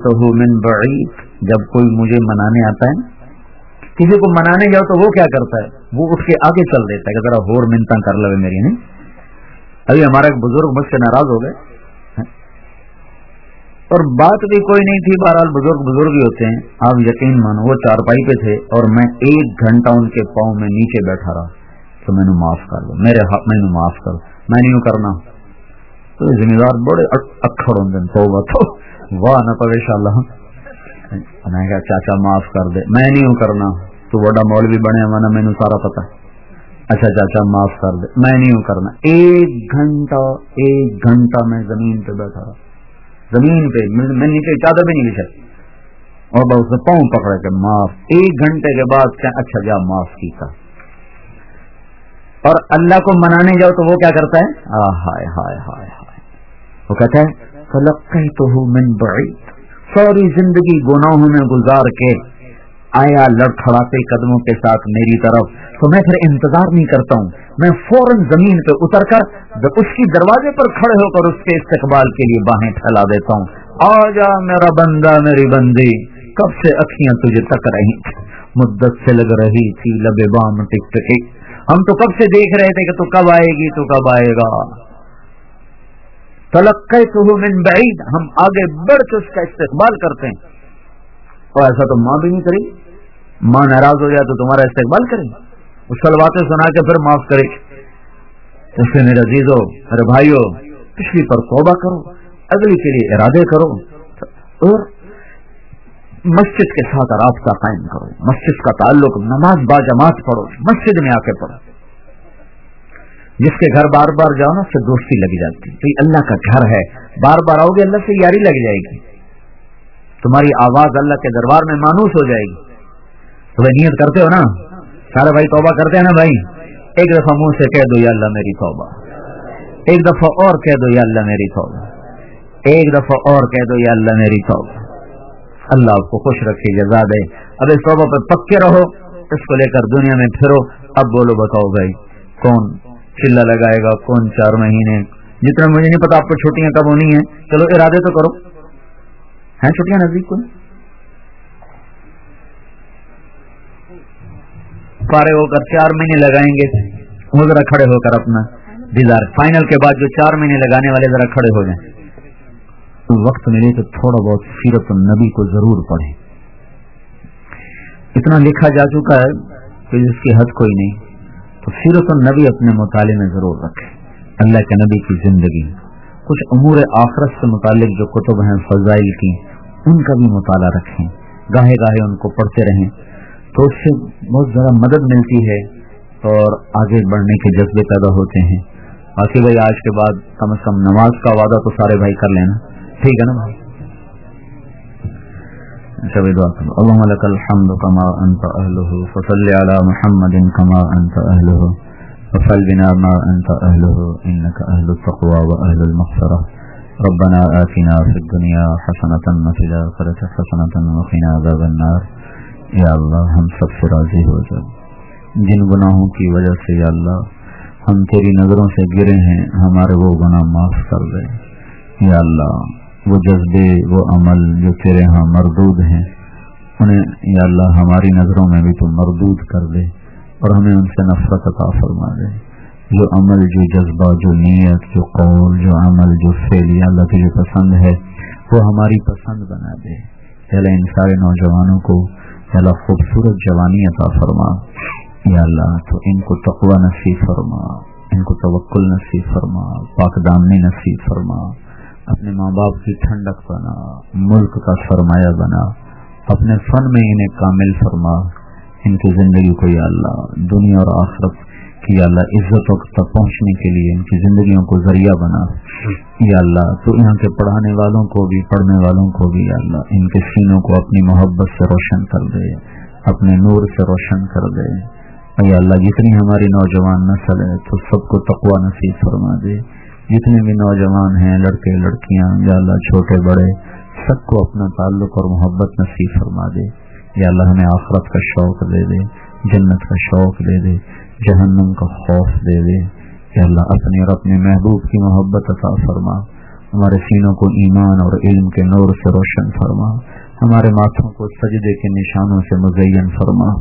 تو من بعید جب کوئی مجھے منانے آتا ہے، کسی کو منانے جاؤ تو وہ کیا کرتا ہے؟ وہ اٹھ کے آگے چل دیتا ہے کہ ذرا ہور منتا کر لو میری، نہیں؟ ابھی ہمارا ایک بزرگ مجھ سے ناراض ہو گئے۔ اور بات بھی کوئی نہیں تھی، بہرحال بزرگ بزرگ ہی ہوتے ہیں۔ آپ یقین مانو، وہ چار پائی پہ تھے اور میں ایک گھنٹہ ان کے پاؤں میں نیچے بیٹھا رہا۔ تو میں نے معاف کر دو۔ میرے حق میں معاف کر میں نہیں کرنا۔ تو ذمہ دار بڑے اکھڑ ہوں دن تو واہ، نہ پویش اللہ۔ میں کہا، چاچا معاف کر دے۔ میں نہیں کرنا۔ تو بڑا مول بھی بنے میں مینو سارا پتا اچھا چاچا، معاف کر دے۔ میں نہیں کرنا۔ ایک گھنٹہ ایک گھنٹہ میں زمین پہ بیٹھا رہا۔ زمین پہ میں نیچے چادر بھی نہیں لکھا اور بہت سے پاؤں پکڑے کے معاف۔ ایک گھنٹے کے بعد کیا اچھا جا، معاف کیا اور اللہ کو منانے جاؤ تو وہ کیا کرتا ہے؟ ہائے ہائے ہائے ہائے۔ وہ کہتا ہے تو ہوں من بعید ساری زندگی گناہوں میں گزار کے آیا لڑکھڑاتے قدموں کے ساتھ میری طرف؟ تو میں پھر انتظار نہیں کرتا ہوں. میں فوراً زمین پہ اتر کر اس کی دروازے پر کھڑے ہو کر اس کے استقبال کے لیے باہیں پھیلا دیتا ہوں. آ جا میرا بندہ، میری بندی. کب سے اکھیاں تجھے تک رہی مدت سے لگ رہی تھی، لبے بام ٹک ٹک ہم تو کب سے دیکھ رہے تھے کہ تو کب آئے گی، تو کب آئے گا؟ تلقے تو من بعید. ہم آگے بڑھ کے اس کا استقبال کرتے ہیں. اور ایسا تو ماں بھی نہیں کرے ماں ناراض ہو جائے تو تمہارا استقبال کرے اس سلواتیں سنا کے پھر معاف کرے اس سے میرے عزیز ہو میرے پچھلی پر توبہ کرو، اگلی کے لیے ارادے کرو۔ اور مسجد کے ساتھ رابطہ قائم کرو۔ مسجد کا تعلق نماز با جماعت پڑھو۔ مسجد میں آ کے پڑھو۔ جس کے گھر بار بار جاؤ نا، اس سے دوستی لگ جاتی۔ تو یہ اللہ کا گھر ہے۔ بار بار آؤ گے، اللہ سے یاری لگ جائے گی۔ تمہاری آواز اللہ کے دربار میں مانوس ہو جائے گی۔ تو بھائی نیت کرتے ہو نا؟ سارے بھائی توبہ کرتے ہیں نا بھائی؟ ایک دفعہ منہ سے کہہ دو، یا اللہ میری توبہ۔ ایک دفعہ اور کہہ دو، یا اللہ میری توبہ۔ ایک دفعہ اور کہہ دو، یا اللہ میری توبہ۔ اللہ آپ کو خوش رکھے، جزا دے۔ اب اس توبہ پہ پکے رہو، اس کو لے کر دنیا میں پھرو۔ اب بولو، بتاؤ بھائی، کون چلا لگائے گا؟ کون چار مہینے؟ جتنا مجھے نہیں پتا، آپ کو چھٹیاں کب ہونی ہیں؟ چلو، ارادے تو کرو۔ ہیں چھٹیاں نزدیک کو پارے ہو کر چار مہینے لگائیں گے وہ ذرا کھڑے ہو کر اپنا دیدار۔ فائنل کے بعد جو چار مہینے لگانے والے ذرا کھڑے ہو جائیں۔ وقت ملے تو تھوڑا بہت سیرت النبی کو ضرور پڑھیں۔ اتنا لکھا جا چکا ہے کہ جس کی حد کوئی نہیں، تو سیرت النبی اپنے مطالعے میں ضرور رکھے اللہ کے نبی کی زندگی۔ کچھ امور آخرت سے متعلق جو کتب ہیں، فضائل کی، ان کا بھی مطالعہ رکھیں۔ گاہے گاہے ان کو پڑھتے رہیں۔ تو اس سے بہت زیادہ مدد ملتی ہے اور آگے بڑھنے کے جذبے پیدا ہوتے ہیں۔ باقی بھائی، آج کے بعد کم از کم نماز کا وعدہ تو سارے بھائی کر لینا۔ ٹھیک ہے نا بھائی؟ اچھا اللهم لك الحمد كما انت اهله فصل على محمد كما انت اهله وفعل بنا ما انت اهله انك اهل التقوى واهل المغفرة. ربنا آتنا في الدنيا حسنة وفي الآخرة حسنة وقنا عذاب النار. یا اللہ ہم سب سے راضی ہو جائے جن گناہوں کی وجہ سے یا اللہ، ہم تیری نظروں سے گرے ہیں، ہمارے وہ گناہ معاف کر دے. یا اللہ، وہ جذبے، وہ عمل جو تیرے ہاں مردود ہیں، انہیں یا اللہ ہماری نظروں میں بھی تو مردود کر دے. اور ہمیں ان سے نفرت عطا فرما دے جو عمل، جو جذبہ، جو نیت، جو قول، جو عمل، جو فیل اللہ تجھے پسند ہے، وہ ہماری پسند بنا دے۔ پہلے ان سارے نوجوانوں کو اللہ خوبصورت جوانی عطا فرما۔ یا اللہ، تو ان کو تقوی نصیب فرما، ان کو توکل نصیب فرما، پاک دامنی نصیب فرما۔ اپنے ماں باپ کی ٹھنڈک بنا، ملک کا سرمایہ بنا۔ اپنے فن میں انہیں کامل فرما۔ ان کی زندگی کو یا اللہ، دنیا اور آخرت کی یا اللہ عزتوں تک پہنچنے کے لیے ان کی زندگیوں کو ذریعہ بنا۔ یا اللہ، تو یہاں کے پڑھانے والوں کو بھی، پڑھنے والوں کو بھی یا اللہ، ان کے سینوں کو اپنی محبت سے روشن کر دے، اپنے نور سے روشن کر دے۔ یا اللہ، جتنی ہماری نوجوان نسل ہے، تو سب کو تقوا نصیب فرما دے۔ جتنے بھی نوجوان ہیں، لڑکے، لڑکیاں، یا اللہ، چھوٹے، بڑے، سب کو اپنا تعلق اور محبت نصیب فرما دے۔ یا اللہ ہمیں آخرت کا شوق دے دے، جنت کا شوق دے دے، جہنم کا خوف دے دے۔ یا اللہ اپنے اور اپنے محبوب کی محبت عطا فرما۔ ہمارے سینوں کو ایمان اور علم کے نور سے روشن فرما۔ ہمارے ماتھوں کو سجدے کے نشانوں سے مزین فرما۔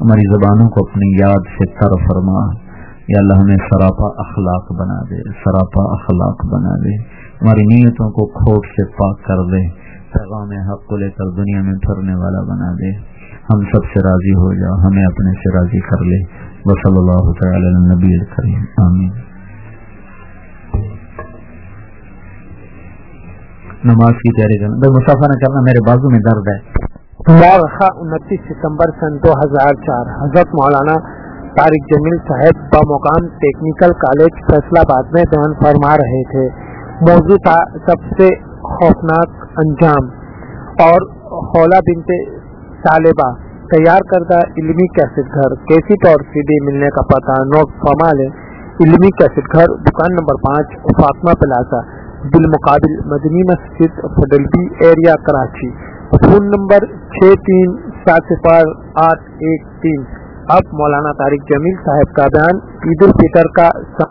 ہماری زبانوں کو اپنی یاد سے تر فرما۔ یا اللہ ہمیں سراپا اخلاق بنا دے، سراپا اخلاق بنا دے۔ ہماری نیتوں کو کھوٹ سے پاک کر دے۔ پیغام حق کو لے کر دنیا میں پھرنے والا بنا دے۔ ہم سب سے راضی ہو جا، ہمیں اپنے سے راضی کر لے۔ صلی اللہ تعالی نبی کریم۔ آمین۔ نماز کی تیاری کرنا۔ مسافہ نہ کرنا میرے بازو میں درد ہے۔ انتیس ستمبر سن دو ہزار چار۔ حضرت مولانا طارق جمیل صاحب بمقام ٹیکنیکل کالج فیصلہ باد میں بیان فرما رہے تھے۔ موضوع تھا سب سے خوفناک انجام۔ اور خولا بنتے طالبہ تیار کردہ علمی کیسٹ گھر کیسٹ اور سی ڈی ملنے کا پتہ نوٹ فمال ہے علمی کیسٹ گھر دکان نمبر پانچ، فاطمہ پلازا، بالمقابل مدنی مسجد فڈلبی ایریا، کراچی۔ فون نمبر چھ تین، سات صفر آٹھ ایک تین۔ اب مولانا طارق جمیل صاحب کا بیان، عید الفطر کا